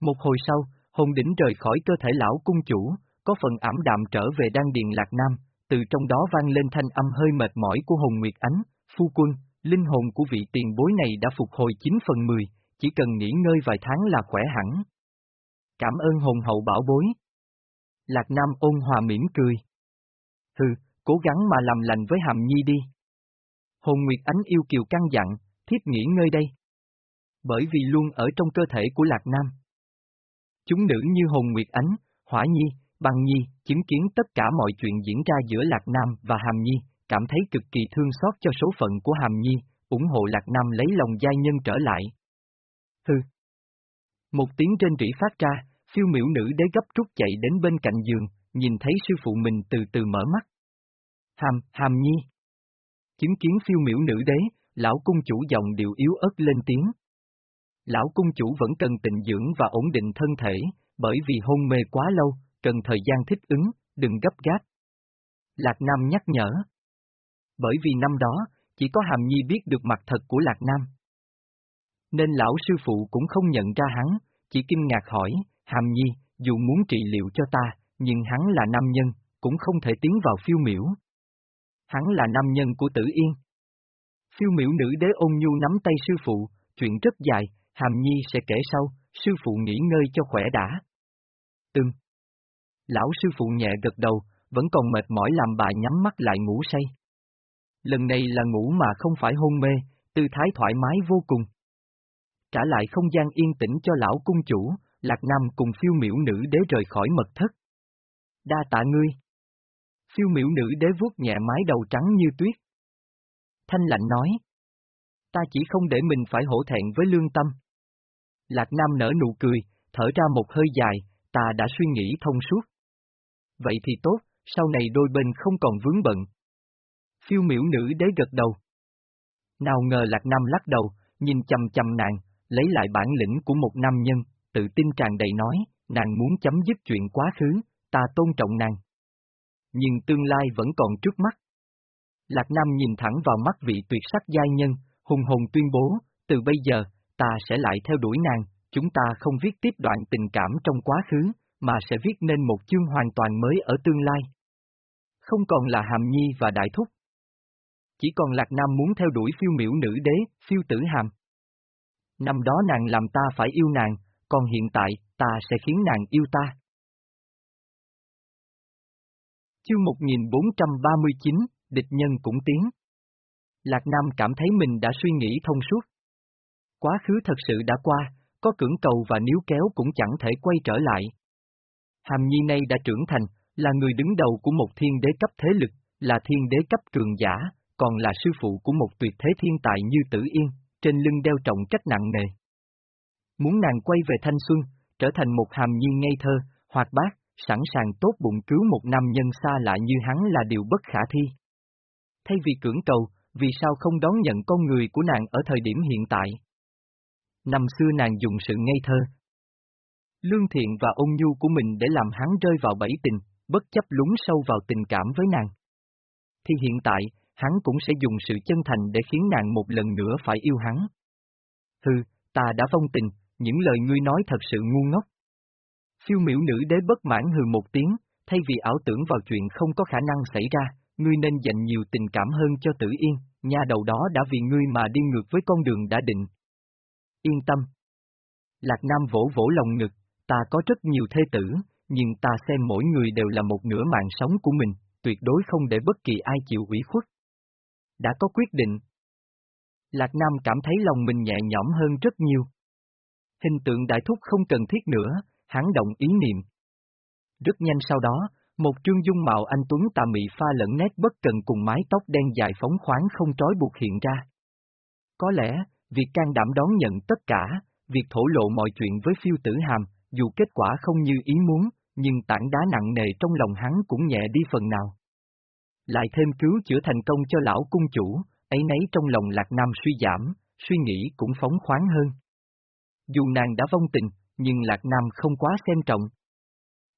Một hồi sau, hồn đỉnh rời khỏi cơ thể lão cung chủ, có phần ảm đạm trở về đan điền lạc nam, từ trong đó vang lên thanh âm hơi mệt mỏi của hồn nguyệt ánh, phu quân, linh hồn của vị tiền bối này đã phục hồi 9 phần 10, chỉ cần nghỉ ngơi vài tháng là khỏe hẳn. Cảm ơn hồn hậu bảo bối. Lạc Nam ôn hòa mỉm cười. Hừ, cố gắng mà làm lành với Hàm Nhi đi. Hồn Nguyệt Ánh yêu kiều căng dặn, thiếp nghỉ ngơi đây. Bởi vì luôn ở trong cơ thể của Lạc Nam. Chúng nữ như Hồn Nguyệt Ánh, Hỏa Nhi, Băng Nhi, chứng kiến tất cả mọi chuyện diễn ra giữa Lạc Nam và Hàm Nhi, cảm thấy cực kỳ thương xót cho số phận của Hàm Nhi, ủng hộ Lạc Nam lấy lòng giai nhân trở lại. Hừ. Một tiếng trên rỉ phát ra, phiêu miểu nữ đế gấp rút chạy đến bên cạnh giường, nhìn thấy sư phụ mình từ từ mở mắt. Hàm, Hàm Nhi. Chứng kiến phiêu miểu nữ đế, lão cung chủ giọng điệu yếu ớt lên tiếng. Lão cung chủ vẫn cần tịnh dưỡng và ổn định thân thể, bởi vì hôn mê quá lâu, cần thời gian thích ứng, đừng gấp gáp. Lạc Nam nhắc nhở. Bởi vì năm đó, chỉ có Hàm Nhi biết được mặt thật của Lạc Nam. Nên lão sư phụ cũng không nhận ra hắn, chỉ kinh ngạc hỏi, Hàm Nhi, dù muốn trị liệu cho ta, nhưng hắn là nam nhân, cũng không thể tiến vào phiêu miểu. Hắn là nam nhân của tử yên. Phiêu miểu nữ đế ôn nhu nắm tay sư phụ, chuyện rất dài, Hàm Nhi sẽ kể sau, sư phụ nghỉ ngơi cho khỏe đã. Từng. Lão sư phụ nhẹ gật đầu, vẫn còn mệt mỏi làm bà nhắm mắt lại ngủ say. Lần này là ngủ mà không phải hôn mê, tư thái thoải mái vô cùng. Trả lại không gian yên tĩnh cho lão cung chủ, Lạc Nam cùng phiêu miểu nữ đế rời khỏi mật thất. Đa tạ ngươi. Phiêu miểu nữ đế vuốt nhẹ mái đầu trắng như tuyết. Thanh lạnh nói. Ta chỉ không để mình phải hổ thẹn với lương tâm. Lạc Nam nở nụ cười, thở ra một hơi dài, ta đã suy nghĩ thông suốt. Vậy thì tốt, sau này đôi bên không còn vướng bận. Phiêu miểu nữ đế gật đầu. Nào ngờ Lạc Nam lắc đầu, nhìn chầm chầm nàng, lấy lại bản lĩnh của một nam nhân, tự tin tràn đầy nói, nàng muốn chấm dứt chuyện quá khứ, ta tôn trọng nàng. Nhưng tương lai vẫn còn trước mắt. Lạc Nam nhìn thẳng vào mắt vị tuyệt sắc giai nhân, hùng hồn tuyên bố, từ bây giờ, ta sẽ lại theo đuổi nàng, chúng ta không viết tiếp đoạn tình cảm trong quá khứ, mà sẽ viết nên một chương hoàn toàn mới ở tương lai. Không còn là Hàm Nhi và Đại Thúc. Chỉ còn Lạc Nam muốn theo đuổi phiêu miểu nữ đế, phiêu tử Hàm. Năm đó nàng làm ta phải yêu nàng, còn hiện tại, ta sẽ khiến nàng yêu ta. Chương 1439, địch nhân cũng tiến. Lạc Nam cảm thấy mình đã suy nghĩ thông suốt. Quá khứ thật sự đã qua, có cưỡng cầu và níu kéo cũng chẳng thể quay trở lại. Hàm Nhi nay đã trưởng thành, là người đứng đầu của một thiên đế cấp thế lực, là thiên đế cấp trường giả, còn là sư phụ của một tuyệt thế thiên tài như Tử Yên, trên lưng đeo trọng trách nặng nề. Muốn nàng quay về thanh xuân, trở thành một hàm nhi ngây thơ, hoạt bát, sẵn sàng tốt bụng cứu một nam nhân xa lạ như hắn là điều bất khả thi. Thay vì cưỡng cầu, vì sao không đón nhận con người của nàng ở thời điểm hiện tại? Năm xưa nàng dùng sự ngây thơ. Lương thiện và ôn nhu của mình để làm hắn rơi vào bẫy tình, bất chấp lún sâu vào tình cảm với nàng. Thì hiện tại, hắn cũng sẽ dùng sự chân thành để khiến nàng một lần nữa phải yêu hắn. Hừ, ta đã vong tình, những lời ngươi nói thật sự ngu ngốc. Phiêu miểu nữ đế bất mãn hừ một tiếng, thay vì ảo tưởng vào chuyện không có khả năng xảy ra, ngươi nên dành nhiều tình cảm hơn cho tử yên, nha đầu đó đã vì ngươi mà đi ngược với con đường đã định. Yên tâm. Lạc Nam vỗ vỗ lòng ngực, ta có rất nhiều thê tử, nhưng ta xem mỗi người đều là một nửa mạng sống của mình, tuyệt đối không để bất kỳ ai chịu ủy khuất. Đã có quyết định. Lạc Nam cảm thấy lòng mình nhẹ nhõm hơn rất nhiều. Hình tượng đại thúc không cần thiết nữa, hắn động ý niệm. Rất nhanh sau đó, một trương dung mạo anh Tuấn tà mị pha lẫn nét bất cần cùng mái tóc đen dài phóng khoáng không trói buộc hiện ra. Có lẽ, việc can đảm đón nhận tất cả, việc thổ lộ mọi chuyện với phiêu tử hàm, dù kết quả không như ý muốn, nhưng tảng đá nặng nề trong lòng hắn cũng nhẹ đi phần nào. Lại thêm cứu chữa thành công cho lão cung chủ, ấy nấy trong lòng Lạc Nam suy giảm, suy nghĩ cũng phóng khoáng hơn. Dù nàng đã vong tình, nhưng Lạc Nam không quá xem trọng.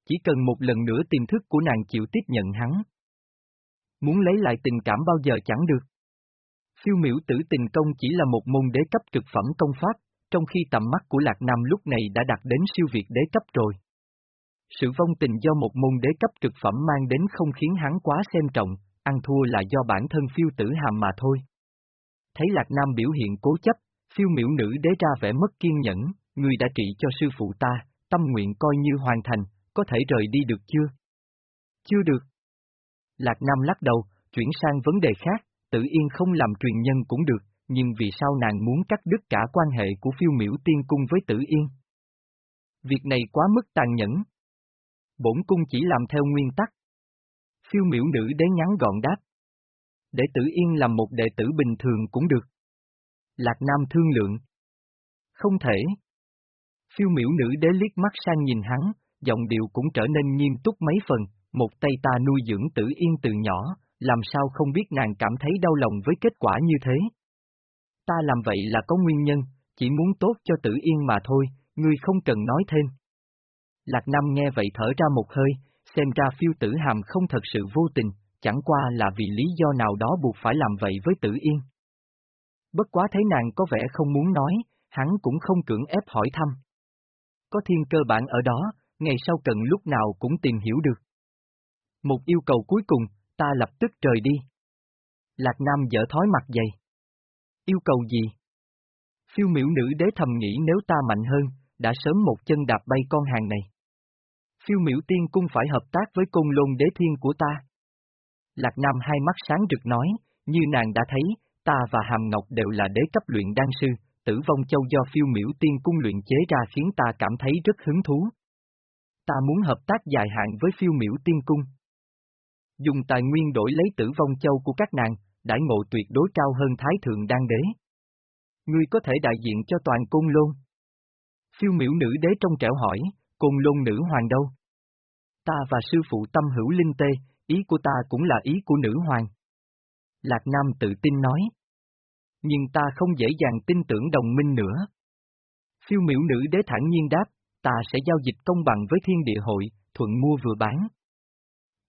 Chỉ cần một lần nữa tiềm thức của nàng chịu tiếp nhận hắn. Muốn lấy lại tình cảm bao giờ chẳng được. Phiêu miểu tử tình công chỉ là một môn đế cấp cực phẩm công pháp, trong khi tầm mắt của Lạc Nam lúc này đã đạt đến siêu việt đế cấp rồi. Sự vong tình do một môn đế cấp cực phẩm mang đến không khiến hắn quá xem trọng, ăn thua là do bản thân phiêu tử hàm mà thôi. Thấy Lạc Nam biểu hiện cố chấp, phiêu miểu nữ đế ra vẻ mất kiên nhẫn, người đã trị cho sư phụ ta, tâm nguyện coi như hoàn thành, có thể rời đi được chưa? Chưa được. Lạc Nam lắc đầu, chuyển sang vấn đề khác, tự yên không làm truyền nhân cũng được, nhưng vì sao nàng muốn cắt đứt cả quan hệ của phiêu miểu tiên cung với tử yên? Việc này quá mức tàn nhẫn. Bổn cung chỉ làm theo nguyên tắc. Phiêu miểu nữ đế ngắn gọn đáp. Để tử yên làm một đệ tử bình thường cũng được. Lạc Nam thương lượng. Không thể. Phiêu miểu nữ đế liếc mắt sang nhìn hắn, giọng điệu cũng trở nên nghiêm túc mấy phần, một tay ta nuôi dưỡng tử yên từ nhỏ, làm sao không biết nàng cảm thấy đau lòng với kết quả như thế. Ta làm vậy là có nguyên nhân, chỉ muốn tốt cho tử yên mà thôi, ngươi không cần nói thêm. Lạc Nam nghe vậy thở ra một hơi, xem ra phiêu tử hàm không thật sự vô tình, chẳng qua là vì lý do nào đó buộc phải làm vậy với tử yên. Bất quá thấy nàng có vẻ không muốn nói, hắn cũng không cưỡng ép hỏi thăm. Có thiên cơ bản ở đó, ngày sau cần lúc nào cũng tìm hiểu được. Một yêu cầu cuối cùng, ta lập tức rời đi. Lạc Nam dở thói mặt dày. Yêu cầu gì? Phiêu miểu nữ đế thầm nghĩ nếu ta mạnh hơn, đã sớm một chân đạp bay con hàng này. Phiêu miểu tiên cung phải hợp tác với cung lôn đế thiên của ta. Lạc Nam hai mắt sáng rực nói, như nàng đã thấy, ta và Hàm Ngọc đều là đế cấp luyện đan sư, tử vong châu do phiêu miểu tiên cung luyện chế ra khiến ta cảm thấy rất hứng thú. Ta muốn hợp tác dài hạn với phiêu miểu tiên cung. Dùng tài nguyên đổi lấy tử vong châu của các nàng, đãi ngộ tuyệt đối cao hơn Thái Thượng Đan Đế. Ngươi có thể đại diện cho toàn cung lôn. Phiêu miểu nữ đế trong trẻo hỏi, cung lôn nữ hoàng đâu? Ta và sư phụ tâm hữu linh tê, ý của ta cũng là ý của nữ hoàng. Lạc Nam tự tin nói. Nhưng ta không dễ dàng tin tưởng đồng minh nữa. Phiêu miểu nữ đế thẳng nhiên đáp, ta sẽ giao dịch công bằng với thiên địa hội, thuận mua vừa bán.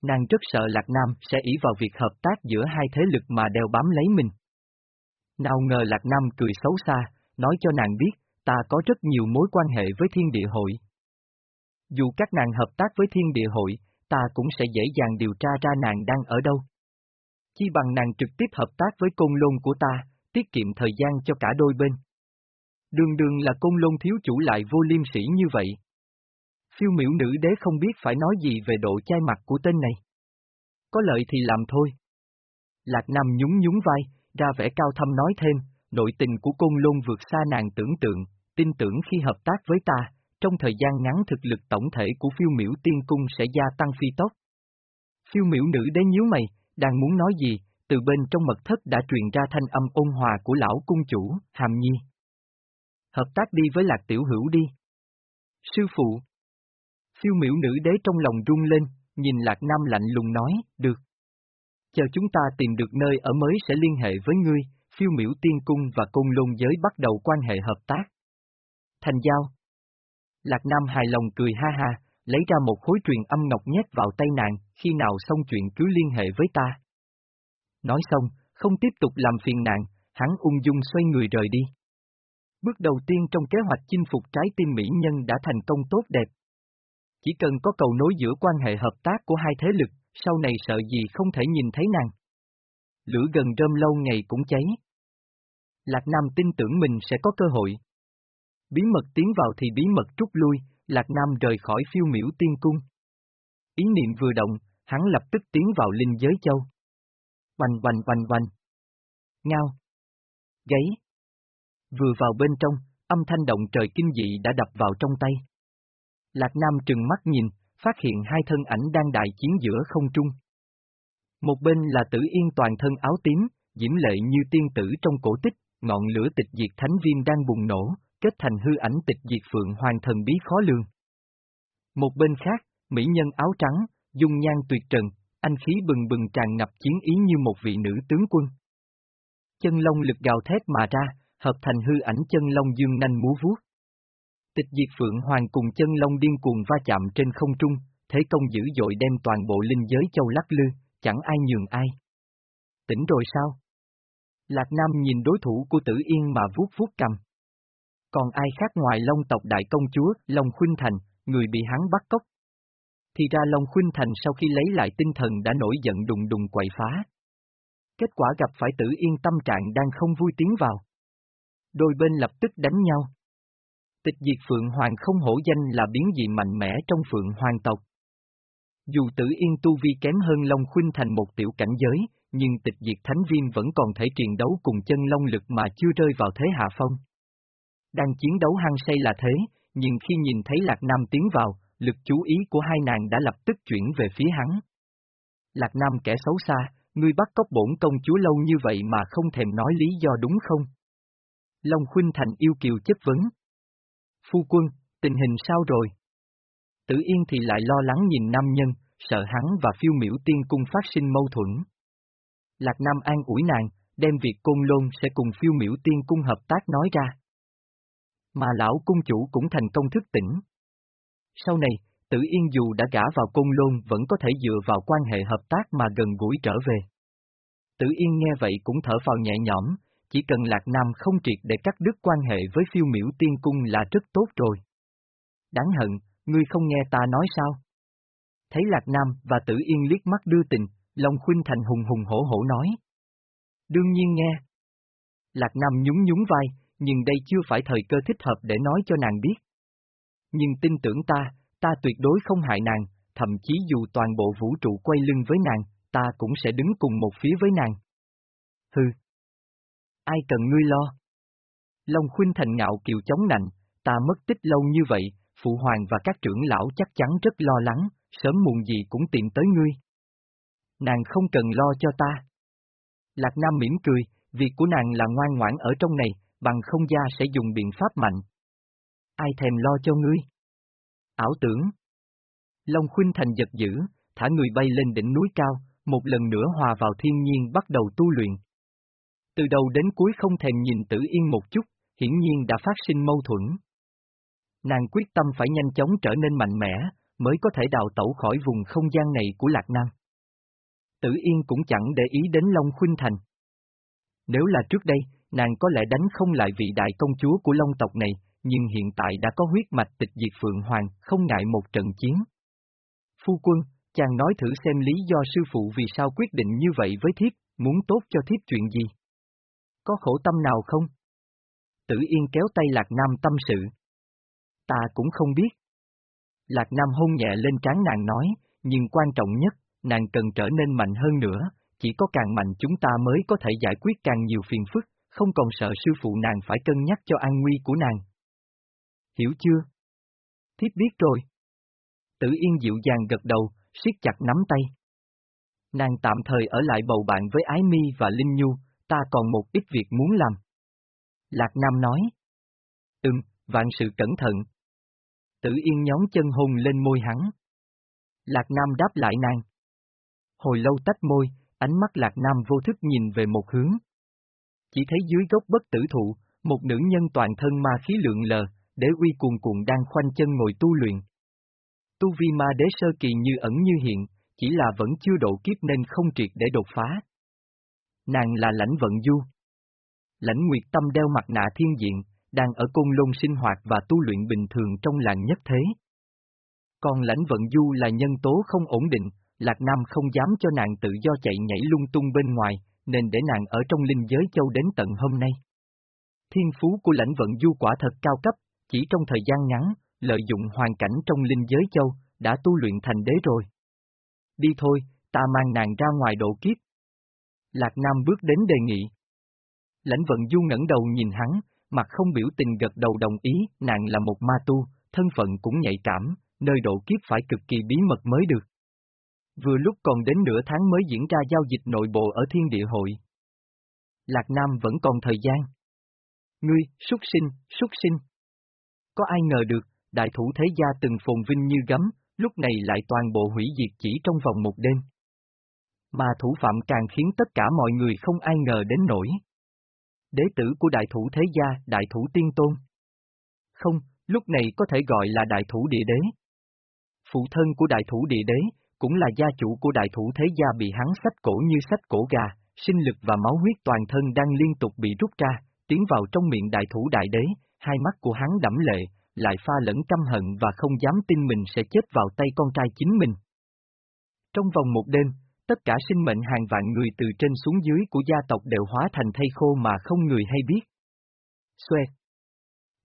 Nàng rất sợ Lạc Nam sẽ ý vào việc hợp tác giữa hai thế lực mà đeo bám lấy mình. Nào ngờ Lạc Nam cười xấu xa, nói cho nàng biết, ta có rất nhiều mối quan hệ với thiên địa hội. Dù các nàng hợp tác với thiên địa hội, ta cũng sẽ dễ dàng điều tra ra nàng đang ở đâu. Chi bằng nàng trực tiếp hợp tác với côn lôn của ta, tiết kiệm thời gian cho cả đôi bên. Đường đường là côn lôn thiếu chủ lại vô liêm sĩ như vậy. Phiêu miểu nữ đế không biết phải nói gì về độ chai mặt của tên này. Có lợi thì làm thôi. Lạc Nam nhún nhún vai, ra vẻ cao thâm nói thêm, nội tình của côn lôn vượt xa nàng tưởng tượng, tin tưởng khi hợp tác với ta, trong thời gian ngắn thực lực tổng thể của phiêu miểu tiên cung sẽ gia tăng phi tốc. Phiêu miểu nữ đế nhíu mày, đang muốn nói gì, từ bên trong mật thất đã truyền ra thanh âm ôn hòa của lão cung chủ, Hàm Nhi. Hợp tác đi với lạc tiểu hữu đi. Sư phụ. Phiêu miểu nữ đế trong lòng rung lên, nhìn lạc nam lạnh lùng nói, được. Chờ chúng ta tìm được nơi ở mới sẽ liên hệ với ngươi, phiêu miểu tiên cung và cung lôn giới bắt đầu quan hệ hợp tác. Thành giao. Lạc Nam hài lòng cười ha ha, lấy ra một khối truyền âm ngọc nhét vào tay nàng, khi nào xong chuyện cứ liên hệ với ta. Nói xong, không tiếp tục làm phiền nàng, hắn ung dung xoay người rời đi. Bước đầu tiên trong kế hoạch chinh phục trái tim mỹ nhân đã thành công tốt đẹp. Chỉ cần có cầu nối giữa quan hệ hợp tác của hai thế lực, sau này sợ gì không thể nhìn thấy nàng. Lửa gần rơm lâu ngày cũng cháy. Lạc Nam tin tưởng mình sẽ có cơ hội. Bí mật tiến vào thì bí mật rút lui, Lạc Nam rời khỏi phiêu miễu tiên cung. Ý niệm vừa động, hắn lập tức tiến vào linh giới châu. Oanh oanh oanh oanh. Ngao. Gáy. Vừa vào bên trong, âm thanh động trời kinh dị đã đập vào trong tay. Lạc Nam trừng mắt nhìn, phát hiện hai thân ảnh đang đại chiến giữa không trung. Một bên là tử yên toàn thân áo tím, diễm lệ như tiên tử trong cổ tích, ngọn lửa tịch diệt thánh viêm đang bùng nổ, kết thành hư ảnh tịch diệt phượng hoàng thần bí khó lường. Một bên khác, mỹ nhân áo trắng, dung nhan tuyệt trần, anh khí bừng bừng tràn ngập chiến ý như một vị nữ tướng quân. Chân lông lực gào thét mà ra, hợp thành hư ảnh chân long dương nanh múa vuốt. Tịch diệt phượng hoàng cùng chân long điên cuồng va chạm trên không trung, thế công dữ dội đem toàn bộ linh giới châu lắc lư, chẳng ai nhường ai. Tỉnh rồi sao? Lạc Nam nhìn đối thủ của tử yên mà vuốt vuốt cầm. Còn ai khác ngoài Long tộc đại công chúa, Long Khuynh Thành, người bị hắn bắt cóc. Thì ra Long Khuynh Thành sau khi lấy lại tinh thần đã nổi giận đùng đùng quậy phá. Kết quả gặp phải tử yên tâm trạng đang không vui tiến vào. Đôi bên lập tức đánh nhau. Tịch diệt Phượng Hoàng không hổ danh là biến dị mạnh mẽ trong Phượng Hoàng tộc. Dù tử yên tu vi kém hơn Long Khuynh Thành một tiểu cảnh giới, nhưng tịch diệt Thánh Viêm vẫn còn thể triền đấu cùng chân long lực mà chưa rơi vào thế hạ phong. Đang chiến đấu hăng say là thế, nhưng khi nhìn thấy Lạc Nam tiến vào, lực chú ý của hai nàng đã lập tức chuyển về phía hắn. Lạc Nam kẻ xấu xa, ngươi bắt cóc bổn công chúa lâu như vậy mà không thèm nói lý do đúng không? Long Khuynh Thành yêu kiều chất vấn. Phu quân, tình hình sao rồi? Tử Yên thì lại lo lắng nhìn nam nhân, sợ hắn và phiêu miễu tiên cung phát sinh mâu thuẫn. Lạc Nam an ủi nàng, đem việc côn lôn sẽ cùng phiêu miễu tiên cung hợp tác nói ra. Mà lão cung chủ cũng thành công thức tỉnh. Sau này, Tử Yên dù đã gả vào côn lôn vẫn có thể dựa vào quan hệ hợp tác mà gần gũi trở về. Tử Yên nghe vậy cũng thở vào nhẹ nhõm, chỉ cần Lạc Nam không triệt để cắt đứt quan hệ với phiêu miễu tiên cung là rất tốt rồi. Đáng hận, ngươi không nghe ta nói sao? Thấy Lạc Nam và Tử Yên liếc mắt đưa tình, Long Khuynh Thành hùng hùng hổ hổ nói. Đương nhiên nghe. Lạc Nam nhún nhún vai, nhưng đây chưa phải thời cơ thích hợp để nói cho nàng biết. Nhưng tin tưởng ta, ta tuyệt đối không hại nàng, thậm chí dù toàn bộ vũ trụ quay lưng với nàng, ta cũng sẽ đứng cùng một phía với nàng. Hừ. Ai cần ngươi lo? Long Khuynh Thành ngạo kiều chống nạnh, ta mất tích lâu như vậy, Phụ Hoàng và các trưởng lão chắc chắn rất lo lắng, sớm muộn gì cũng tìm tới ngươi. Nàng không cần lo cho ta. Lạc Nam mỉm cười, việc của nàng là ngoan ngoãn ở trong này, bằng không gia sẽ dùng biện pháp mạnh. Ai thèm lo cho ngươi? Ảo tưởng. Long Khuynh Thành giật dữ, thả người bay lên đỉnh núi cao, một lần nữa hòa vào thiên nhiên bắt đầu tu luyện. Từ đầu đến cuối không thèm nhìn tử yên một chút, hiển nhiên đã phát sinh mâu thuẫn. Nàng quyết tâm phải nhanh chóng trở nên mạnh mẽ, mới có thể đào tẩu khỏi vùng không gian này của Lạc Nam. Tử Yên cũng chẳng để ý đến Long Khuynh Thành. Nếu là trước đây, nàng có lẽ đánh không lại vị đại công chúa của Long tộc này, nhưng hiện tại đã có huyết mạch tịch diệt Phượng Hoàng, không ngại một trận chiến. Phu quân, chàng nói thử xem lý do sư phụ vì sao quyết định như vậy với thiếp, muốn tốt cho thiếp chuyện gì? Có khổ tâm nào không? Tử Yên kéo tay Lạc Nam tâm sự. Ta cũng không biết. Lạc Nam hôn nhẹ lên trán nàng nói, nhưng quan trọng nhất, nàng cần trở nên mạnh hơn nữa, chỉ có càng mạnh chúng ta mới có thể giải quyết càng nhiều phiền phức, không còn sợ sư phụ nàng phải cân nhắc cho an nguy của nàng. Hiểu chưa? Thiếp biết rồi. Tử Yên dịu dàng gật đầu, siết chặt nắm tay. Nàng tạm thời ở lại bầu bạn với Ái Mi và Linh Nhu, ta còn một ít việc muốn làm. Lạc Nam nói. Ừm, vạn sự cẩn thận. Tử Yên nhóm chân hôn lên môi hắn. Lạc Nam đáp lại nàng. Hồi lâu tách môi, ánh mắt Lạc Nam vô thức nhìn về một hướng. Chỉ thấy dưới gốc bất tử thụ, một nữ nhân toàn thân ma khí lượng lờ, đế uy cuồn cuộn đang khoanh chân ngồi tu luyện. Tu vi ma đế sơ kỳ như ẩn như hiện, chỉ là vẫn chưa độ kiếp nên không triệt để đột phá. Nàng là lãnh vận du. Lãnh Nguyệt Tâm đeo mặt nạ thiên diện, đang ở côn lôn sinh hoạt và tu luyện bình thường trong làng nhất thế. Còn lãnh vận du là nhân tố không ổn định, Lạc Nam không dám cho nàng tự do chạy nhảy lung tung bên ngoài, nên để nàng ở trong linh giới châu đến tận hôm nay. Thiên phú của lãnh vận du quả thật cao cấp, chỉ trong thời gian ngắn, lợi dụng hoàn cảnh trong linh giới châu, đã tu luyện thành đế rồi. Đi thôi, ta mang nàng ra ngoài độ kiếp. Lạc Nam bước đến đề nghị. Lãnh vận du ngẩng đầu nhìn hắn, mặt không biểu tình gật đầu đồng ý, nàng là một ma tu, thân phận cũng nhạy cảm, nơi độ kiếp phải cực kỳ bí mật mới được. Vừa lúc còn đến nửa tháng mới diễn ra giao dịch nội bộ ở thiên địa hội. Lạc Nam vẫn còn thời gian. Ngươi, súc sinh, súc sinh. Có ai ngờ được, đại thủ thế gia từng phồn vinh như gấm, lúc này lại toàn bộ hủy diệt chỉ trong vòng một đêm. Mà thủ phạm càng khiến tất cả mọi người không ai ngờ đến nổi. Đế tử của đại thủ thế gia, đại thủ tiên tôn. Không, lúc này có thể gọi là đại thủ địa đế. Phụ thân của đại thủ địa đế, cũng là gia chủ của đại thủ thế gia bị hắn sách cổ như sách cổ gà, sinh lực và máu huyết toàn thân đang liên tục bị rút ra, tiến vào trong miệng đại thủ đại đế, hai mắt của hắn đẫm lệ, lại pha lẫn căm hận và không dám tin mình sẽ chết vào tay con trai chính mình. Trong vòng một đêm, tất cả sinh mệnh hàng vạn người từ trên xuống dưới của gia tộc đều hóa thành thây khô mà không người hay biết. Xoẹt.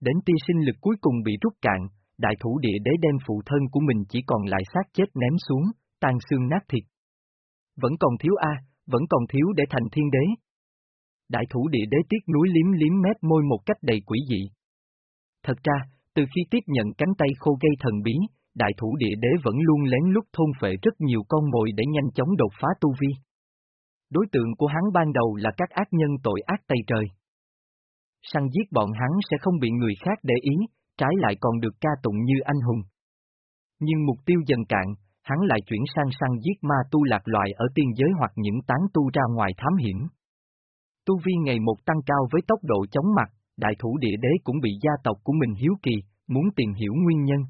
Đến tia sinh lực cuối cùng bị rút cạn, đại thủ địa đế đem phụ thân của mình chỉ còn lại xác chết ném xuống, tan xương nát thịt. Vẫn còn thiếu A, vẫn còn thiếu để thành thiên đế. Đại thủ địa đế tiếc núi liếm liếm mép môi một cách đầy quỷ dị. Thật ra, từ khi tiếp nhận cánh tay khô gây thần bí, đại thủ địa đế vẫn luôn lén lút thôn phệ rất nhiều con mồi để nhanh chóng đột phá tu vi. Đối tượng của hắn ban đầu là các ác nhân tội ác tay trời. Săn giết bọn hắn sẽ không bị người khác để ý, trái lại còn được ca tụng như anh hùng. Nhưng mục tiêu dần cạn, hắn lại chuyển sang săn giết ma tu lạc loại ở tiên giới hoặc những tán tu ra ngoài thám hiểm. Tu vi ngày một tăng cao với tốc độ chóng mặt, đại thủ địa đế cũng bị gia tộc của mình hiếu kỳ, muốn tìm hiểu nguyên nhân.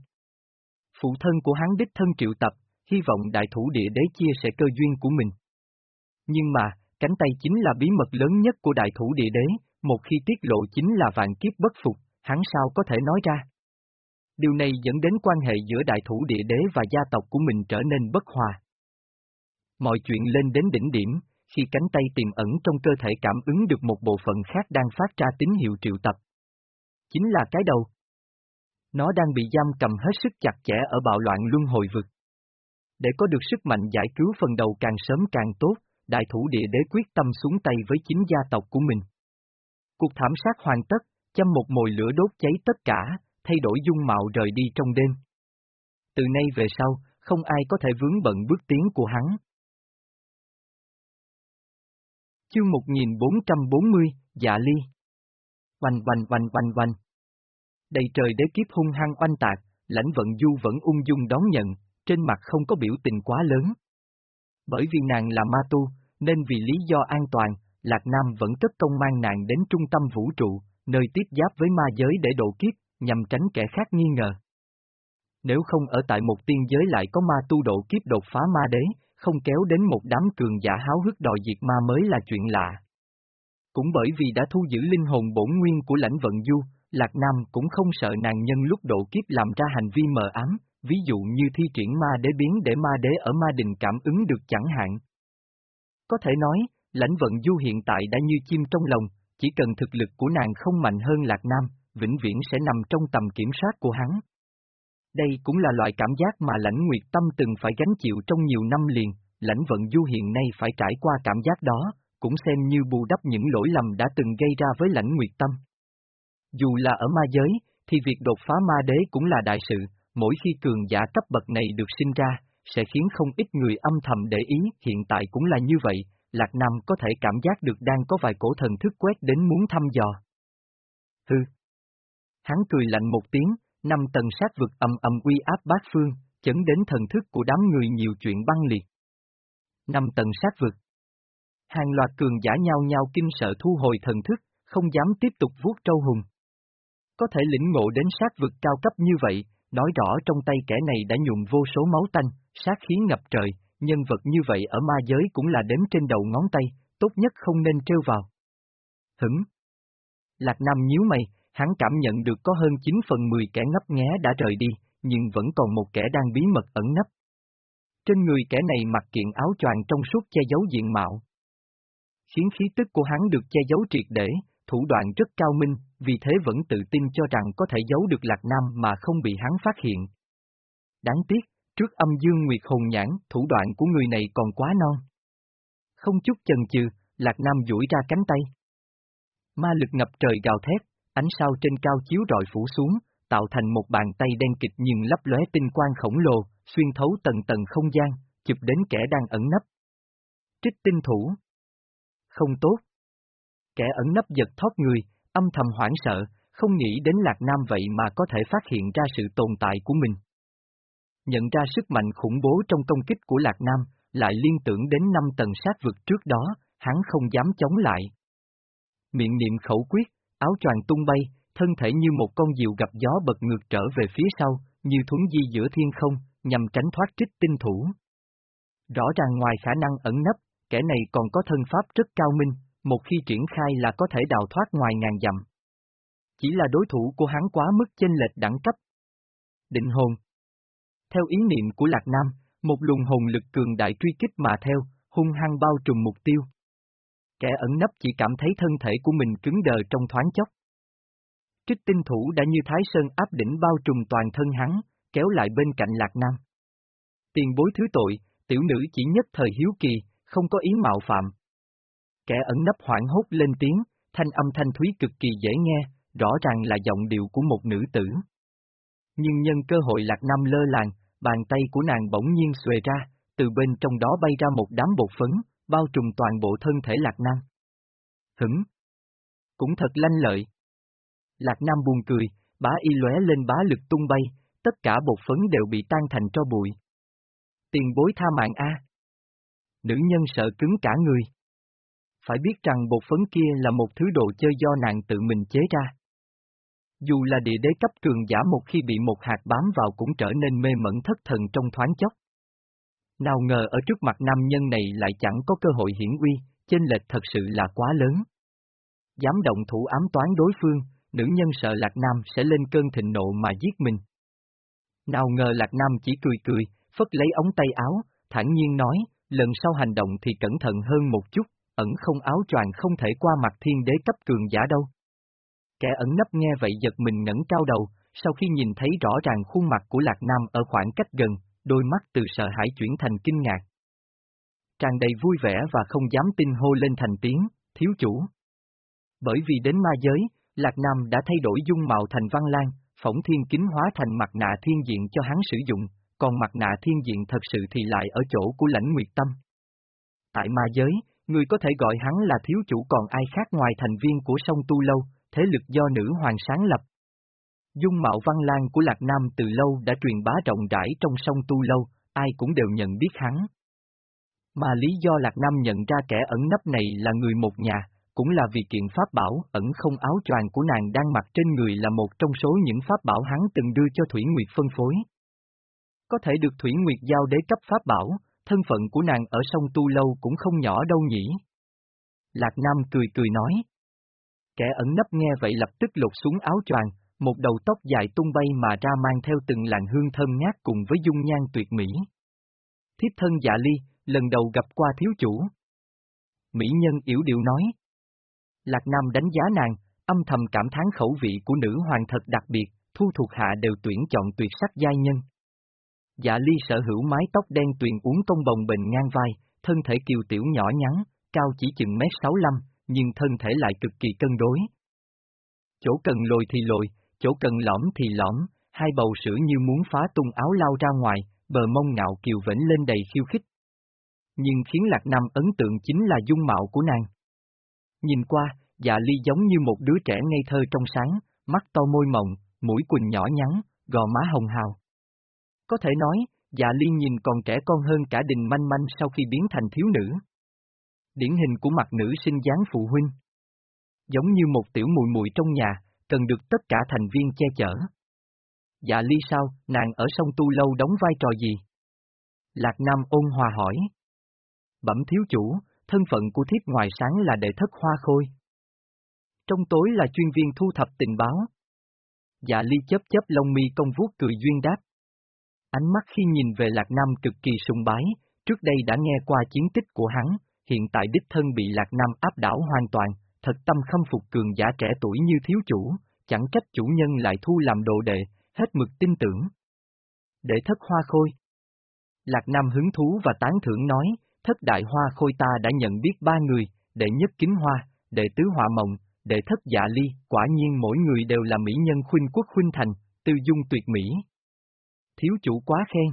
Phụ thân của hắn đích thân triệu tập, hy vọng đại thủ địa đế chia sẻ cơ duyên của mình. Nhưng mà, cánh tay chính là bí mật lớn nhất của đại thủ địa đế, một khi tiết lộ chính là vạn kiếp bất phục, hắn sao có thể nói ra. Điều này dẫn đến quan hệ giữa đại thủ địa đế và gia tộc của mình trở nên bất hòa. Mọi chuyện lên đến đỉnh điểm, khi cánh tay tiềm ẩn trong cơ thể cảm ứng được một bộ phận khác đang phát ra tín hiệu triệu tập. Chính là cái đầu. Nó đang bị giam cầm hết sức chặt chẽ ở bạo loạn luân hồi vực. Để có được sức mạnh giải cứu phần đầu càng sớm càng tốt, đại thủ địa đế quyết tâm xuống tay với chính gia tộc của mình. Cuộc thảm sát hoàn tất, châm một mồi lửa đốt cháy tất cả, thay đổi dung mạo rời đi trong đêm. Từ nay về sau, không ai có thể vướng bận bước tiến của hắn. Chương 1440, Dạ Ly Oanh oanh oanh oanh oanh Đầy trời đế kiếp hung hăng oanh tạc, lãnh vận du vẫn ung dung đón nhận, trên mặt không có biểu tình quá lớn. Bởi vì nàng là ma tu, nên vì lý do an toàn, Lạc Nam vẫn cất công mang nàng đến trung tâm vũ trụ, nơi tiếp giáp với ma giới để độ kiếp, nhằm tránh kẻ khác nghi ngờ. Nếu không ở tại một tiên giới lại có ma tu độ kiếp đột phá ma đế, không kéo đến một đám cường giả háo hức đòi diệt ma mới là chuyện lạ. Cũng bởi vì đã thu giữ linh hồn bổn nguyên của lãnh vận du, Lạc Nam cũng không sợ nàng nhân lúc độ kiếp làm ra hành vi mờ ám, ví dụ như thi triển ma đế biến để ma đế ở ma đình cảm ứng được chẳng hạn. Có thể nói, lãnh vận du hiện tại đã như chim trong lòng, chỉ cần thực lực của nàng không mạnh hơn Lạc Nam, vĩnh viễn sẽ nằm trong tầm kiểm soát của hắn. Đây cũng là loại cảm giác mà lãnh nguyệt tâm từng phải gánh chịu trong nhiều năm liền, lãnh vận du hiện nay phải trải qua cảm giác đó, cũng xem như bù đắp những lỗi lầm đã từng gây ra với lãnh nguyệt tâm. Dù là ở ma giới, thì việc đột phá ma đế cũng là đại sự, mỗi khi cường giả cấp bậc này được sinh ra, sẽ khiến không ít người âm thầm để ý, hiện tại cũng là như vậy, Lạc Nam có thể cảm giác được đang có vài cổ thần thức quét đến muốn thăm dò. Hừ. Hắn cười lạnh một tiếng, năm tầng sát vực âm âm uy áp bát phương, chấn đến thần thức của đám người nhiều chuyện băng liệt. Năm tầng sát vực. Hàng loạt cường giả nhau nhau kinh sợ thu hồi thần thức, không dám tiếp tục vuốt trâu hùng. Có thể lĩnh ngộ đến sát vực cao cấp như vậy, nói rõ trong tay kẻ này đã nhuộm vô số máu tanh, sát khí ngập trời, nhân vật như vậy ở ma giới cũng là đếm trên đầu ngón tay, tốt nhất không nên trêu vào. Hửng! Lạc Nam nhíu mày, hắn cảm nhận được có hơn 9 phần 10 kẻ ngấp nghé đã rời đi, nhưng vẫn còn một kẻ đang bí mật ẩn nấp. Trên người kẻ này mặc kiện áo choàng trong suốt che giấu diện mạo. Khiến khí tức của hắn được che giấu triệt để, thủ đoạn rất cao minh, vì thế vẫn tự tin cho rằng có thể giấu được Lạc Nam mà không bị hắn phát hiện. Đáng tiếc, trước âm dương nguyệt hồn nhãn, thủ đoạn của người này còn quá non. Không chút chần chừ, Lạc Nam duỗi ra cánh tay. Ma lực ngập trời gào thét, ánh sao trên cao chiếu rọi phủ xuống, tạo thành một bàn tay đen kịch nhưng lấp lóe tinh quang khổng lồ, xuyên thấu tầng tầng không gian, chụp đến kẻ đang ẩn nấp. Trích tinh thủ. Không tốt. Kẻ ẩn nấp giật thoát người, âm thầm hoảng sợ, không nghĩ đến Lạc Nam vậy mà có thể phát hiện ra sự tồn tại của mình. Nhận ra sức mạnh khủng bố trong công kích của Lạc Nam, lại liên tưởng đến năm tầng sát vực trước đó, hắn không dám chống lại. Miệng niệm khẩu quyết, áo choàng tung bay, thân thể như một con diều gặp gió bật ngược trở về phía sau, như thuấn di giữa thiên không, nhằm tránh thoát trích tinh thủ. Rõ ràng ngoài khả năng ẩn nấp, kẻ này còn có thân pháp rất cao minh, một khi triển khai là có thể đào thoát ngoài ngàn dặm. Chỉ là đối thủ của hắn quá mức chênh lệch đẳng cấp. Định hồn Theo ý niệm của Lạc Nam, một luồng hồn lực cường đại truy kích mà theo, hung hăng bao trùm mục tiêu. Kẻ ẩn nấp chỉ cảm thấy thân thể của mình cứng đờ trong thoáng chốc. Trích tinh thủ đã như Thái Sơn áp đỉnh bao trùm toàn thân hắn, kéo lại bên cạnh Lạc Nam. Tiền bối thứ tội, tiểu nữ chỉ nhất thời hiếu kỳ, không có ý mạo phạm. Kẻ ẩn nấp hoảng hốt lên tiếng, thanh âm thanh thúy cực kỳ dễ nghe, rõ ràng là giọng điệu của một nữ tử. Nhưng nhân cơ hội Lạc Nam lơ làng, bàn tay của nàng bỗng nhiên xuề ra, từ bên trong đó bay ra một đám bột phấn, bao trùm toàn bộ thân thể Lạc Nam. Hửng! Cũng thật lanh lợi. Lạc Nam buồn cười, bá y lóe lên bá lực tung bay, tất cả bột phấn đều bị tan thành cho bụi. Tiền bối tha mạng A. Nữ nhân sợ cứng cả người. Phải biết rằng bột phấn kia là một thứ đồ chơi do nàng tự mình chế ra. Dù là địa đế cấp cường giả một khi bị một hạt bám vào cũng trở nên mê mẩn thất thần trong thoáng chốc. Nào ngờ ở trước mặt nam nhân này lại chẳng có cơ hội hiển uy, chênh lệch thật sự là quá lớn. Dám động thủ ám toán đối phương, nữ nhân sợ Lạc Nam sẽ lên cơn thịnh nộ mà giết mình. Nào ngờ Lạc Nam chỉ cười cười, phất lấy ống tay áo, thản nhiên nói, lần sau hành động thì cẩn thận hơn một chút, ẩn không áo choàng không thể qua mặt thiên đế cấp cường giả đâu. Kẻ ẩn nấp nghe vậy giật mình ngẩng cao đầu, sau khi nhìn thấy rõ ràng khuôn mặt của Lạc Nam ở khoảng cách gần, đôi mắt từ sợ hãi chuyển thành kinh ngạc. Tràn đầy vui vẻ và không dám tin hô lên thành tiếng, thiếu chủ. Bởi vì đến ma giới, Lạc Nam đã thay đổi dung mạo thành văn lan, phỏng thiên kính hóa thành mặt nạ thiên diện cho hắn sử dụng, còn mặt nạ thiên diện thật sự thì lại ở chỗ của lãnh nguyệt tâm. Tại ma giới, người có thể gọi hắn là thiếu chủ còn ai khác ngoài thành viên của sông Tu Lâu, thế lực do nữ hoàng sáng lập. Dung mạo văn lang của Lạc Nam từ lâu đã truyền bá rộng rãi trong sông Tu Lâu, ai cũng đều nhận biết hắn. Mà lý do Lạc Nam nhận ra kẻ ẩn nấp này là người một nhà, cũng là vì kiện pháp bảo ẩn không áo choàng của nàng đang mặc trên người là một trong số những pháp bảo hắn từng đưa cho Thủy Nguyệt phân phối. Có thể được Thủy Nguyệt giao đế cấp pháp bảo, thân phận của nàng ở sông Tu Lâu cũng không nhỏ đâu nhỉ. Lạc Nam cười cười nói. Kẻ ẩn nấp nghe vậy lập tức lột xuống áo choàng, một đầu tóc dài tung bay mà ra mang theo từng làn hương thơm ngát cùng với dung nhan tuyệt mỹ. Thiếp thân dạ ly, lần đầu gặp qua thiếu chủ. Mỹ nhân yểu điệu nói. Lạc Nam đánh giá nàng, âm thầm cảm thán khẩu vị của nữ hoàng thật đặc biệt, thu thuộc hạ đều tuyển chọn tuyệt sắc giai nhân. Dạ ly sở hữu mái tóc đen tuyền uống công bồng bềnh ngang vai, thân thể kiều tiểu nhỏ nhắn, cao chỉ chừng mét 65, nhưng thân thể lại cực kỳ cân đối. Chỗ cần lồi thì lồi, chỗ cần lõm thì lõm, hai bầu sữa như muốn phá tung áo lao ra ngoài, bờ mông ngạo kiều vĩnh lên đầy khiêu khích. Nhưng khiến Lạc Nam ấn tượng chính là dung mạo của nàng. Nhìn qua, dạ ly giống như một đứa trẻ ngây thơ trong sáng, mắt to môi mộng, mũi quỳnh nhỏ nhắn, gò má hồng hào. Có thể nói, dạ ly nhìn còn trẻ con hơn cả đình manh manh sau khi biến thành thiếu nữ. Điển hình của mặt nữ sinh dáng phụ huynh. Giống như một tiểu mùi mùi trong nhà, cần được tất cả thành viên che chở. Dạ ly sao, nàng ở sông Tu Lâu đóng vai trò gì? Lạc Nam ôn hòa hỏi. Bẩm thiếu chủ, thân phận của thiếp ngoài sáng là đệ thất hoa khôi. Trong tối là chuyên viên thu thập tình báo. Dạ ly chấp chấp lông mi công vuốt cười duyên đáp. Ánh mắt khi nhìn về Lạc Nam cực kỳ sùng bái, trước đây đã nghe qua chiến tích của hắn, hiện tại đích thân bị Lạc Nam áp đảo hoàn toàn, thật tâm khâm phục cường giả trẻ tuổi như thiếu chủ, chẳng trách chủ nhân lại thu làm đồ đệ, hết mực tin tưởng. Để thất hoa khôi. Lạc Nam hứng thú và tán thưởng nói, thất đại hoa khôi ta đã nhận biết ba người, đệ nhất kính hoa, đệ tứ họa mộng, đệ thất dạ ly, quả nhiên mỗi người đều là mỹ nhân khuynh quốc khuynh thành, tư dung tuyệt mỹ. Thiếu chủ quá khen.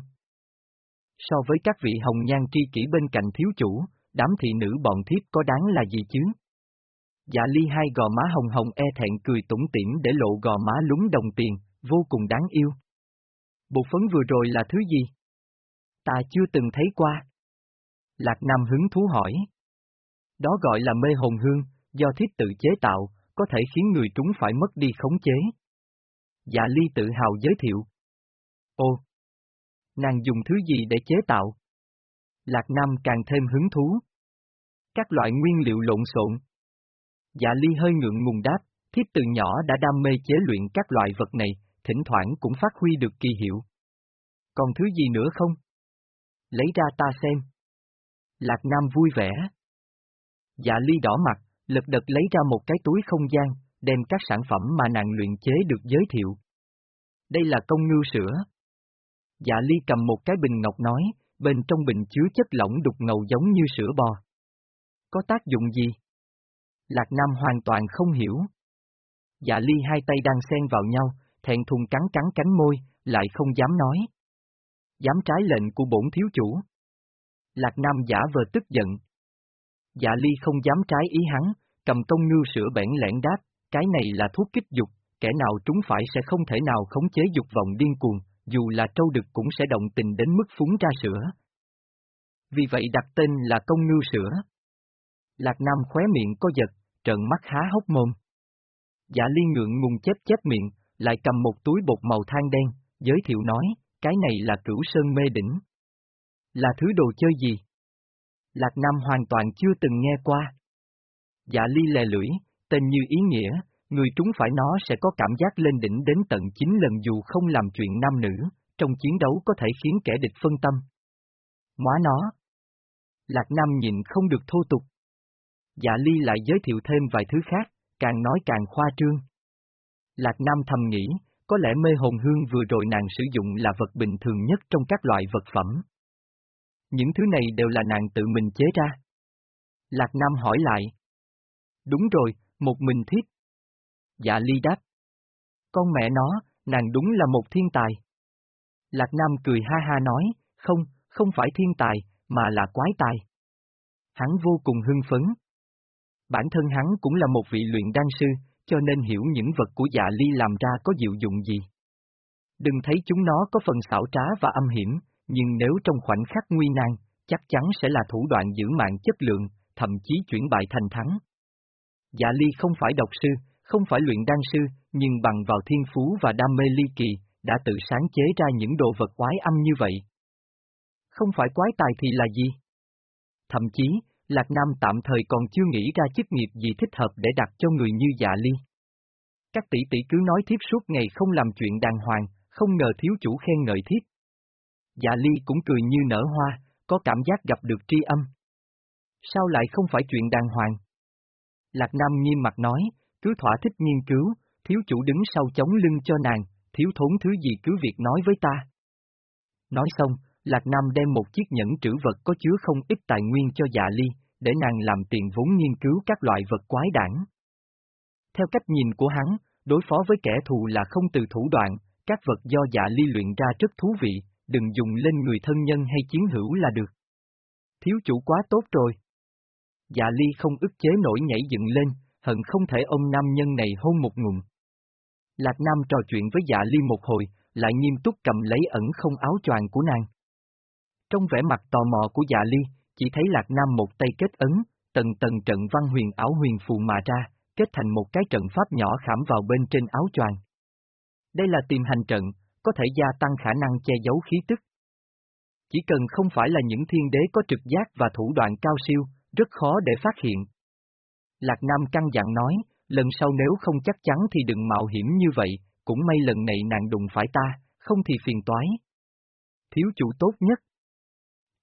So với các vị hồng nhan tri kỷ bên cạnh thiếu chủ, đám thị nữ bọn thiếp có đáng là gì chứ? Dạ ly hai gò má hồng hồng e thẹn cười tủm tỉm để lộ gò má lúng đồng tiền, vô cùng đáng yêu. Bộ phấn vừa rồi là thứ gì? Ta chưa từng thấy qua. Lạc Nam hứng thú hỏi. Đó gọi là mê hồn hương, do thiết tự chế tạo, có thể khiến người trúng phải mất đi khống chế. Dạ ly tự hào giới thiệu. Ô! Nàng dùng thứ gì để chế tạo? Lạc Nam càng thêm hứng thú. Các loại nguyên liệu lộn xộn. Dạ ly hơi ngượng ngùng đáp, thiết từ nhỏ đã đam mê chế luyện các loại vật này, thỉnh thoảng cũng phát huy được kỳ hiệu. Còn thứ gì nữa không? Lấy ra ta xem. Lạc Nam vui vẻ. Dạ ly đỏ mặt, lật đật lấy ra một cái túi không gian, đem các sản phẩm mà nàng luyện chế được giới thiệu. Đây là công ngưu sữa. Dạ ly cầm một cái bình ngọc nói, bên trong bình chứa chất lỏng đục ngầu giống như sữa bò. Có tác dụng gì? Lạc Nam hoàn toàn không hiểu. Dạ ly hai tay đang xen vào nhau, thẹn thùng cắn cắn cánh môi, lại không dám nói. Dám trái lệnh của bổn thiếu chủ. Lạc Nam giả vờ tức giận. Dạ ly không dám trái ý hắn, cầm công ngư sữa bẻn lẻn đáp, cái này là thuốc kích dục, kẻ nào trúng phải sẽ không thể nào khống chế dục vọng điên cuồng, dù là trâu đực cũng sẽ động tình đến mức phúng ra sữa. Vì vậy đặt tên là công ngư sữa. Lạc Nam khóe miệng có giật, trợn mắt há hốc mồm. Dạ ly ngượng ngùng chép chép miệng, lại cầm một túi bột màu than đen, giới thiệu nói, cái này là cửu sơn mê đỉnh. Là thứ đồ chơi gì? Lạc Nam hoàn toàn chưa từng nghe qua. Dạ ly lè lưỡi, tên như ý nghĩa, người trúng phải nó sẽ có cảm giác lên đỉnh đến tận 9 lần dù không làm chuyện nam nữ, trong chiến đấu có thể khiến kẻ địch phân tâm. Móa nó. Lạc Nam nhìn không được thô tục. Dạ ly lại giới thiệu thêm vài thứ khác, càng nói càng khoa trương. Lạc Nam thầm nghĩ, có lẽ mê hồn hương vừa rồi nàng sử dụng là vật bình thường nhất trong các loại vật phẩm. Những thứ này đều là nàng tự mình chế ra. Lạc Nam hỏi lại. Đúng rồi, một mình thiết. Dạ ly đáp. Con mẹ nó, nàng đúng là một thiên tài. Lạc Nam cười ha ha nói, không, không phải thiên tài, mà là quái tài. Hắn vô cùng hưng phấn. Bản thân hắn cũng là một vị luyện đan sư, cho nên hiểu những vật của dạ ly làm ra có diệu dụng gì. Đừng thấy chúng nó có phần xảo trá và âm hiểm, nhưng nếu trong khoảnh khắc nguy nan, chắc chắn sẽ là thủ đoạn giữ mạng chất lượng, thậm chí chuyển bại thành thắng. Dạ ly không phải độc sư, không phải luyện đan sư, nhưng bằng vào thiên phú và đam mê ly kỳ, đã tự sáng chế ra những đồ vật quái âm như vậy. Không phải quái tài thì là gì? Thậm chí, Lạc Nam tạm thời còn chưa nghĩ ra chức nghiệp gì thích hợp để đặt cho người như dạ ly. Các tỷ tỷ cứ nói thiếp suốt ngày không làm chuyện đàng hoàng, không ngờ thiếu chủ khen ngợi thiếp. Dạ ly cũng cười như nở hoa, có cảm giác gặp được tri âm. Sao lại không phải chuyện đàng hoàng? Lạc Nam nghiêm mặt nói, cứ thỏa thích nghiên cứu, thiếu chủ đứng sau chống lưng cho nàng, thiếu thốn thứ gì cứ việc nói với ta. Nói xong, Lạc Nam đem một chiếc nhẫn trữ vật có chứa không ít tài nguyên cho dạ ly, để nàng làm tiền vốn nghiên cứu các loại vật quái đảng. Theo cách nhìn của hắn, đối phó với kẻ thù là không từ thủ đoạn, các vật do dạ ly luyện ra rất thú vị, đừng dùng lên người thân nhân hay chiến hữu là được. Thiếu chủ quá tốt rồi. Dạ ly không ức chế nổi nhảy dựng lên, hận không thể ông nam nhân này hôn một ngụm. Lạc Nam trò chuyện với dạ ly một hồi, lại nghiêm túc cầm lấy ẩn không áo choàng của nàng. Trong vẻ mặt tò mò của dạ ly, chỉ thấy Lạc Nam một tay kết ấn, tầng tầng trận văn huyền ảo huyền phù mà ra, kết thành một cái trận pháp nhỏ khảm vào bên trên áo choàng. Đây là tìm hành trận, có thể gia tăng khả năng che giấu khí tức. Chỉ cần không phải là những thiên đế có trực giác và thủ đoạn cao siêu, rất khó để phát hiện. Lạc Nam căng dặn nói, lần sau nếu không chắc chắn thì đừng mạo hiểm như vậy, cũng may lần này nàng đụng phải ta, không thì phiền toái. Thiếu chủ tốt nhất.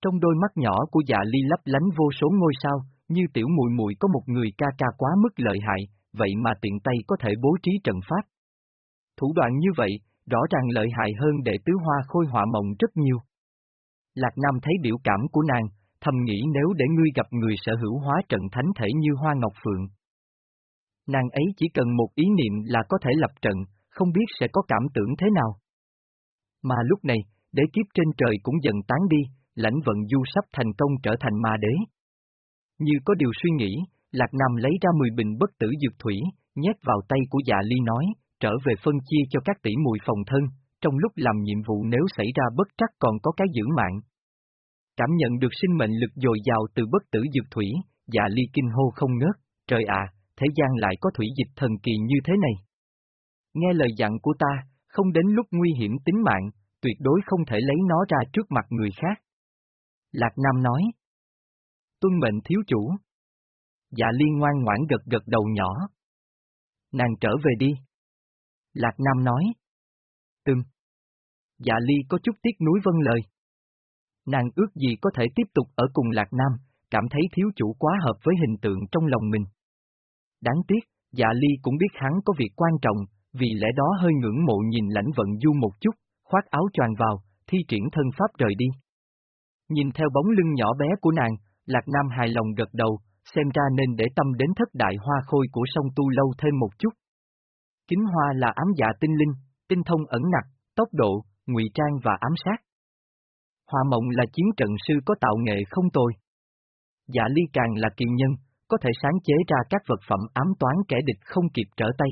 Trong đôi mắt nhỏ của dạ ly lấp lánh vô số ngôi sao, như tiểu mùi mùi có một người ca ca quá mức lợi hại, vậy mà tiện tay có thể bố trí trận pháp. Thủ đoạn như vậy, rõ ràng lợi hại hơn đệ tứ hoa khôi họa mộng rất nhiều. Lạc Nam thấy biểu cảm của nàng, thầm nghĩ nếu để ngươi gặp người sở hữu hóa trận thánh thể như Hoa Ngọc Phượng. Nàng ấy chỉ cần một ý niệm là có thể lập trận, không biết sẽ có cảm tưởng thế nào. Mà lúc này, đế kiếp trên trời cũng dần tán đi, lãnh vận du sắp thành công trở thành ma đế. Như có điều suy nghĩ, Lạc Nam lấy ra 10 bình bất tử dược thủy, nhét vào tay của dạ ly nói, trở về phân chia cho các tỷ muội phòng thân, trong lúc làm nhiệm vụ nếu xảy ra bất trắc còn có cái giữ mạng. Cảm nhận được sinh mệnh lực dồi dào từ bất tử dược thủy, dạ ly kinh hô không ngớt, trời à, thế gian lại có thủy dịch thần kỳ như thế này. Nghe lời dặn của ta, không đến lúc nguy hiểm tính mạng, tuyệt đối không thể lấy nó ra trước mặt người khác. Lạc Nam nói. Tuân mệnh thiếu chủ. Dạ liên ngoan ngoãn gật gật đầu nhỏ. Nàng trở về đi. Lạc Nam nói. Từng. Dạ ly có chút tiếc núi vân lời. Nàng ước gì có thể tiếp tục ở cùng Lạc Nam, cảm thấy thiếu chủ quá hợp với hình tượng trong lòng mình. Đáng tiếc, dạ ly cũng biết hắn có việc quan trọng, vì lẽ đó hơi ngưỡng mộ nhìn lãnh vận du một chút, khoác áo choàng vào, thi triển thân pháp rời đi. Nhìn theo bóng lưng nhỏ bé của nàng, Lạc Nam hài lòng gật đầu, xem ra nên để tâm đến thất đại hoa khôi của sông Tu Lâu thêm một chút. Kính hoa là ám dạ tinh linh, tinh thông ẩn nặc, tốc độ, ngụy trang và ám sát. Hoa mộng là chiến trận sư có tạo nghệ không tồi. Dạ ly càng là kiều nhân, có thể sáng chế ra các vật phẩm ám toán kẻ địch không kịp trở tay.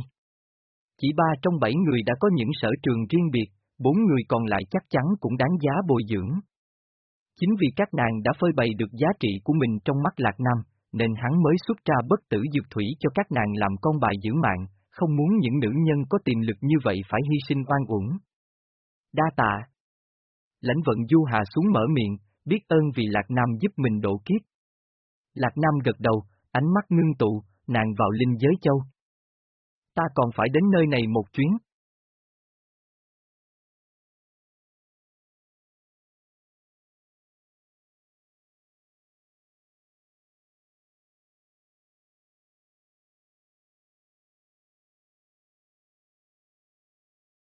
Chỉ ba trong bảy người đã có những sở trường riêng biệt, bốn người còn lại chắc chắn cũng đáng giá bồi dưỡng. Chính vì các nàng đã phơi bày được giá trị của mình trong mắt Lạc Nam, nên hắn mới xuất ra bất tử dược thủy cho các nàng làm con bài giữ mạng, không muốn những nữ nhân có tiềm lực như vậy phải hy sinh oan uổng. Đa tạ. Lãnh vận du hà xuống mở miệng, biết ơn vì Lạc Nam giúp mình độ kiếp. Lạc Nam gật đầu, ánh mắt ngưng tụ, nàng vào linh giới châu. Ta còn phải đến nơi này một chuyến.